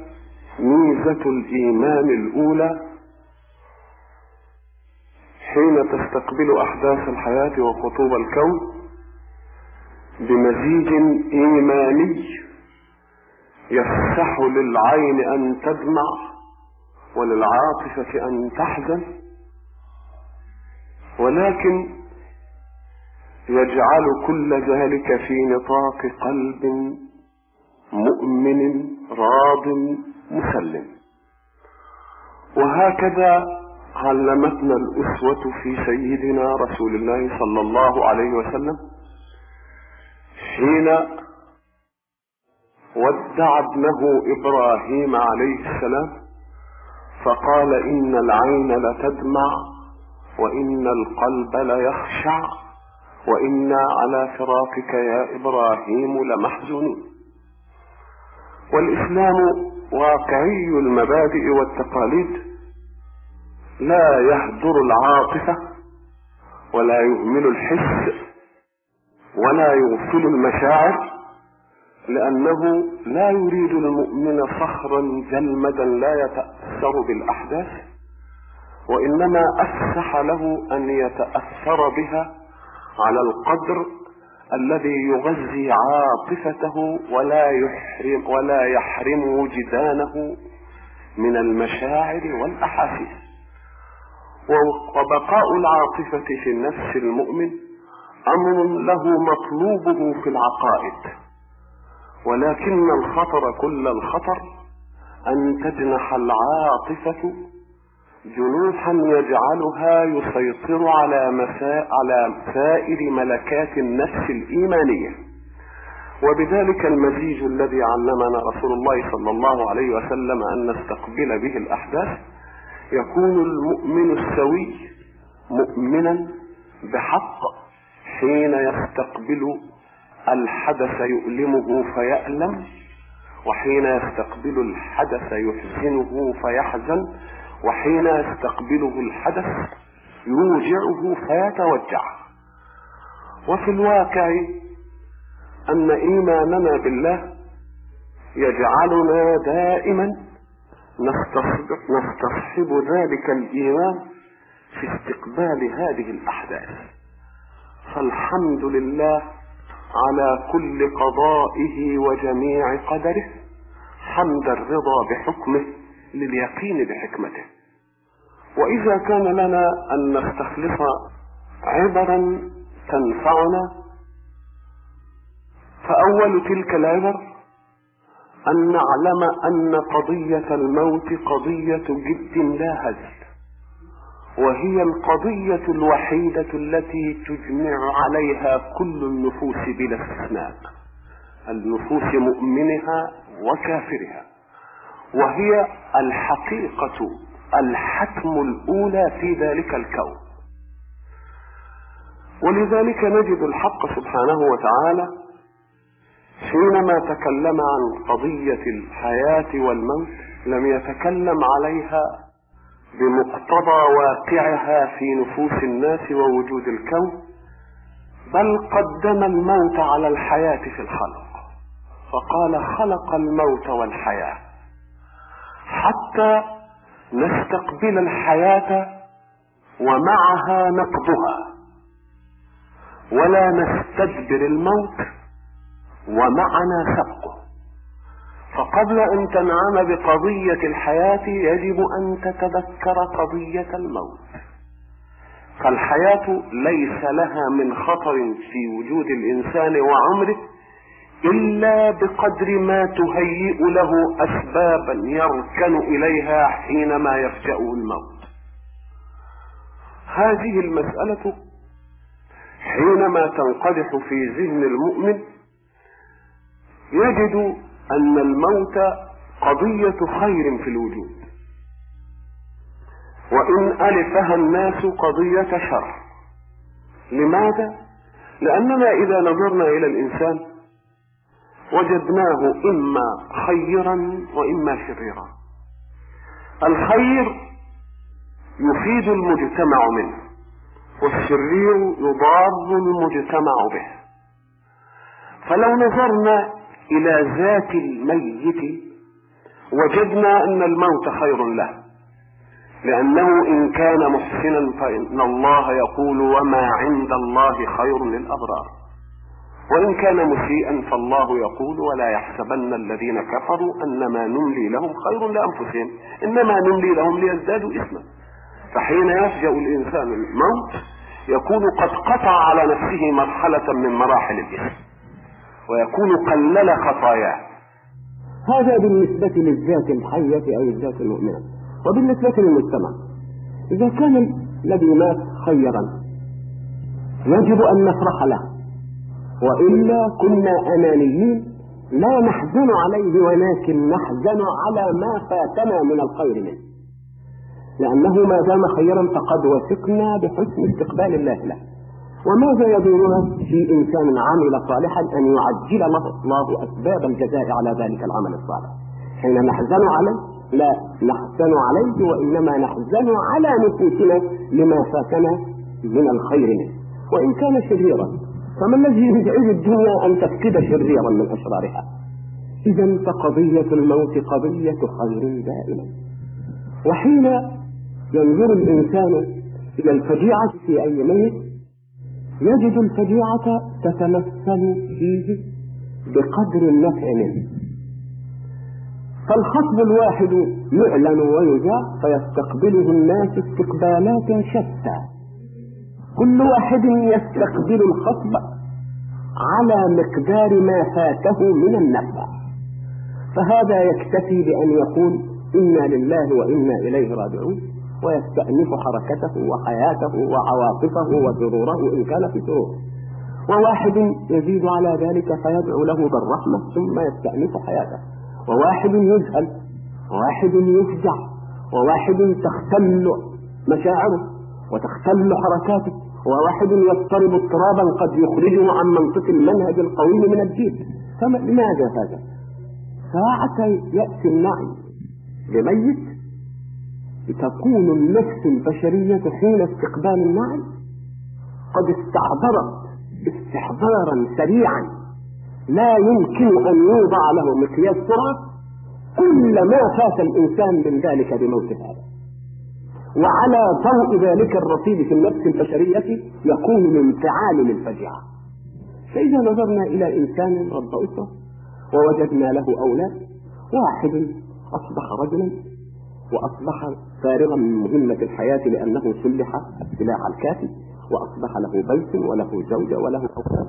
ميزة الإيمان الأولى حين تستقبل أحداث الحياة وخطوب الكون بمزيج إيماني يفسح للعين أن تدمع وللعاطفة أن تحزن ولكن يجعل كل ذلك في نطاق قلب مؤمن راض مسلم. وهكذا علمتنا الأسوة في سيدنا رسول الله صلى الله عليه وسلم حين ودع ابنه إبراهيم عليه السلام فقال إن العين لتدمع وإن القلب ليخشع وإنا على فراقك يا إبراهيم لمحزونون والإسلام واقعي المبادئ والتقاليد. لا يهدر العاطفة ولا يهمل الحس ولا يغفل المشاعر. لأنه لا يريد المؤمن صخرا جلمدا لا يتأثر بالأحداث وإنما أفسح له أن يتأثر بها على القدر الذي يغذي عاطفته ولا يحرم ولا يحرم وجدانه من المشاعر والأحاسيس. وبقاء العاطفة في النفس المؤمن أمر له مطلوبه في العقائد. ولكن الخطر كل الخطر أن تجنح العاطفة جنوحا يجعلها يسيطر على مساء على سائر ملكات النفس الإيمانية. وبذلك المزيج الذي علمنا رسول الله صلى الله عليه وسلم أن نستقبل به الأحداث يكون المؤمن السوي مؤمنا بحق حين يستقبل الحدث يؤلمه فيألم وحين يستقبل الحدث يحزنه فيحزن وحين يستقبله الحدث يوجعه فيتوجع. وفي الواقع أن إيماننا بالله يجعلنا دائما نستصحب ذلك الإيمان في استقبال هذه الأحداث. فالحمد لله على كل قضائه وجميع قدره حمد الرضا بحكمه لليقين بحكمته. وإذا كان لنا أن نستخلص عبرا تنفعنا فأول تلك العبر أن نعلم أن قضية الموت قضية جد لا هزل وهي القضية الوحيدة التي تجمع عليها كل النفوس بلا استثناء. النفوس مؤمنها وكافرها. وهي الحقيقة الحتم الأولى في ذلك الكون. ولذلك نجد الحق سبحانه وتعالى حينما تكلم عن قضية الحياة والموت لم يتكلم عليها بمقتضى واقعها في نفوس الناس ووجود الكون بل قدم الموت على الحياة في الخلق. فقال خلق الموت والحياة. حتى نستقبل الحياة ومعها نقضها. ولا نستدبر الموت ومعنا سبقه فقبل أن تنعم بقضية الحياة يجب أن تتذكر قضية الموت. فالحياة ليس لها من خطر في وجود الإنسان وعمره إلا بقدر ما تهيئ له اسبابا يركن إليها حينما يفجأه الموت. هذه المسألة حينما تنقدح في ذهن المؤمن يجد أن الموت قضية خير في الوجود. وإن ألفها الناس قضية شر. لماذا؟ لأننا إذا نظرنا إلى الإنسان وجدناه إما خيرا وإما شريرا. الخير يفيد المجتمع منه والشرير يضار المجتمع به. فلو نظرنا إلى ذات الميت وجدنا أن الموت خير له لأنه إن كان محسنا فإن الله يقول وما عند الله خير للأبرار. وإن كان مسيئا فالله يقول ولا يحسبن الذين كفروا انما نملي لهم خير لأنفسهم انما نملي لهم ليزدادوا إثما. فحين يفجأ الإنسان الموت يكون قد قطع على نفسه مرحلة من مراحل الإثم. ويكون قلل خطاياه. هذا بالنسبة للذات الحية أو الذات المؤمنة وبالنسبة للمجتمع. إذا كان الذي مات خيرا يجب أن نفرح له. وإلا كنا أنانيين لا نحزن عليه ولكن نحزن على ما فاتنا من الخير منه. لأنه ما دام خيرا فقد وثقنا بحسن استقبال الله له. وماذا يدورنا في إنسان عمل صالحا أن يعجل له الله أسباب الجزاء على ذلك العمل الصالح؟ حين نحزن عليه لا نحزن عليه وإنما نحزن على نفوسنا لما فاتنا من الخير منه. وإن كان شريرا فما الذي يزعج الدنيا أن تفقد شريرا من أشرارها؟ إذا فقضية الموت قضية خير دائما. وحين ينظر الإنسان إلى الفجيعة في أي ميت يجد الفجيعة تتمثل فيه بقدر النفع منه فالخطب الواحد يعلن ويذاع فيستقبله الناس استقبالات شتى. كل واحد يستقبل الخطب على مقدار ما فاته من النفع. فهذا يكتفي بأن يقول إنا لله وإنا إليه راجعون. ويستأنف حركته وحياته وعواطفه وسروره إن كان في سرور. وواحد يزيد على ذلك فيدعو له بالرحمة ثم يستأنف حياته. وواحد يذهل وواحد يفجع وواحد تختل مشاعره وتختل حركاته وواحد يضطرب اضطرابا قد يخرجه عن منطق المنهج القويم من الدين فلماذا هذا؟ ساعة يأتي النعي لميت تكون النفس البشرية حين استقبال النعي قد استحضرت استحضارا سريعا. لا يمكن أن يوضع له مقياس سرعة كل ما فات الإنسان من ذلك بموت هذا. وعلى ضوء ذلك الرصيد في النفس البشرية يكون الانفعال للفجعة فإذا نظرنا إلى إنسان رب أسرة ووجدنا له أولاد واحد أصبح رجلا وأصبح فارغا من مهمة الحياة لأنه سلح السلاح الكافي وأصبح له بيت وله زوجة وله أولاد.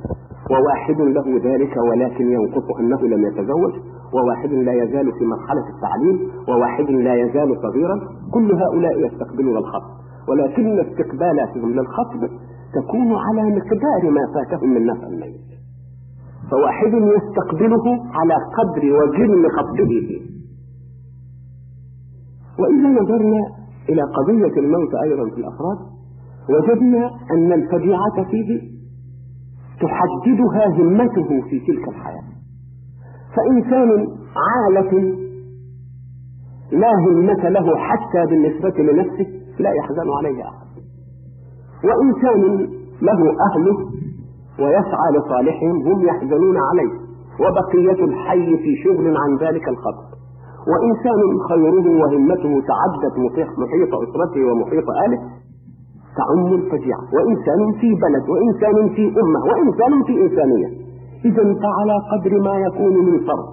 وواحد له ذلك ولكن ينقص أنه لم يتزوج. وواحد لا يزال في مرحلة التعليم. وواحد لا يزال صغيرا. كل هؤلاء يستقبلون الخطب. ولكن استقبالاتهم للخطب تكون على مقدار ما فاتهم من نفع الميت فواحد يستقبله على قدر وجن خطبه. فيه وإذا نظرنا إلى قضية الموت أيضا في الأفراد وجدنا أن الفجيعة فيه تحددها همته في تلك الحياة. فإنسان عالة لا همة له حتى بالنسبة لنفسه لا يحزن عليه أحد. وإنسان له أهله ويسعى لصالحهم هم يحزنون عليه وبقية الحي في شغل عن ذلك الخط وإنسان خيره وهمته تعدت محيط أسرته ومحيط أهله تعم الفجيعة. وإنسان في بلد وإنسان في أمة وإنسان في إنسانية. إذا فعلى قدر ما يكون من فرد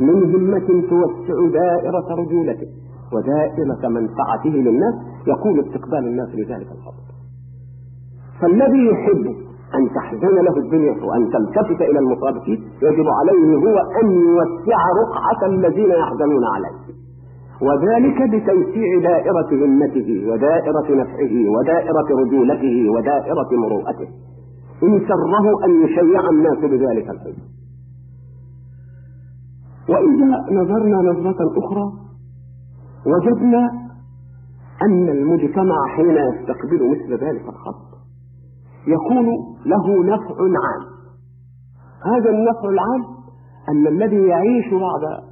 من همة توسع دائرة رجولته ودائرة منفعته للناس يكون استقبال الناس لذلك الفضل. فالذي يحب أن تحزن له الدنيا وأن تلتفت إلى المصاب فيه يجب عليه هو أن يوسع رقعة الذين يحزنون عليه. وذلك بتوسيع دائرة همته ودائرة نفعه ودائرة رجولته ودائرة مروءته. إن سره أن يشيع الناس بذلك الحزن. وإذا نظرنا نظرة أخرى وجدنا أن المجتمع حين يستقبل مثل ذلك الخط يكون له نفع عام. هذا النفع العام أن الذي يعيش بعد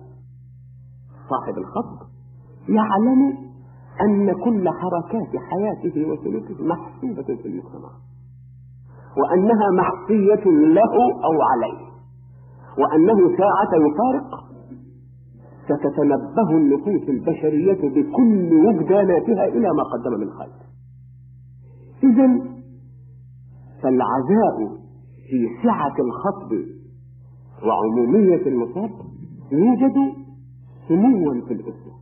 صاحب الخط يعلم أن كل حركات حياته وسلوكه محسوبة في المجتمع وأنها محصية له أو عليه وأنه ساعة يفارق ستتنبه النفوس البشرية بكل وجداناتها إلى ما قدم من خير. إذا فالعزاء في سعة الخطب وعمومية المصاب يوجد سموا في الأسرة.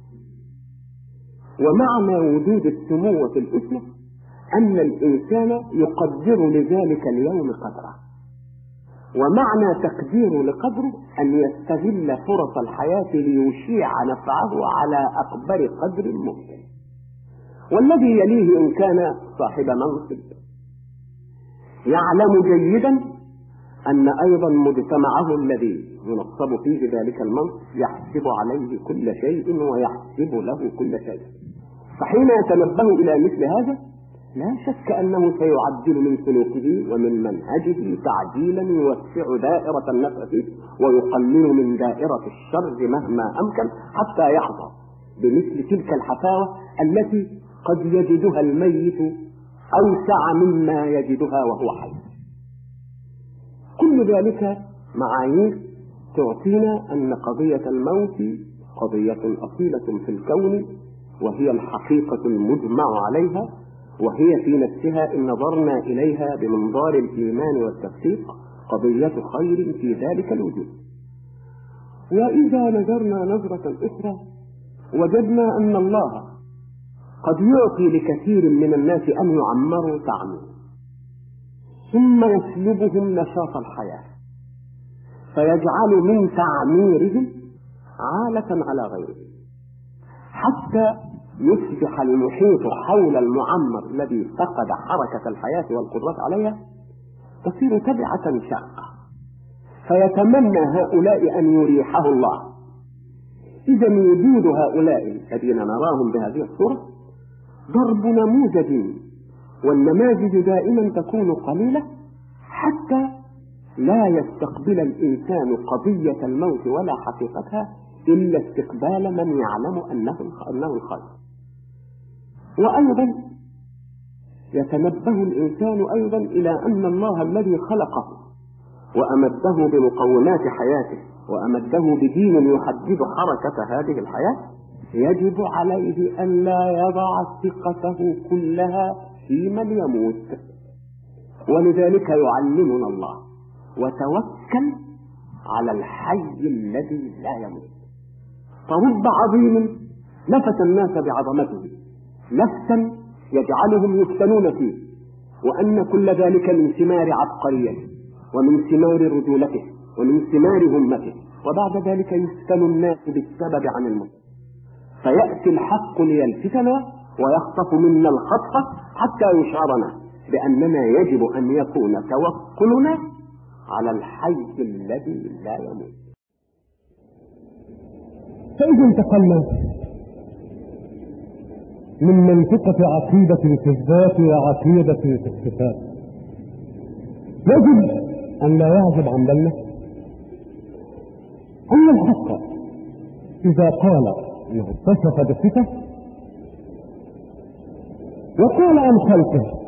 ومعنى وجود السمو في الأسرة أن الإنسان يقدر لذلك اليوم قدره. ومعنى تقديره لقدره أن يستغل فرص الحياة ليشيع نفعه على أكبر قدر ممكن. والذي يليه إن كان صاحب منصب. يعلم جيدا أن أيضا مجتمعه الذي ينصب فيه ذلك المنصب يحسب عليه كل شيء ويحسب له كل شيء. فحين يتنبه إلى مثل هذا لا شك أنه سيعدل من سلوكه ومن منهجه تعديلا يوسع دائرة النفع فيه ويقلل من دائرة الشر مهما أمكن حتى يحظى بمثل تلك الحفاوة التي قد يجدها الميت أوسع مما يجدها وهو حي. كل ذلك معايير تعطينا أن قضية الموت قضية أصيلة في الكون وهي الحقيقة المجمع عليها وهي في نفسها إن نظرنا إليها بمنظار الإيمان والتصديق قضية خير في ذلك الوجود. وإذا نظرنا نظرة أخرى وجدنا أن الله قد يعطي لكثير من الناس أن يعمروا تعمير ثم يسلبهم نشاط الحياة فيجعل من تعميرهم عالة على غيرهم حتى يصبح المحيط حول المعمر الذي فقد حركة الحياة والقدرة عليها تصير تبعة شاقة. فيتمنى هؤلاء أن يريحه الله. إذا وجود هؤلاء الذين نراهم بهذه الصورة ضرب نموذج والنماذج دائما تكون قليلة حتى لا يستقبل الإنسان قضية الموت ولا حقيقتها إلا استقبال من يعلم أنه أنه الخير. وأيضا يتنبه الإنسان أيضا إلى أن الله الذي خلقه وأمده بمقومات حياته وأمده بدين يحدد حركة هذه الحياة يجب عليه أن لا يضع ثقته كلها في من يموت. ولذلك يعلمنا الله وتوكل على الحي الذي لا يموت. فرب عظيم لفت الناس بعظمته. لفتا يجعلهم يفتنون فيه. وأن كل ذلك من ثمار عبقريته ومن ثمار رجولته ومن ثمار همته. وبعد ذلك يفتن الناس بالسبب عن الموت. فيأتي الحق ليلفتنا ويخطف منا الخطفة حتى يشعرنا بأننا يجب أن يكون توكلنا على الحي الذي لا يموت. فإذا انتقلنا؟ من منطقة عقيدة الكذبات وعقيدة الصفات يجب أن لا يعزب عن بالنا أن الحق إذا قال اتصف بالصفة وقال عن خلقه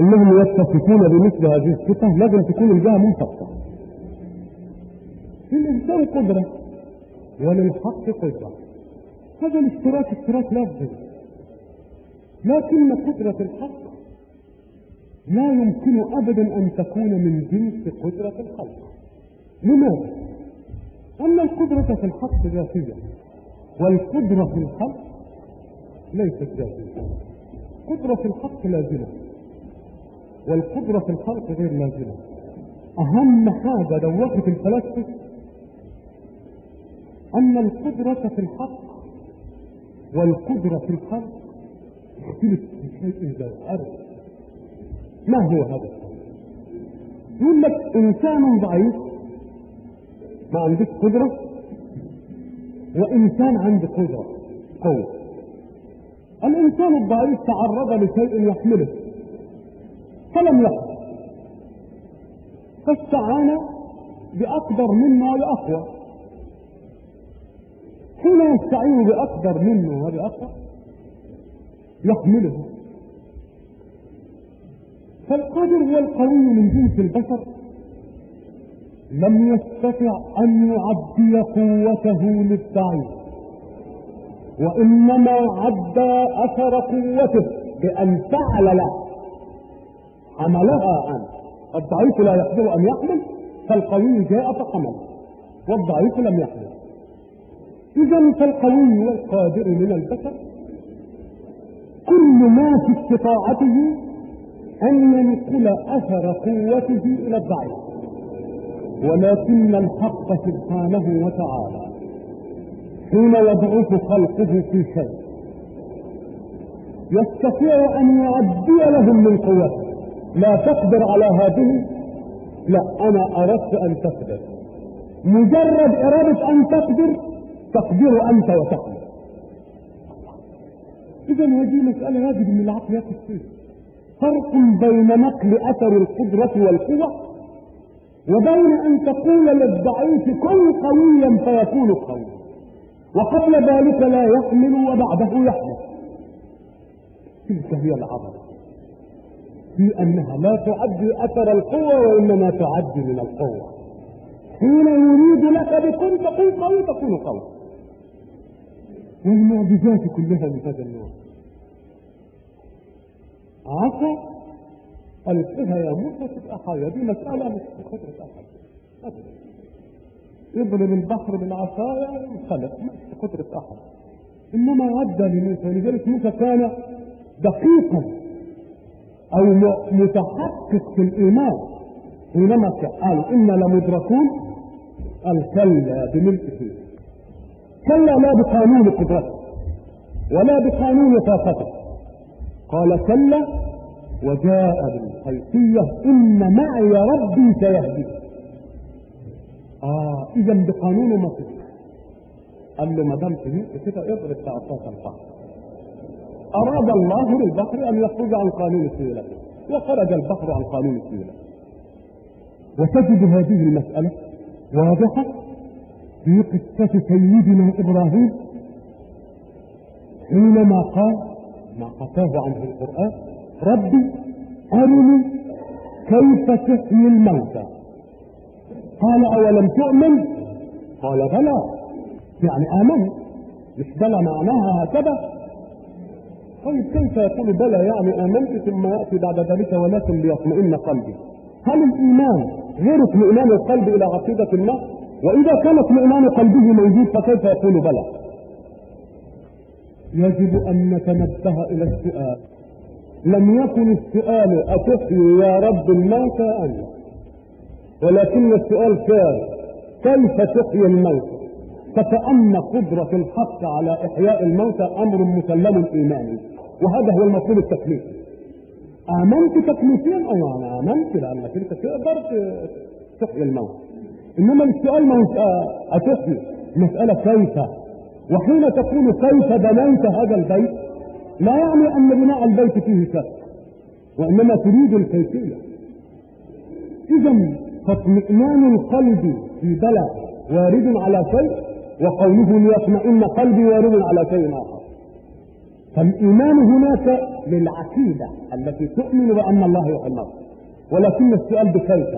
إنهم يتصفون بمثل هذه الصفه لازم تكون الجهة منفصلة. للانسان قدرة وللحق قدرة. هذا الاشتراك اشتراك لفظي لكن قدرة الحق لا يمكن ابدا أن تكون من جنس قدرة الخلق. لماذا؟ أن القدرة في الحق ذاتية. والقدرة في الخلق ليست ذاتيه قدرة الحق لازمة. والقدرة في الخلق غير لازمة. أهم حاجة دوقت الفلاسفة أن القدرة في الحق والقدرة في الخلق تختلف في شيء جوهري ما هو هذا؟ يقول لك إنسان ضعيف ما عندك قدرة؟ وإنسان عنده قدرة قوة. الإنسان الضعيف تعرض لشيء يحمله فلم يقدر فاستعان بأقدر منه وبأقوى حين يستعين بأقدر منه وبأقوى يحمله. فالقادر هو القوي من جنس البشر. لم يستطع أن يعدي قوته للضعيف وإنما عدى أثر قوته بأن فعل له حملها عنه الضعيف لا يقدر أن يحمل فالقوي جاء فحمل والضعيف لم يحمل. إذا فالقوي والقادر من البشر كل ما في استطاعته أن ينقل أثر قوته إلى الضعيف. ولكن الحق سبحانه وتعالى حين يضعف خلقه في شيء يستطيع أن يعدي لهم من قوته. لا تقدر على هذه. لا أنا أردت أن تقدر. مجرد إرادة أن تقدر تقدر أنت وتقدر إذا هذه مسألة يجب أن العقل يقف فيها فرق بين نقل أثر القدرة والقوة وبين أن تقول للضعيف كن قويا فيكون قويا. وقبل ذلك لا يحمل وبعده يحمل تلك هي العظمة. في أنها لا تعد أثر القوة وإنما تعد من القوة. حين يريد لك بكن تكون قوي تكون قوي. والمعجزات كلها من هذا النوع. عصا ألقها يا موسى تبقى حية دي مسألة مش بقدرة أحد أبدا يضرب البحر بالعصاية ينخلق مش بقدرة أحد إنما عدى لموسى. لذلك موسى كان دقيقا أو متحقق في الإيمان. حينما قال إنا لمدركون قال كلا بملء فيه كلا لا بقانون قدرته ولا بقانون طاقته قال كلا وجاء بالحيثية إن معي ربي سيهدي. آه إذا بقانون ما قال له ما دام كده اضرب تعطاك البحر. أراد الله للبحر أن يخرج عن قانون السيولة. وخرج البحر عن قانون السيولة. وتجد هذه المسألة واضحة في قصة سيدنا إبراهيم حينما قال ما حكاه عنه القرآن ربي أرني كيف تحيي الموتى؟ قال أولم تؤمن؟ قال بلى. يعني آمن مش بلى معناها هكذا. طيب كيف يقول بلى؟ يعني آمنت ثم يأتي بعد ذلك ولكن ليطمئن قلبي. هل الإيمان غير اطمئنان القلب إلى عقيدة الله؟ وإذا كان اطمئنان قلبه موجود فكيف يقول بلى؟ يجب أن نتنبه إلى السؤال. لم يكن السؤال أتحيي يا رب الموتى أنت ولكن السؤال كان كيف تحيي الموت؟ فكأن قدرة الحق على إحياء الموتى أمر مسلم إيماني وهذا هو المطلوب التكليفي. آمنت تكليفيا؟ أيوة أنا آمنت لأنك أنت تقدر تحيي الموت. إنما السؤال ما هو أتحيي مسألة كيف؟ وحين تقول كيف بنيت هذا البيت؟ لا يعني أن بناء البيت فيه شك وإنما تريد الكيفية إذا فاطمئنان القلب في بلى وارد على شيء وقوله ليطمئن قلبي وارد على شيء آخر. فالإيمان هناك للعقيدة التي تؤمن بأن الله يحيي ولكن السؤال بكيف؟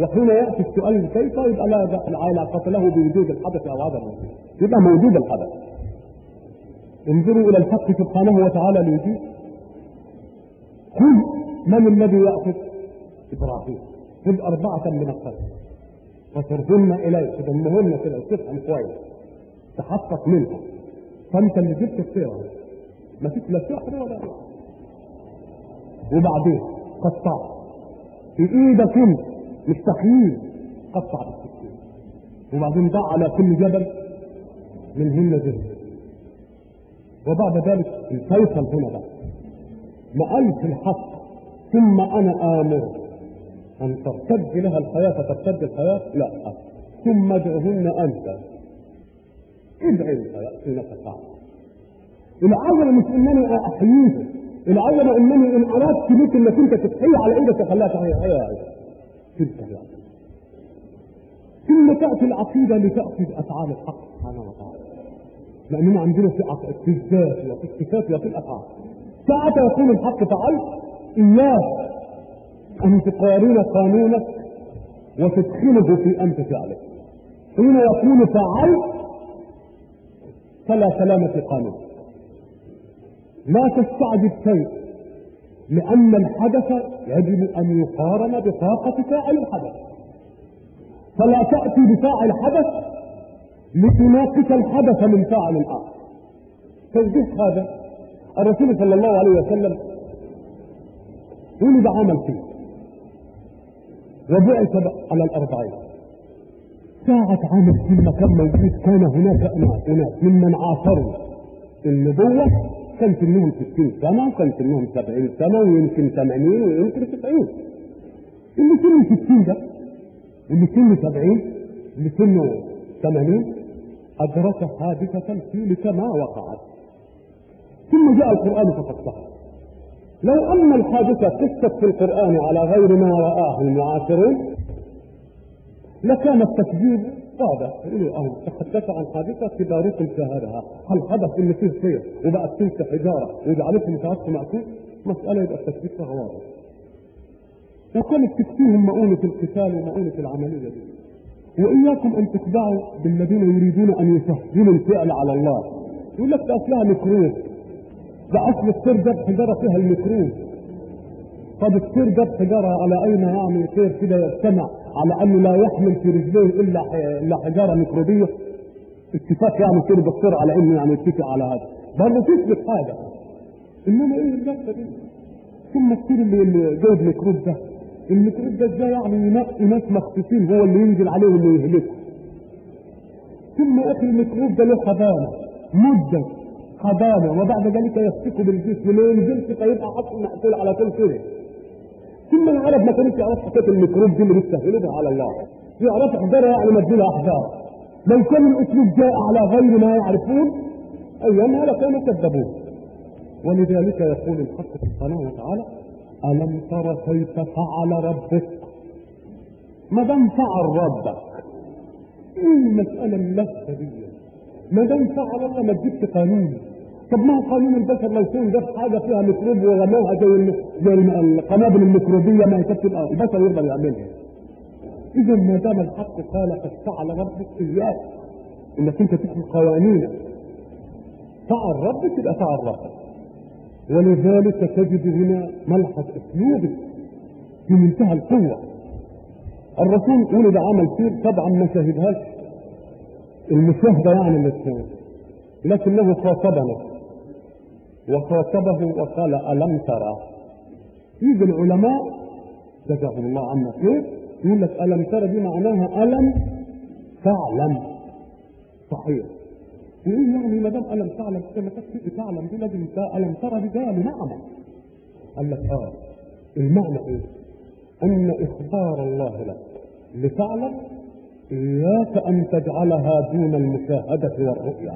وحين يأتي السؤال بكيف؟ يبقى لا علاقة له بوجود الحدث أو عدم يبقى موجود الحدث. انظروا إلى الحق سبحانه وتعالى ليجيب. قل من الذي يأخذ إبراهيم؟ خذ أربعة من القلب وترجمنا إليه تضمهن كده وتفهم كويس. تحقق منها. فأنت اللي جبت السيرة. ما فيش لا سحر ولا وبعدين قطع. أنت مش تخييل قطع بالسكين وبعدين ضع على كل جبل منهن جبل وبعد ذلك الفيصل هنا بقى. قالش الحق ثم أنا آمر. أن ترتد لها الحياة فترتد الحياة؟ لا. ثم ادعهن أنت. ادعي الحياة إنك تعلم. العظمه مش إنني احييها العظمه إنني إن أردت بك إنك انت تتحيي على إيدك تخليها تحيي حياه تلك ثم تأتي العقيدة لتأخذ أفعال الحق سبحانه وتعالى. لاننا عندنا في في الذات وفي الصفات وفي الافعال ساعة يقول الحق فعلت إياك أن تقارن قانونك وتدخله في أنت فعلك. حين يقول فعلت فلا سلامة في قانونك. لا تستعجب شيء لأن الحدث يجب أن يقارن بطاقة فاعل الحدث. فلا تأتي بفاعل الحدث لتناقش الحدث من فاعل آخر توضيح هذا الرسول صلى الله عليه وسلم ولد عام الفيل. وبعث على الأربعين. ساعة عام الفيل ما كان موجود. كان هناك أناس ممن عاصروا. النبوة كان سنهم 60 سنة وكان سنهم 70 سنة ويمكن 80 ويمكن 90 اللي سنه 60 ده اللي سنه 70 اللي سنه 80 أدرك حادثة الفيل كما وقعت. ثم جاء القرآن ففسره لو أن الحادثة قصت في القرآن على غير ما رآه المعاصرون لكان التكذيب واضح. تحدث عن حادثة كباركم شاهدها هل حدث إن فيه خير وبقت تلك حجارة وجعلتهم متوسط مأكول مسألة يبقى التكذيب واضح. وكانت تكفيهم مؤونة القتال ومؤونة العملية. دي وإياكم أن تتبعوا بالذين يريدون أن يسهلوا الفعل على الله. يقول لك ده أصلها ميكروب ده أصل الطير جاب حجارة فيها الميكروب طب الطير جاب حجارة على أين يعني طير كده يجتمع على أنه لا يحمل في رجليه إلا إلا حجارة ميكروبية؟ اتفاق يعني طير الدكتور على إنه يعني يتفق على هذا. برضه تثبت حاجة إنما إيه اللفة دي؟ ثم اللي اللي جايب ميكروب ده؟ الميكروب ده إزاي يعني ينقي ناس مخصوصين هو اللي ينزل عليه واللي يهلكه ثم أخي الميكروب ده له حضانه مدة حضانه وبعد ذلك يفتك بالجسم ما ينزلش فيبقى حصل مقتول على طول كده ثم العرب ما كانوش يعرفوا حكاية الميكروب دي اللي بيسهلها على الله. يعرفوا احذارها يعني مدينها احذار لو كان الأسلوب جاء على غير ما يعرفون أيامها لكانوا كذبوه ولذلك يقول الحق سبحانه وتعالى ألم تر كيف فعل ربك؟ ما دام فعل ربك. إيه المسألة اللفة دي؟ ما دام فعل الله ما تجيبش قانون. طب ما هو قانون البشر لو كان جاب حاجة فيها ميكروب ورماها زي زي القنابل الميكروبية ما الأرض. البشر يقدر يعملها. إذا ما دام الحق قال قد فعل ربك إياك إنك أنت تحمي قوانينك. فعل ربك يبقى فعل ربك. ولذلك تجد هنا ملحظ اسلوبه في منتهى القوة. الرسول ولد عمل سير طبعا ما شاهدهاش. المشاهدة يعني اللي لكنه خاطبنا. وخاطبه وقال ألم ترى؟ يجي العلماء جزاهم الله عنا خير يقول لك ألم ترى؟ دي معناها ألم تعلم. صحيح. يقول يعني ما دام ألم تعلم كما تكفي تعلم دي لازم ألم ترى جاية لمعنى قال لك آه المعنى إيه؟ أن إخبار الله لك. لتعلم إياك أن تجعلها دون المشاهدة والرؤية.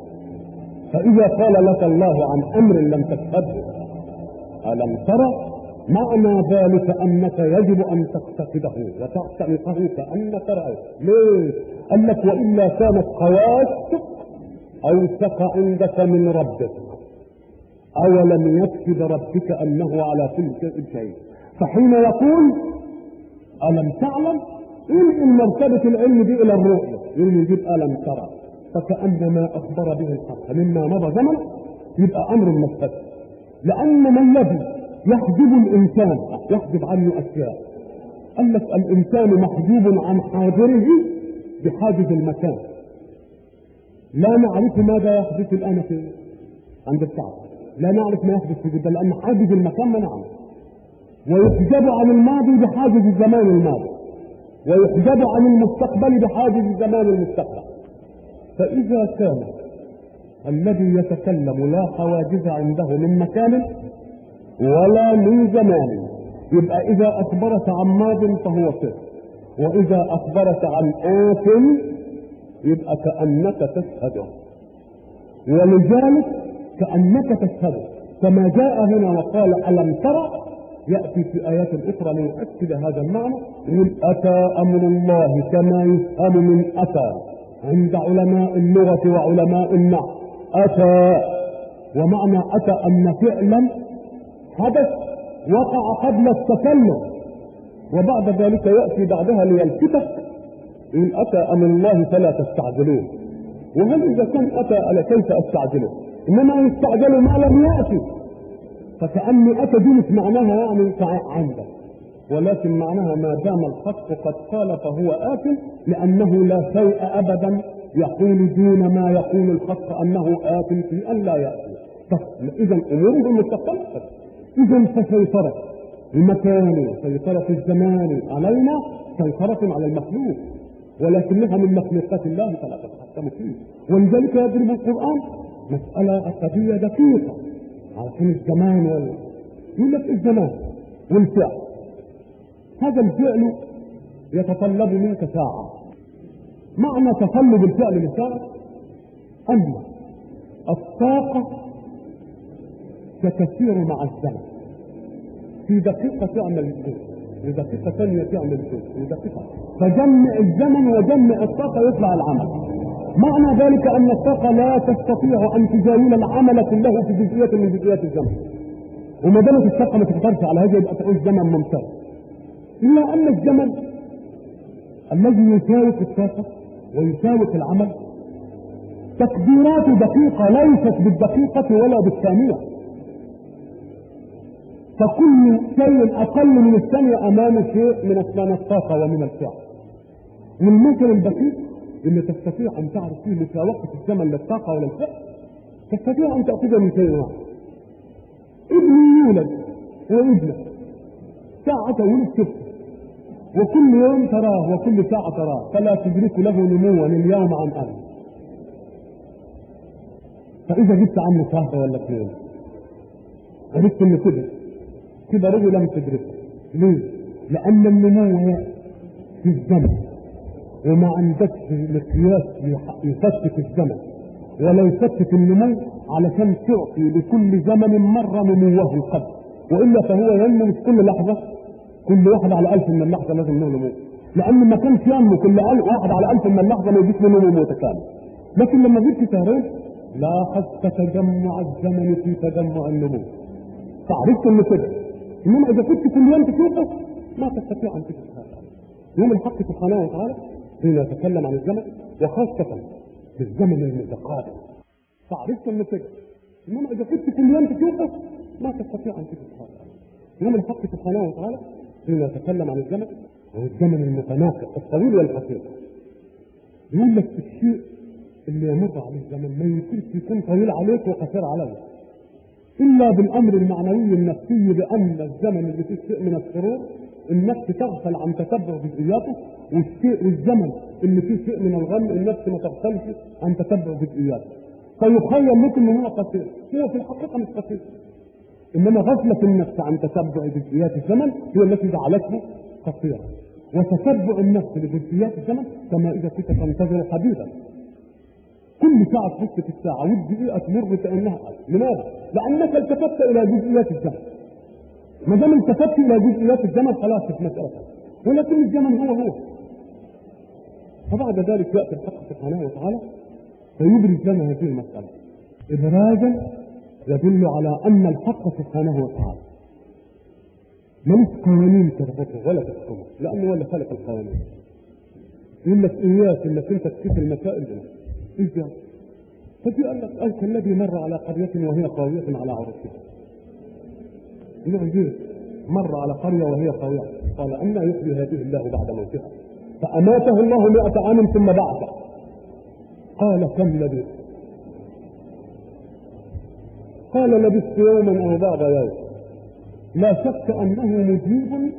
فإذا قال لك الله عن أمر لم تشهده ألم ترى معنى ذلك أنك يجب أن تقتصده وتعتنقه كأنك رأيت؟ ليه؟ قال لك وإلا كانت حواسك أوثق عندك من ربك. أولم يكفي بربك أنه على كل شيء فحين يقول ألم تعلم؟ انقل مرتبه العلم دي إلى الرؤيه يقول يجيب ألم ترى؟ فكان ما أخبر به الحق مما مضى زمن يبقى أمر مستقبل لأن ما الذي يحجب الإنسان يحجب عنه أشياء. قال لك الإنسان محجوب عن حاضره بحاجز المكان. لا نعرف ماذا يحدث الآن في عند الشعب لا نعرف ما يحدث في جده لأن حاجز المكان منعنا ويحجب عن الماضي بحاجز الزمان الماضي. ويحجب عن المستقبل بحاجز الزمان المستقبل. فإذا كان الذي يتكلم لا حواجز عنده من مكان ولا من زمان يبقى إذا اخبرك عن ماض فهو صدق وإذا اخبرك عن آت يبقى كأنك تشهده. ولذلك كأنك تشهده. كما جاء هنا وقال ألم ترى يأتي في آيات أخرى ليؤكد هذا المعنى. يقول أتى أمر الله كما يفهم من أتى. عند علماء اللغة وعلماء النحو. أتى. ومعنى أتى أن فعلا حدث وقع قبل التكلم. وبعد ذلك يأتي بعدها ليلفتك. إن أتى أمر الله فلا تستعجلوه. وهل إذا كان أتى على كيف أستعجله؟ إنما يستعجل ما لم يأتي. فكأني أتى مش معناها يعني عندك ولكن معناها ما دام الحق قد قال فهو آت لأنه لا شيء أبدا يقول دون ما يقول الحق أنه آت في أن لا يأتي إذا أموره مستقلة إذا فسيطرة. المكان وسيطرة الزمان علينا سيطرة على المخلوق. ولكنها من مخلوقات الله فلا تتحكم فيه. ولذلك يضرب القرآن مسألة قضية دقيقة. عشان الزمان وال... يقول لك الزمان والفعل. هذا الفعل يتطلب منك ساعة. معنى تطلب الفعل لساعة أن الطاقة ستسير مع الزمن. في دقيقة تعمل شيء ودقيقة ثانية تعمل شيء ودقيقة فجمع الزمن وجمع الطاقة يطلع العمل. معنى ذلك أن الطاقة لا تستطيع أن تزاول العمل كله في جزئية من جزئيات الزمن. وما دامت الطاقة ما تقدرش على هذا يبقى تعيش زمن ممتاز. إلا أن الزمن الذي يساوق الطاقة ويساوق العمل تقديرات دقيقة ليست بالدقيقة ولا بالثانية. فكل شيء أقل من الثانية أمام شيء من الطاقة ومن الفعل. والممكن البسيط اللي تستطيع أن تعرف فيه مساوقة الزمن للطاقة وللفعل تستطيع أن تأخذ من شيء واحد ابني يولد وابنك ساعة ولد شفته وكل يوم تراه وكل ساعة تراه فلا تدرك له نموا اليوم عن أمس فإذا جبت عنه شهر ولا اثنين عرفت إنه كده رجل لم تدركه. ليه؟ لأن النمو في الزمن. وما عندكش مقياس يفتت الزمن ولا يفتت النمو علشان تعطي لكل زمن مرة نموه القدر. وإلا فهو ينمو في كل لحظة كل واحد على ألف من اللحظة لازم له نمو. لأن ما كانش ينمو كل واحد على ألف من اللحظة ما يجيش نمو متكامل. لكن لما جبت شهرين لاحظت تجمع الزمن في تجمع النمو. فعرفت إنه كده. إنما إذا كنت كل يوم تشوفه ما تستطيع أن تشوف هذا يوم الحق سبحانه وتعالى حين يتكلم عن الزمن وخاصة في الزمن المتقادم فعرفت انه كده إنما إذا كنت كل يوم تشوفه ما تستطيع أن تشوف هذا يوم الحق سبحانه وتعالى حين يتكلم عن الزمن والزمن المتناقض الطويل والقصير. يقول لك الشيء اللي يمر عليه الزمن ما يمكنش يكون طويل عليك وقصير عليك. إلا بالأمر المعنوي النفسي بان الزمن اللي فيه شيء من السرور النفس تغفل عن تتبع جزئياته والشيء والزمن اللي فيه شيء من الغم النفس ما تغفلش عن تتبع جزئياته. فيخيل لك إن هو قصير. هو في الحقيقة مش قصير. إنما غفلة النفس عن تتبع جزئيات الزمن هي التي جعلته قصيرا. وتتبع النفس لجزئيات الزمن كما إذا كنت تنتظر حبيبا كل ساعة تحس في الساعة والدقيقة تمر كأنها ألف. لماذا؟ لأنك التفت إلى جزئيات الزمن. ما دام التفت إلى جزئيات الزمن خلاص في مسألة ولكن الزمن هو هو فبعد ذلك يأتي الحق سبحانه وتعالى فيبرز لنا هذه المسألة إبرازا يدل على أن الحق سبحانه وتعالى ملوش قوانين تربطه ولا تحكمه لأنه هو اللي خلق القوانين يقول لك إياك إنك أنت تشوف المسائل دي إزاي؟ ففي قال لك الذي مر على قرية وهي خاوية على عروشها. يعجز مر على قرية وهي خاوية قال أما يحيي هذه الله بعد موتها. فأماته الله مئة عام ثم بعثه. قال كم لبثت؟ قال لبثت يوما أو بعض يوم. لا شك أنه مجيب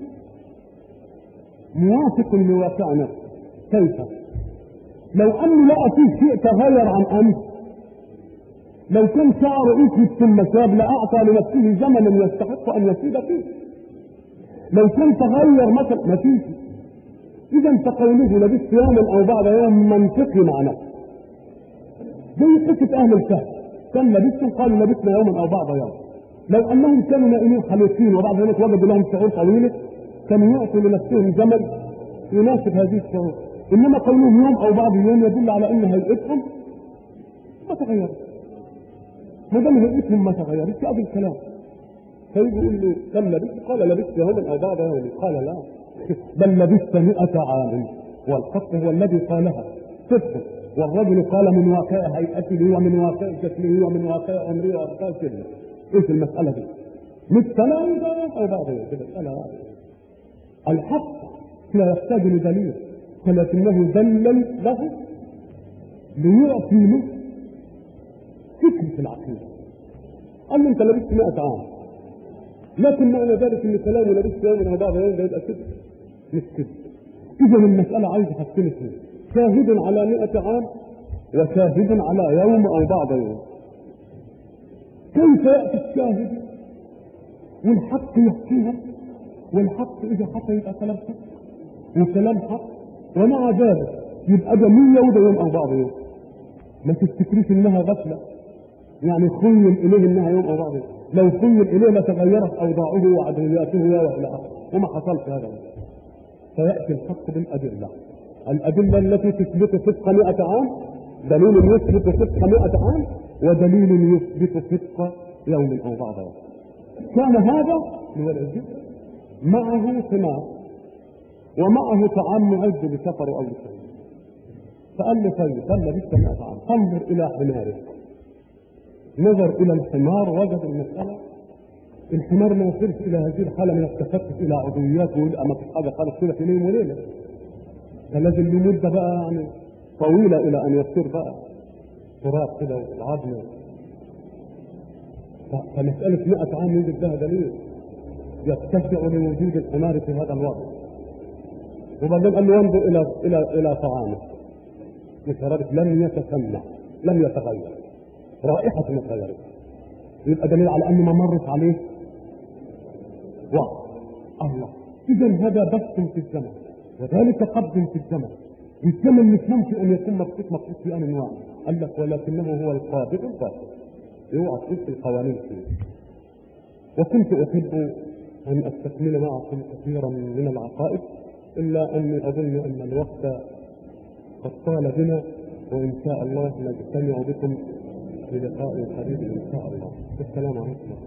موافق لواقع نفسه كيف؟ لو أنه لقى فيه شيء تغير عن أمس لو كان شعره اسود ثم شاب لأعطى لنفسه زمنا يستحق أن يسيب فيه. لو كان تغير مثلا ما فيش إذا فقوله لبثت يوما أو بعد يوم منطقي مع نفسه زي قصة أهل الكهف. كان لبثتم قالوا لبثنا يوما أو بعض يوم لو أنهم كانوا نائمين خليقين وبعد ذلك وجدوا لهم شعور طويلة كانوا يعطوا لنفسهم زمن يناسب هذه الشعور. إنما قولهم يوم أو بعض يوم يدل على ان هيئتهم ما تغيرت ما دام هيئتهم ما تغيرت هذا الكلام. فيجي يقول له كم لبثت؟ قال لبثت يوما أو بعض يوم قال لا. بل لبثت مئة عام. والحق هو الذي قالها صدق. والرجل قال من واقع هيئته ومن واقع شكله ومن واقع عمره وارقام كله إيش المسألة دي؟ 100 سنة أو بعض. كده الحق. لا يحتاج لدليل ولكنه دلل له ليعطي له فكرة العقيدة. قال له انت لبست 100 عام. لكن معنى ذلك إن كلامه لبست يوم أو بعض يوم ده يبقى كده مش كده اذا المسألة عايزة حاجتين اثنين شاهد على 100 عام وشاهد على يوم أو بعض يوم. كيف يأتي الشاهد؟ والحق يحكيها. والحق إذا حكى يبقى كلام حق. وكلام حق. ومع ذلك يبقى ده 100 وده يوم أو بعض يوم. ما تفتكريش إنها غفلة. يعني خيل إليه إنها يوم أو لو خيل إليه لتغيرت أوضاعه وعدوياته وإلى آخره. وما حصلش هذا. فياتي الحق بالأدلة. الأدلة التي تثبت صدق 100 عام دليل يثبت صدق 100 عام ودليل يثبت صدق يوم أو بعض يوم كان هذا هو العزيز معه ثمار ومعه طعام معد لسفر أو لسفر. فقال له طيب قال له لسه ما طعام فانظر إلى حمارك نظر إلى الحمار وجد المساله الحمار ما وصلش إلى هذه الحالة من التفتت إلى عضوياته ويبقى ما فيش حاجة خالص كده في يوم وليلة. فلازم له مده بقى يعني طويلة إلى أن يصير بقى تراب كده والعظم فمسألة 100 عام يوجد لها دليل. يتسع لوجود الحمار في هذا الوضع. وبعدين قال له انظر إلى إلى إلى طعامه. لم يتسمع لم يتغير. رائحة تغيرت يبقى دليل على انه ما مرت عليه وقت الله. اذا هذا بث في الزمن وذلك قبض في الزمن. الزمن مش ممكن أن يكون مبسوط مبسوط في أن واحد قال لك ولكنه هو القابض الباطل اوعى تقول في القوانين فيه وكنت أحب أن أستكمل معكم كثيرا من العقائد إلا أني أظن أن الوقت قد طال بنا وإن شاء الله نجتمع بكم في لقاء قريب ان شاء الله السلام عليكم.